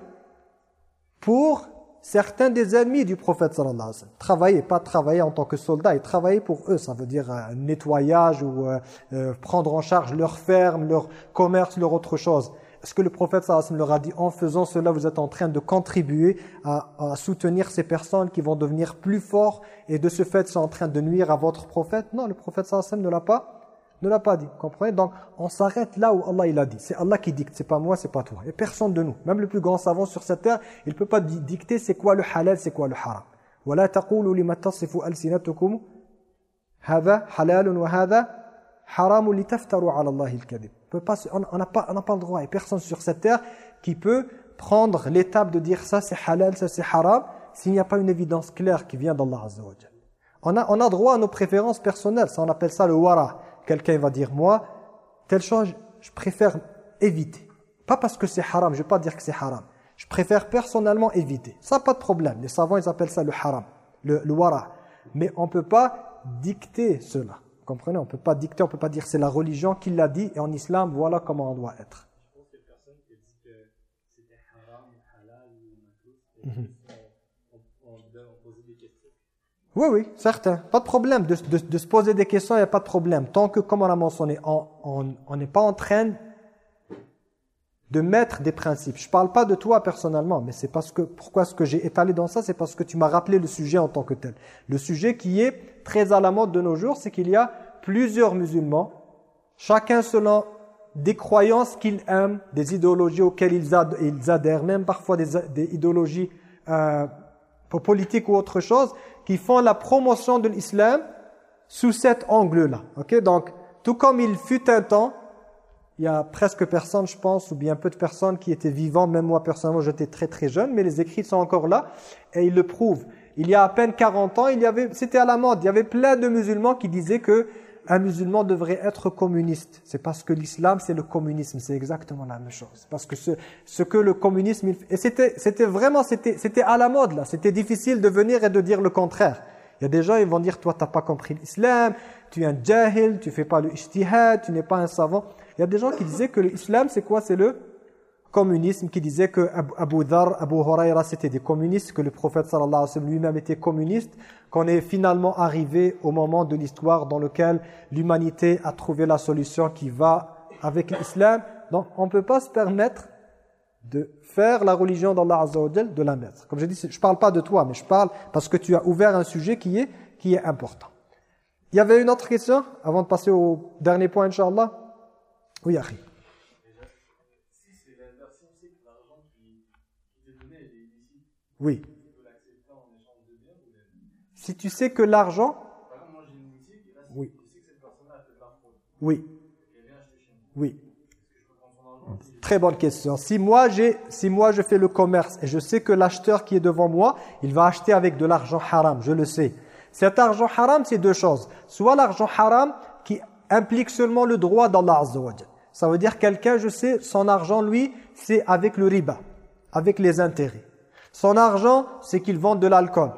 S1: pour certains des ennemis du prophète sallallahu alayhi sallam. Travailler, pas travailler en tant que soldat, ils travaillaient pour eux, ça veut dire un nettoyage ou euh, euh, prendre en charge leur ferme, leur commerce, leur autre chose Est-ce que le prophète sallallahu leur a dit en faisant cela vous êtes en train de contribuer à, soutenir ces personnes qui vont devenir plus forts et de ce fait sont en train de nuire à votre prophète Non, le prophète sallallahu ne l'a pas ne l'a pas dit. Comprenez Donc on s'arrête là où Allah il a dit. C'est Allah qui dicte, c'est pas moi, c'est pas toi. Et personne de nous, même le plus grand savant sur cette terre, il peut pas dicter c'est quoi le halal, c'est quoi le haram. ولا تقولوا لما تصف ألسنتكم هذا حلال وهذا حرام لتفتروا على الله الكذب on n'a pas, pas le droit. Et personne sur cette terre qui peut prendre l'étape de dire ça c'est halal, ça c'est haram, s'il n'y a pas une évidence claire qui vient d'Allah Azza on a, on a droit à nos préférences personnelles, ça on appelle ça le wara. Quelqu'un va dire, moi, telle chose, je préfère éviter. Pas parce que c'est haram, je ne vais pas dire que c'est haram. Je préfère personnellement éviter. Ça, pas de problème. Les savants, ils appellent ça le haram, le, le wara. Mais on ne peut pas dicter cela comprenez On ne peut pas dicter, on ne peut pas dire c'est la religion qui l'a dit et en islam, voilà comment on doit être. Oui, oui, certain. Pas de problème. De, de, se poser des questions, il n'y a pas de problème. Tant que, comme on a mentionné, on n'est pas en train de mettre des principes. Je ne parle pas de toi personnellement, mais c'est parce que pourquoi est-ce que j'ai étalé dans ça? C'est parce que tu m'as rappelé le sujet en tant que tel. Le sujet qui est très à la mode de nos jours, c'est qu'il y a plusieurs musulmans, chacun selon des croyances qu'ils aiment, des idéologies auxquelles ils, adhèrent, même parfois des, idéologies euh, politiques ou autre chose, qui font la promotion de l'islam sous cet angle-là. Ok, Donc, tout comme il fut un temps, il y a presque personne, je pense, ou bien peu de personnes qui étaient vivants, même moi personnellement, j'étais très très jeune, mais les écrits sont encore là, et ils le prouvent. Il y a à peine 40 ans, il y avait, c'était à la mode. Il y avait plein de musulmans qui disaient que un musulman devrait être communiste. C'est parce que l'islam, c'est le communisme. C'est exactement la même chose. Parce que ce, ce que le communisme... Et c'était vraiment, c'était à la mode là. C'était difficile de venir et de dire le contraire. Il y a des gens, ils vont dire, toi, tu n'as pas compris l'islam, tu es un jahil, tu fais pas le ijtihad, tu n'es pas un savant. Il y a des gens qui disaient que l'islam, c'est quoi? C'est le communisme qui disait que Abu Dhar, Abu Huraira c'était des communistes, que le prophète sallallahu alayhi wa sallam lui-même était communiste, qu'on est finalement arrivé au moment de l'histoire dans lequel l'humanité a trouvé la solution qui va avec l'islam. Donc on ne peut pas se permettre de faire la religion d'Allah Azza wa de la mettre. Comme je dis, je ne parle pas de toi, mais je parle parce que tu as ouvert un sujet qui est, qui est important. Il y avait une autre question avant de passer au dernier point, Inch'Allah? Oui, Akhi. Oui. Si tu sais que l'argent... Oui. Oui. Oui. Très bonne question. Si moi, si moi je fais le commerce et je sais que l'acheteur qui est devant moi, il va acheter avec de l'argent haram, je le sais. Cet argent haram, c'est deux choses. Soit l'argent haram qui implique seulement le droit d'Allah Azza Ça veut dire quelqu'un, je sais, son argent, lui, c'est avec le riba, avec les intérêts. Son argent, c'est qu'il vend de l'alcool,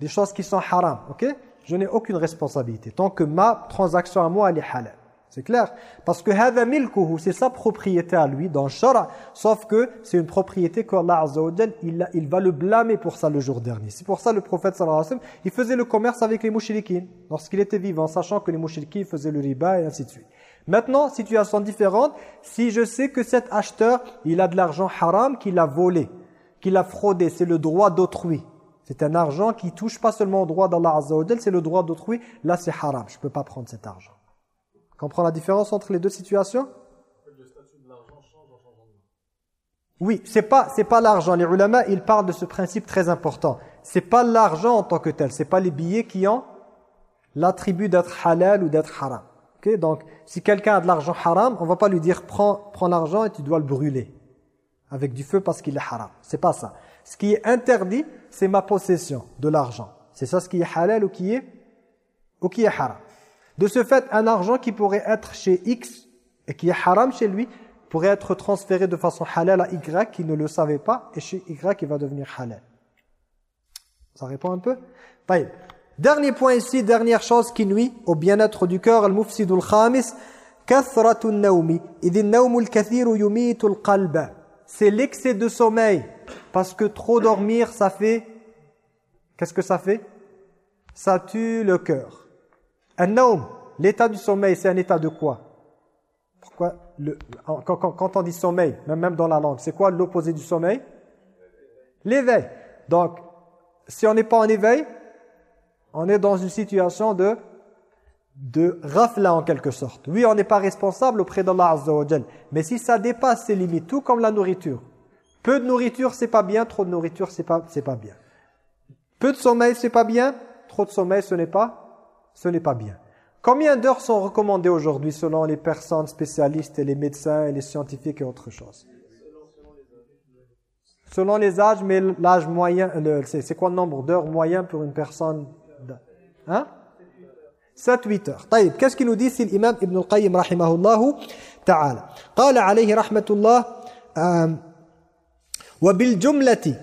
S1: des choses qui sont haram, ok? Je n'ai aucune responsabilité, tant que ma transaction à moi, elle est halal. C'est clair? Parce que milkuhu, c'est sa propriété à lui dans shara, sauf que c'est une propriété qu'Allah Azza il, va le blâmer pour ça le jour dernier. C'est pour ça le prophète sallallahu alayhi wa sallam, il faisait le commerce avec les mouchriquines lorsqu'il était vivant, sachant que les mouchriquines faisaient le riba et ainsi de suite. Maintenant, situation différente, si je sais que cet acheteur, il a de l'argent haram qu'il a volé, qu'il a fraudé, c'est le droit d'autrui. C'est un argent qui touche pas seulement au droit d'Allah Azza c'est le droit d'autrui, là c'est haram, je peux pas prendre cet argent. Comprends la différence entre les deux situations? Oui, c'est pas c'est pas l'argent. Les ulama, ils parlent de ce principe très important. C'est pas l'argent en tant que tel, c'est pas les billets qui ont l'attribut d'être halal ou d'être haram. OK Donc, si quelqu'un a de l'argent haram, on va pas lui dire prends prends l'argent et tu dois le brûler avec du feu parce qu'il est haram. C'est pas ça. Ce qui est interdit, c'est ma possession de l'argent. C'est ça ce qui est halal ou qui est ou qui est haram. De ce fait, un argent qui pourrait être chez X et qui est haram chez lui, pourrait être transféré de façon halal à Y qui ne le savait pas, et chez Y il va devenir halal. Ça répond un peu? Dernier point ici, dernière chose qui nuit au bien-être du cœur, al-mufsidul khamis, kathratun naumi, idin naumul kathiru yumitul qalba. C'est l'excès de sommeil, parce que trop dormir, ça fait... Qu'est-ce que ça fait? Ça tue le cœur. Un homme, l'état du sommeil, c'est un état de quoi? Pourquoi le, quand, on dit sommeil, même dans la langue, c'est quoi l'opposé du sommeil? L'éveil. Donc, si on n'est pas en éveil, on est dans une situation de de rafla en quelque sorte. Oui, on n'est pas responsable auprès d'Allah Azza wa mais si ça dépasse ses limites, tout comme la nourriture. Peu de nourriture, c'est pas bien, trop de nourriture, c'est pas c'est pas bien. Peu de sommeil, c'est pas bien, trop de sommeil, ce n'est pas ce n'est pas bien. Combien d'heures sont recommandées aujourd'hui selon les personnes spécialistes et les médecins et les scientifiques et autre chose Selon les âges, mais l'âge moyen, c'est quoi le nombre d'heures moyen pour une personne Hein 7-8 heures. Qu'est-ce qu'il nous dit c'est l'imam Ibn al-Qayyim rahimahullah ta'ala? قال عليه رحمة الله وبالجملة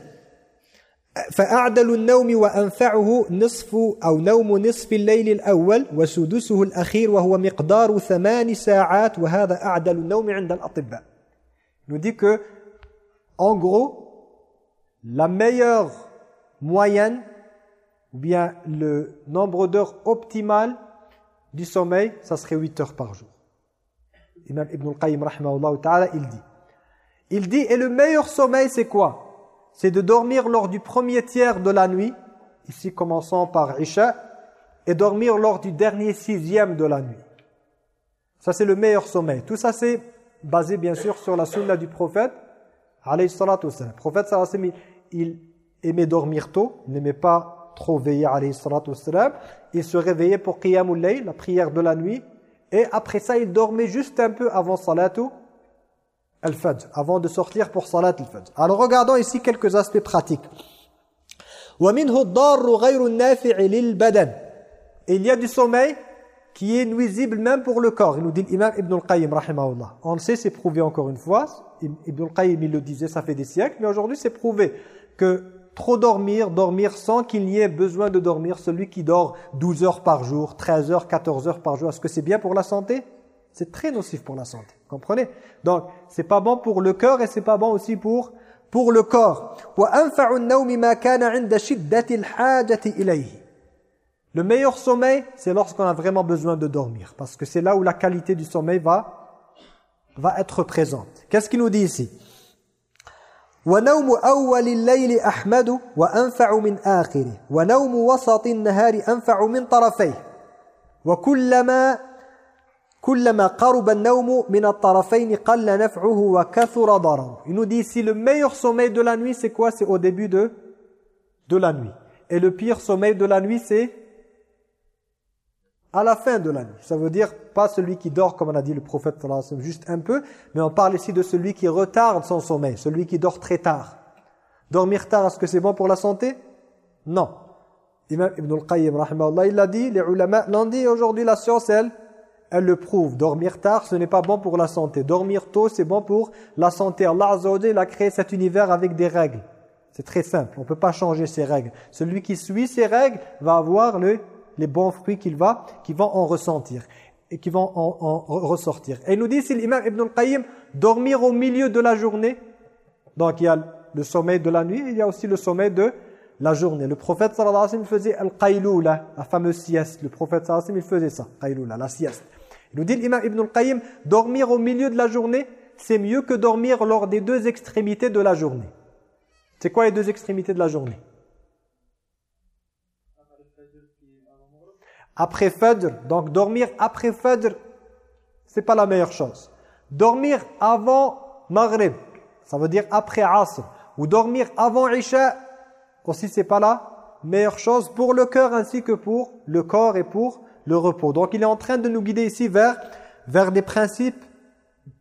S1: فأعدل النوم وأنفعه نصف أو نوم نصف الليل الأول وسدسه الأخير وهو مقدار ثمان ساعات وهذا أعدل النوم عند الأطباء nous dit que en gros la meilleure moyenne ou bien le nombre d'heures optimal du sommeil ça serait 8 heures par jour Imam Ibn al-Qayyim ta'ala il dit il dit et le meilleur sommeil c'est quoi? C'est de dormir lors du premier tiers de la nuit, ici commençons par Isha, et dormir lors du dernier sixième de la nuit. Ça c'est le meilleur sommeil. Tout ça c'est basé bien sûr sur la sunna du prophète, alayhi salatu Le prophète il aimait dormir tôt, il n'aimait pas trop Il se réveillait pour qiyamul layl, la prière de la nuit, et après ça il dormait juste un peu avant salatu al-fajr, avant de sortir pour salat al-fajr. Alors regardons ici quelques aspects pratiques. il y a du sommeil qui est nuisible même pour le corps. Il nous dit l'imam Ibn al-Qayyim, rahimahullah. On le sait, c'est prouvé encore une fois. Ibn al-Qayyim, il le disait, ça fait des siècles. Mais aujourd'hui, c'est prouvé que trop dormir, dormir sans qu'il n'y ait besoin de dormir, celui qui dort 12 heures par jour, 13 heures, 14 heures par jour, est-ce que c'est bien pour la santé? C'est très nocif pour la santé. Comprenez? Donc, c'est pas bon pour le cœur et c'est pas bon aussi pour pour le corps. Le meilleur sommeil, c'est lorsqu'on a vraiment besoin de dormir parce que c'est là où la qualité du sommeil va va être présente. Qu'est-ce qu'il nous dit ici? ونوم أول الليل أحمد وأنفع من آخره ونوم وسط النهار أنفع من طرفيه وكلما il nous dit si le meilleur sommeil de la nuit c'est quoi C'est au début de, de la nuit. Et le pire sommeil de la nuit c'est à la fin de la nuit. Ça veut dire pas celui qui dort comme on a dit le prophète juste un peu, mais on parle ici de celui qui retarde son sommeil, celui qui dort très tard. Dormir tard, est-ce que c'est bon pour la santé? Non. Ibn al-Qayyim, il l'a dit, les ulama l'ont dit, aujourd'hui la science, elle, elle le prouve. Dormir tard, ce n'est pas bon pour la santé. Dormir tôt, c'est bon pour la santé. Allah Azza a créé cet univers avec des règles. C'est très simple, on ne peut pas changer ces règles. Celui qui suit ces règles va avoir le, les bons fruits qu'il va, qui vont en ressentir. et qui vont en, ressortir. Et il nous dit, si l'imam Ibn al-Qayyim, dormir au milieu de la journée, donc il y a le sommeil de la nuit, il y a aussi le sommeil de la journée. Le prophète sallallahu alayhi wa sallam faisait al-qayloula, la fameuse sieste. Le prophète sallallahu alayhi wa sallam, il faisait ça, qayloula, la sieste. Il nous dit l'imam Ibn al-Qayyim, dormir au milieu de la journée, c'est mieux que dormir lors des deux extrémités de la journée. C'est quoi les deux extrémités de la journée? Après Fajr, donc dormir après Fajr, c'est pas la meilleure chose. Dormir avant Maghrib, ça veut dire après Asr, ou dormir avant Isha, aussi c'est pas la meilleure chose pour le cœur ainsi que pour le corps et pour le repos. Donc il est en train de nous guider ici vers, vers des principes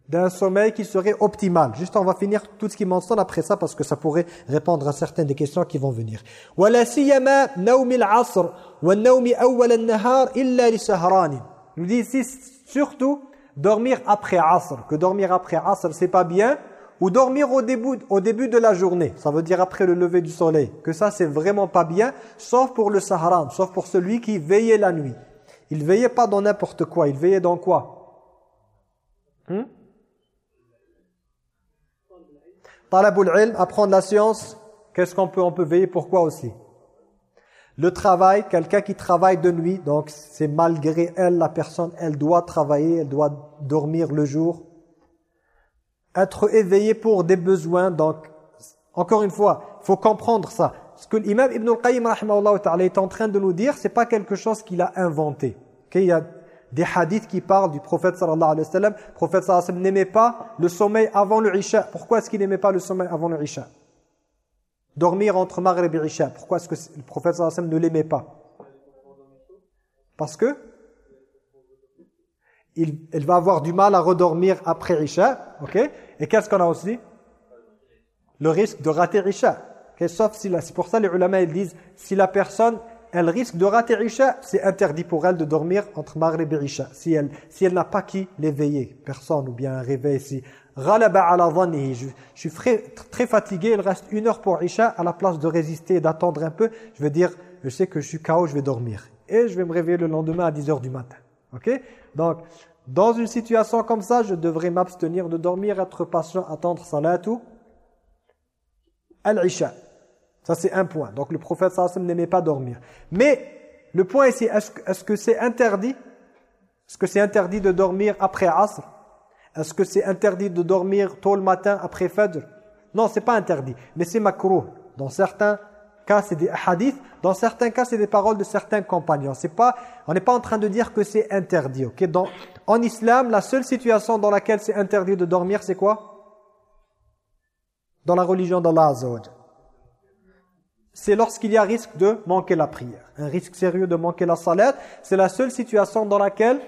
S1: d'un sommeil qui serait optimal. Juste on va finir tout ce qui mentionne après ça parce que ça pourrait répondre à certaines des questions qui vont venir. Il nous dit ici surtout dormir après Asr. Que dormir après Asr c'est pas bien ou dormir au début, au début de la journée, ça veut dire après le lever du soleil, que ça c'est vraiment pas bien, sauf pour le Saharan, sauf pour celui qui veillait la nuit. Il veillait pas dans n'importe quoi, il veillait dans quoi? Hmm? Talabul ilm, apprendre la science, qu'est-ce qu'on peut On peut veiller pourquoi aussi? Le travail, quelqu'un qui travaille de nuit, donc c'est malgré elle, la personne, elle doit travailler, elle doit dormir le jour, être éveillé pour des besoins. Donc, encore une fois, il faut comprendre ça. Ce que l'imam Ibn al-Qayyim est en train de nous dire, c'est pas quelque chose qu'il a inventé. Des hadiths qui parlent du prophète sallallahu alayhi wa sallam. Le prophète sallallahu alayhi wa sallam n'aimait pas le sommeil avant le Isha. Pourquoi est-ce qu'il n'aimait pas le sommeil avant le Isha? Dormir entre Maghrib et Isha. Pourquoi est-ce que le prophète sallallahu alayhi wa sallam ne l'aimait pas? Parce que il, va avoir du mal à redormir après Isha. ok? Et qu'est-ce qu'on a aussi? Le risque de rater Isha. Sauf si c'est pour ça les ulama ils disent si la personne elle risque de rater Isha, c'est interdit pour elle de dormir entre Maghrib et Isha. Si elle, si elle n'a pas qui l'éveiller, personne ou bien un réveil. Si je, je suis très, fatigué, il reste une heure pour Isha, à la place de résister et d'attendre un peu, je vais dire, je sais que je suis KO, je vais dormir. Et je vais me réveiller le lendemain à 10 heures du matin. Ok? Donc, dans une situation comme ça, je devrais m'abstenir de dormir, être patient, attendre salatu al-isha. Ça, c'est un point. Donc, le prophète sallam n'aimait pas dormir. Mais, le point ici, est-ce que c'est interdit? Est-ce que c'est interdit de dormir après Asr? Est-ce que c'est interdit de dormir tôt le matin après Fajr? Non, c'est pas interdit. Mais c'est makruh. Dans certains cas, c'est des hadiths. Dans certains cas, c'est des paroles de certains compagnons. Pas, on n'est pas en train de dire que c'est interdit. Dans, en islam, la seule situation dans laquelle c'est interdit de dormir, c'est quoi? Dans la religion d'Allah Azza c'est lorsqu'il y a risque de manquer la prière. Un risque sérieux de manquer la salat, c'est la seule situation dans laquelle,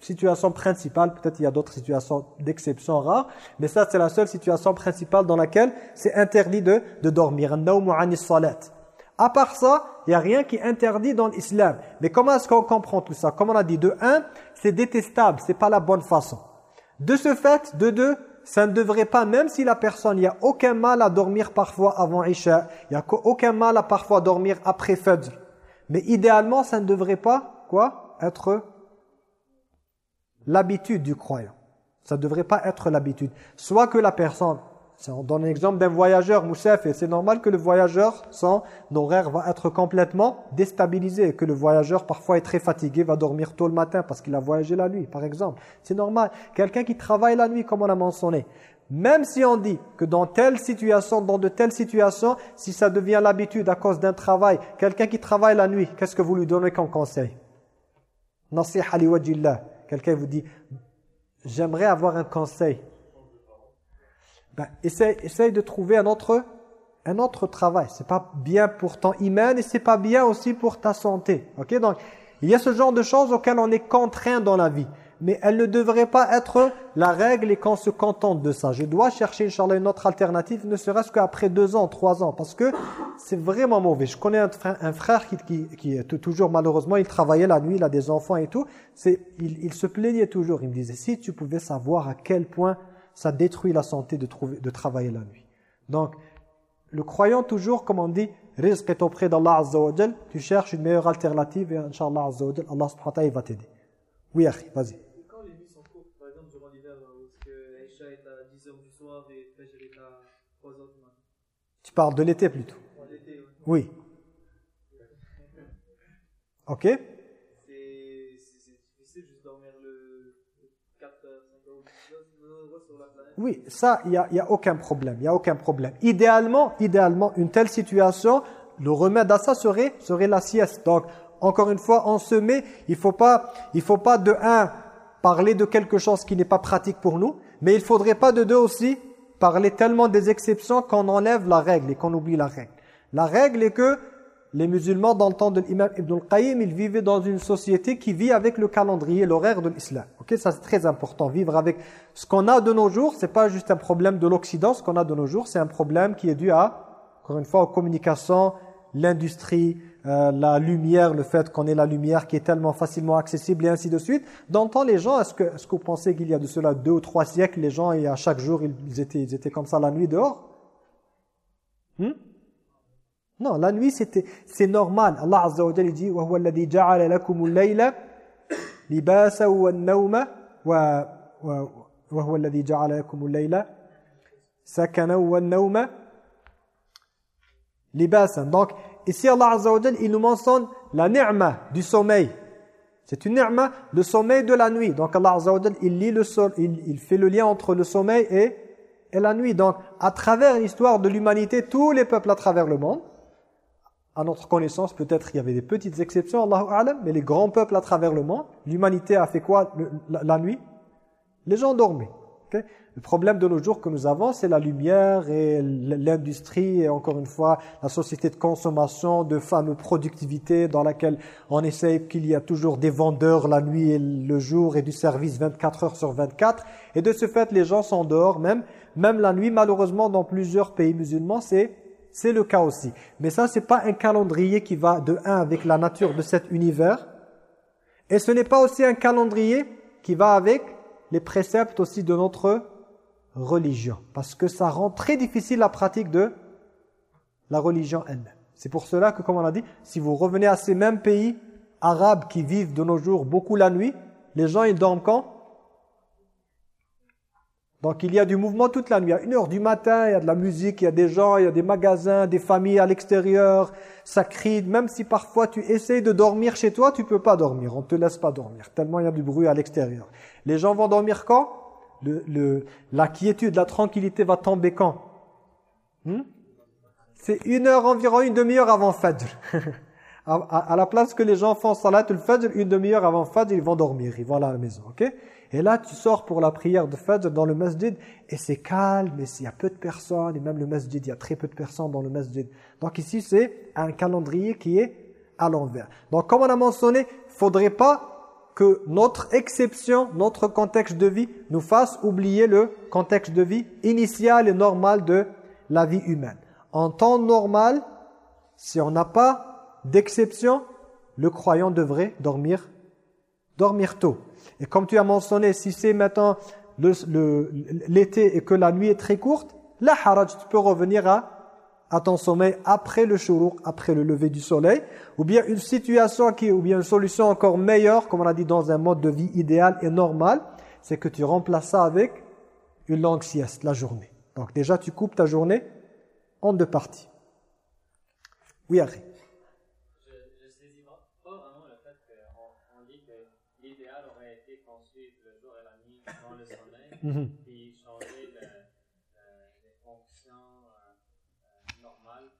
S1: situation principale, peut-être il y a d'autres situations d'exception rares, mais ça c'est la seule situation principale dans laquelle c'est interdit de, de dormir. À part ça, il n'y a rien qui est interdit dans l'islam. Mais comment est-ce qu'on comprend tout ça? Comme on a dit, de un, c'est détestable, c'est pas la bonne façon. De ce fait, de deux, ça ne devrait pas, même si la personne, il n'y a aucun mal à dormir parfois avant Isha, il n'y a aucun mal à parfois dormir après Fajr. Mais idéalement, ça ne devrait pas, quoi, être l'habitude du croyant. Ça ne devrait pas être l'habitude. Soit que la personne on donne l'exemple d'un voyageur, Moussef, et c'est normal que le voyageur, son horaire va être complètement déstabilisé, que le voyageur parfois est très fatigué, va dormir tôt le matin parce qu'il a voyagé la nuit, par exemple. C'est normal. Quelqu'un qui travaille la nuit, comme on a mentionné, même si on dit que dans telle situation, dans de telles situations, si ça devient l'habitude à cause d'un travail, quelqu'un qui travaille la nuit, qu'est-ce que vous lui donnez comme conseil? Nasih Quelqu'un vous dit, j'aimerais avoir un conseil ben, essaye, de trouver un autre, un autre travail. C'est pas bien pour ton iman et c'est pas bien aussi pour ta santé. Ok Donc, il y a ce genre de choses auxquelles on est contraint dans la vie. Mais elles ne devraient pas être la règle et qu'on se contente de ça. Je dois chercher, Inch'Allah, une autre alternative, ne serait-ce qu'après deux ans, trois ans. Parce que c'est vraiment mauvais. Je connais un frère, qui, qui, toujours, malheureusement, il travaillait la nuit, il a des enfants et tout. Il, il se plaignait toujours. Il me disait, si tu pouvais savoir à quel point ça détruit la santé de, trouver, de travailler la nuit. Donc, le croyant toujours, comme on dit, risque est auprès d'Allah Azza wa tu cherches une meilleure alternative et Inch'Allah Azza wa Allah subhanahu wa ta'ala va t'aider. Oui, vas-y.
S4: Quand les nuits sont courtes, par exemple durant l'hiver, où est-ce que Aïcha est à 10h du soir et Fajr est à 3h du matin
S1: Tu parles de l'été plutôt Oui. Ok.
S4: C'est difficile juste dormir le 4h, 5h, 10h sur la planète
S1: Oui, ça, il n'y a, y a aucun problème. Il y a aucun problème. Idéalement, idéalement, une telle situation, le remède à ça serait, serait la sieste. Donc, encore une fois, en se met, il faut pas, il faut pas de un parler de quelque chose qui n'est pas pratique pour nous, mais il faudrait pas de deux aussi parler tellement des exceptions qu'on enlève la règle et qu'on oublie la règle. La règle est que les musulmans, dans le temps de l'imam Ibn al-Qayyim, ils vivaient dans une société qui vit avec le calendrier, l'horaire de l'islam. Ok, ça c'est très important. Vivre avec ce qu'on a de nos jours, c'est pas juste un problème de l'Occident. Ce qu'on a de nos jours, c'est un problème qui est dû à, encore une fois, aux communications, l'industrie, euh, la lumière, le fait qu'on ait la lumière qui est tellement facilement accessible et ainsi de suite. Dans le temps, les gens, est-ce que, est -ce que vous pensez qu'il y a de cela deux ou trois siècles, les gens, et à chaque jour, ils étaient, ils étaient comme ça la nuit dehors? Hmm? Non, la nuit, c'est normal. Allah Azza wa Jalla dit « Wa huwa alladhi ja'ala lakumul layla wa wa wa huwa alladhi ja'ala sakana wa nawma » Donc, ici Allah Azza wa Jalla, il nous mentionne la ni'ma du sommeil. C'est une ni'ma, le sommeil de la nuit. Donc Allah Azza wa Jalla, il lit le sol, il fait le lien entre le sommeil et et la nuit. Donc, à travers l'histoire de l'humanité, tous les peuples à travers le monde, à notre connaissance, peut-être il y avait des petites exceptions, Allahu A'lam, mais les grands peuples à travers le monde, l'humanité a fait quoi la, nuit? Les gens dormaient. Le problème de nos jours que nous avons, c'est la lumière et l'industrie et encore une fois la société de consommation, de fameux productivité dans laquelle on essaye qu'il y a toujours des vendeurs la nuit et le jour et du service 24 heures sur 24. Et de ce fait, les gens sont dehors même, même la nuit. Malheureusement, dans plusieurs pays musulmans, c'est c'est le cas aussi. Mais ça, c'est pas un calendrier qui va de un avec la nature de cet univers. Et ce n'est pas aussi un calendrier qui va avec les préceptes aussi de notre religion. Parce que ça rend très difficile la pratique de la religion elle-même. C'est pour cela que, comme on a dit, si vous revenez à ces mêmes pays arabes qui vivent de nos jours beaucoup la nuit, les gens ils dorment quand? Donc il y a du mouvement toute la nuit. À une heure du matin, il y a de la musique, il y a des gens, il y a des magasins, des familles à l'extérieur. Ça crie. Même si parfois tu essayes de dormir chez toi, tu peux pas dormir. On te laisse pas dormir. Tellement il y a du bruit à l'extérieur. Les gens vont dormir quand? Le, La quiétude, la tranquillité va tomber quand? Hmm? C'est une heure environ, une demi-heure avant Fajr. [LAUGHS] à, la place que les gens font salat le Fajr, une demi-heure avant Fajr, ils vont dormir. Ils vont à la maison. ok? Et là, tu sors pour la prière de Fajr dans le masjid et c'est calme, et il y a peu de personnes, et même le masjid, il y a très peu de personnes dans le masjid. Donc ici, c'est un calendrier qui est à l'envers. Donc comme on a mentionné, faudrait pas que notre exception, notre contexte de vie nous fasse oublier le contexte de vie initial et normal de la vie humaine. En temps normal, si on n'a pas d'exception, le croyant devrait dormir tôt. Et comme tu as mentionné, si c'est maintenant l'été et que la nuit est très courte, la haraj, tu peux revenir à, ton sommeil après le shuruq, après le lever du soleil, ou bien une situation qui, ou bien une solution encore meilleure, comme on a dit dans un mode de vie idéal et normal, c'est que tu remplaces ça avec une longue sieste la journée. Donc déjà tu coupes ta journée en deux parties. Oui, Harry.
S3: Mhm. puis changer le, les fonctions euh, euh, normales,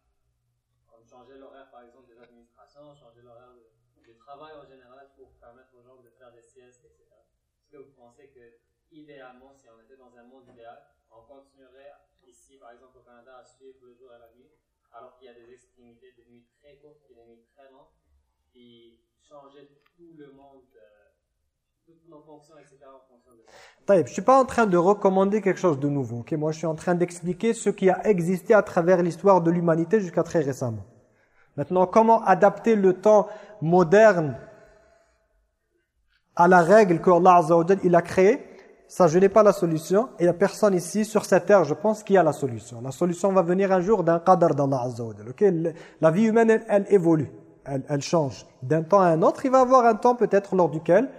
S3: comme changer l'horaire par exemple des administrations, changer l'horaire du travail en général pour permettre aux gens de faire des siestes, etc. Est-ce que vous pensez que idéalement, si on était dans un monde idéal, on continuerait ici par exemple au Canada à suivre le jour et la nuit, alors qu'il y a des extrémités de nuit très courtes et des nuits très longues, et changer tout le monde euh,
S1: je ne suis pas en train de recommander quelque chose de nouveau. ok? Moi, je suis en train d'expliquer ce qui a existé à travers l'histoire de l'humanité jusqu'à très récemment. Maintenant, comment adapter le temps moderne à la règle que Allah il a créée? Ça, je n'ai pas la solution. Et il n'y a personne ici, sur cette terre, je pense, qui a la solution. La solution va venir un jour d'un qadar d'Allah Azza La vie humaine, elle, évolue. Elle change. D'un temps à un autre, il va y avoir un temps peut-être lors duquel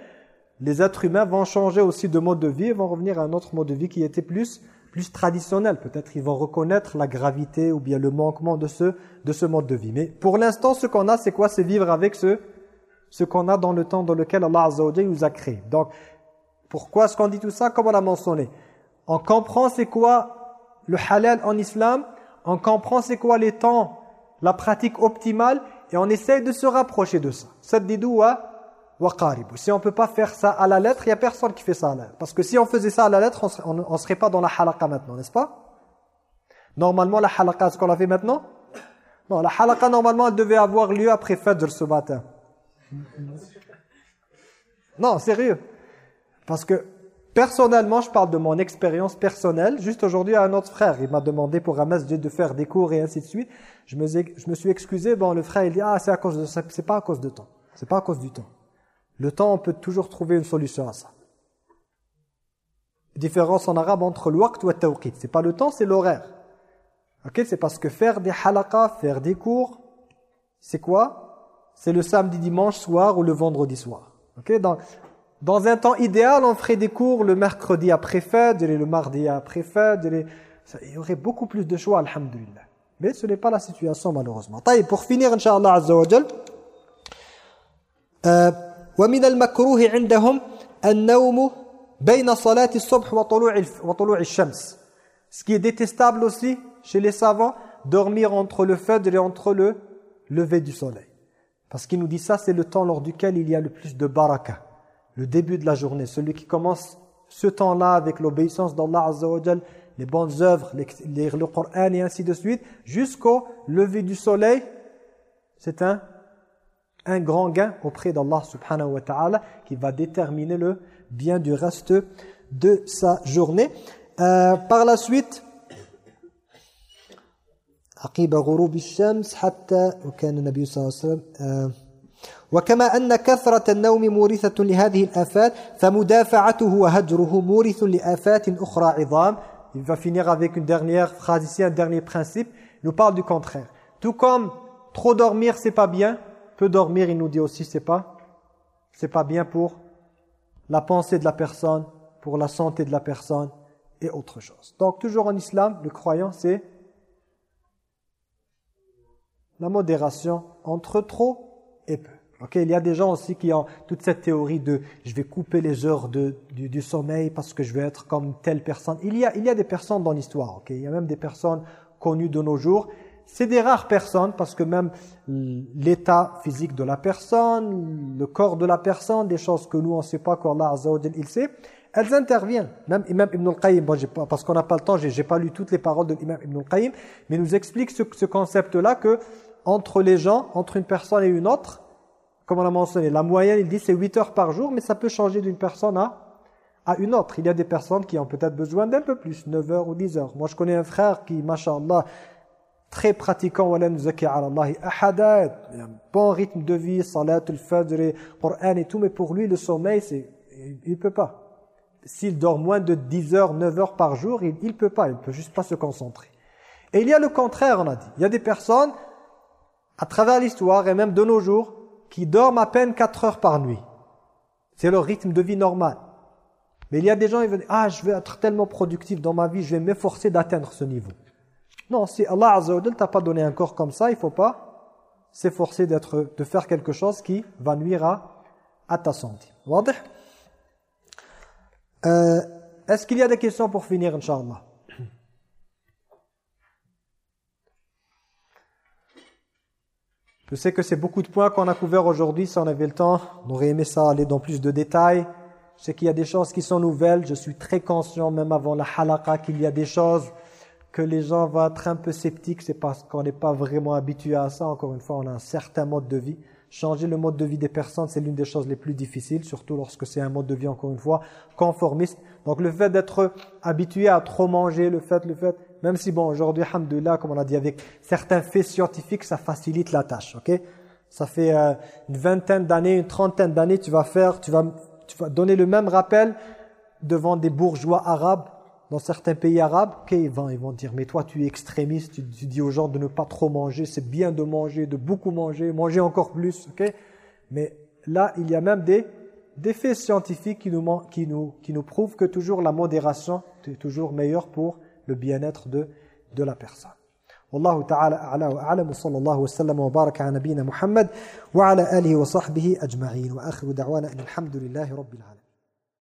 S1: les êtres humains vont changer aussi de mode de vie et vont revenir à un autre mode de vie qui était plus plus traditionnel. Peut-être ils vont reconnaître la gravité ou bien le manquement de ce, de ce mode de vie. Mais pour l'instant, ce qu'on a, c'est quoi? C'est vivre avec ce, ce qu'on a dans le temps dans lequel Allah Azza nous a créé. Donc, pourquoi est-ce qu'on dit tout ça? Comme on a mentionné. On comprend c'est quoi le halal en islam, on comprend c'est quoi les temps, la pratique optimale, et on essaye de se rapprocher de ça. Si on ne peut pas faire ça à la lettre, il n'y a personne qui fait ça à la lettre. Parce que si on faisait ça à la lettre, on ne serait, pas dans la halaqa maintenant, n'est-ce pas? Normalement, la halaqa, ce qu'on a fait maintenant? Non, la halaqa, normalement, elle devait avoir lieu après Fajr ce matin. Non, sérieux. Parce que, personnellement, je parle de mon expérience personnelle. Juste aujourd'hui, un autre frère, il m'a demandé pour un de faire des cours et ainsi de suite. Je me, je me suis excusé. Bon, le frère, il dit, ah, c'est à cause de ça. C'est pas à cause de temps. C'est pas à cause du temps. Le temps, on peut toujours trouver une solution à ça. Différence en arabe entre le waqt ou le tawqit. C'est pas le temps, c'est l'horaire. Ok, c'est parce que faire des halaqas, faire des cours, c'est quoi? C'est le samedi, dimanche soir ou le vendredi soir. Ok, dans, dans un temps idéal, on ferait des cours le mercredi après fête, le mardi après fête, il y aurait beaucoup plus de choix, alhamdulillah. Mais ce n'est pas la situation malheureusement. Pour finir, Inch'Allah Azza euh, ومن المكروه عندهم النوم بين صلاة الصبح وطلوع وطلوع الشمس ce qui est détestable aussi chez les savants dormir entre le fajr et entre le lever du soleil parce qu'il nous dit ça c'est le temps lors duquel il y a le plus de baraka le début de la journée celui qui commence ce temps-là avec l'obéissance d'Allah Azza wa les bonnes œuvres les, le Coran et ainsi de suite jusqu'au lever du soleil c'est un un grand gain auprès d'Allah subhanahu wa ta'ala qui va déterminer le bien du reste de sa journée. Euh, par la suite, عقيب غروب الشمس حتى وكان النبي صلى الله عليه وسلم وكما أن كثرة النوم مورثة لهذه الآفات فمدافعته وهجره مورث لآفات أخرى عظام Il va finir avec une dernière phrase ici, un dernier principe. Il nous parle du contraire. Tout comme trop dormir, c'est pas bien, peu dormir, il nous dit aussi, c'est pas, c'est pas bien pour la pensée de la personne, pour la santé de la personne et autre chose. Donc toujours en islam, le croyant c'est la modération entre trop et peu. Okay, il y a des gens aussi qui ont toute cette théorie de je vais couper les heures de, du, sommeil parce que je vais être comme telle personne. Il y a, il y a des personnes dans l'histoire, okay? il y a même des personnes connues de nos jours c'est des rares personnes parce que même l'état physique de la personne, le corps de la personne, des choses que nous on ne sait pas qu'Allah Azza wa il sait, elles interviennent. Même Imam Ibn al-Qayyim, parce qu'on n'a pas le temps, j'ai pas lu toutes les paroles de Imam Ibn al-Qayyim, mais il nous explique ce, ce concept-là que entre les gens, entre une personne et une autre, comme on a mentionné, la moyenne, il dit c'est 8 heures par jour, mais ça peut changer d'une personne à à une autre. Il y a des personnes qui ont peut-être besoin d'un peu plus, 9 heures ou 10 heures. Moi, je connais un frère qui, masha'Allah, très pratiquant wa nuzaki ala Allah ahada un bon rythme de vie salat al-fajr et tout mais pour lui le sommeil c'est il peut pas. S'il dort moins de 10 heures 9 heures par jour il peut pas il peut juste pas se concentrer. Et il y a le contraire on a dit. Il y a des personnes à travers l'histoire et même de nos jours qui dorment à peine 4 heures par nuit. C'est leur rythme de vie normal. Mais il y a des gens qui veulent ah je vais être tellement productif dans ma vie je vais m'efforcer d'atteindre ce niveau non, si Allah Azza wa t'a pas donné un corps comme ça, il faut pas s'efforcer de faire quelque chose qui va nuire à, ta santé. Euh, Est-ce qu'il y a des questions pour finir, Inch'Allah? Je sais que c'est beaucoup de points qu'on a couverts aujourd'hui. Si on avait le temps, on aurait aimé ça aller dans plus de détails. Je sais qu'il y a des choses qui sont nouvelles. Je suis très conscient, même avant la halaqa, qu'il y a des choses que les gens vont être un peu sceptiques, c'est parce qu'on n'est pas vraiment habitué à ça. Encore une fois, on a un certain mode de vie. Changer le mode de vie des personnes, c'est l'une des choses les plus difficiles, surtout lorsque c'est un mode de vie, encore une fois, conformiste. Donc le fait d'être habitué à trop manger, le fait, le fait, même si bon, aujourd'hui, alhamdoulilah, comme on a dit, avec certains faits scientifiques, ça facilite la tâche, ok? Ça fait euh, une vingtaine d'années, une trentaine d'années, tu vas faire, tu vas, tu vas donner le même rappel devant des bourgeois arabes dans certains pays arabes, ils, vont, ils vont dire, mais toi tu es extrémiste, tu, dis aux gens de ne pas trop manger, c'est bien de manger, de beaucoup manger, manger encore plus, ok Mais là, il y a même des, des faits scientifiques qui nous, qui nous, qui nous prouvent que toujours la modération est toujours meilleure pour le bien-être de, de la personne. والله تعالى أعلى وأعلم صلى الله وسلم وبارك على نبينا محمد وعلى آله وصحبه أجمعين وآخر دعوانا أن الحمد لله رب العالمين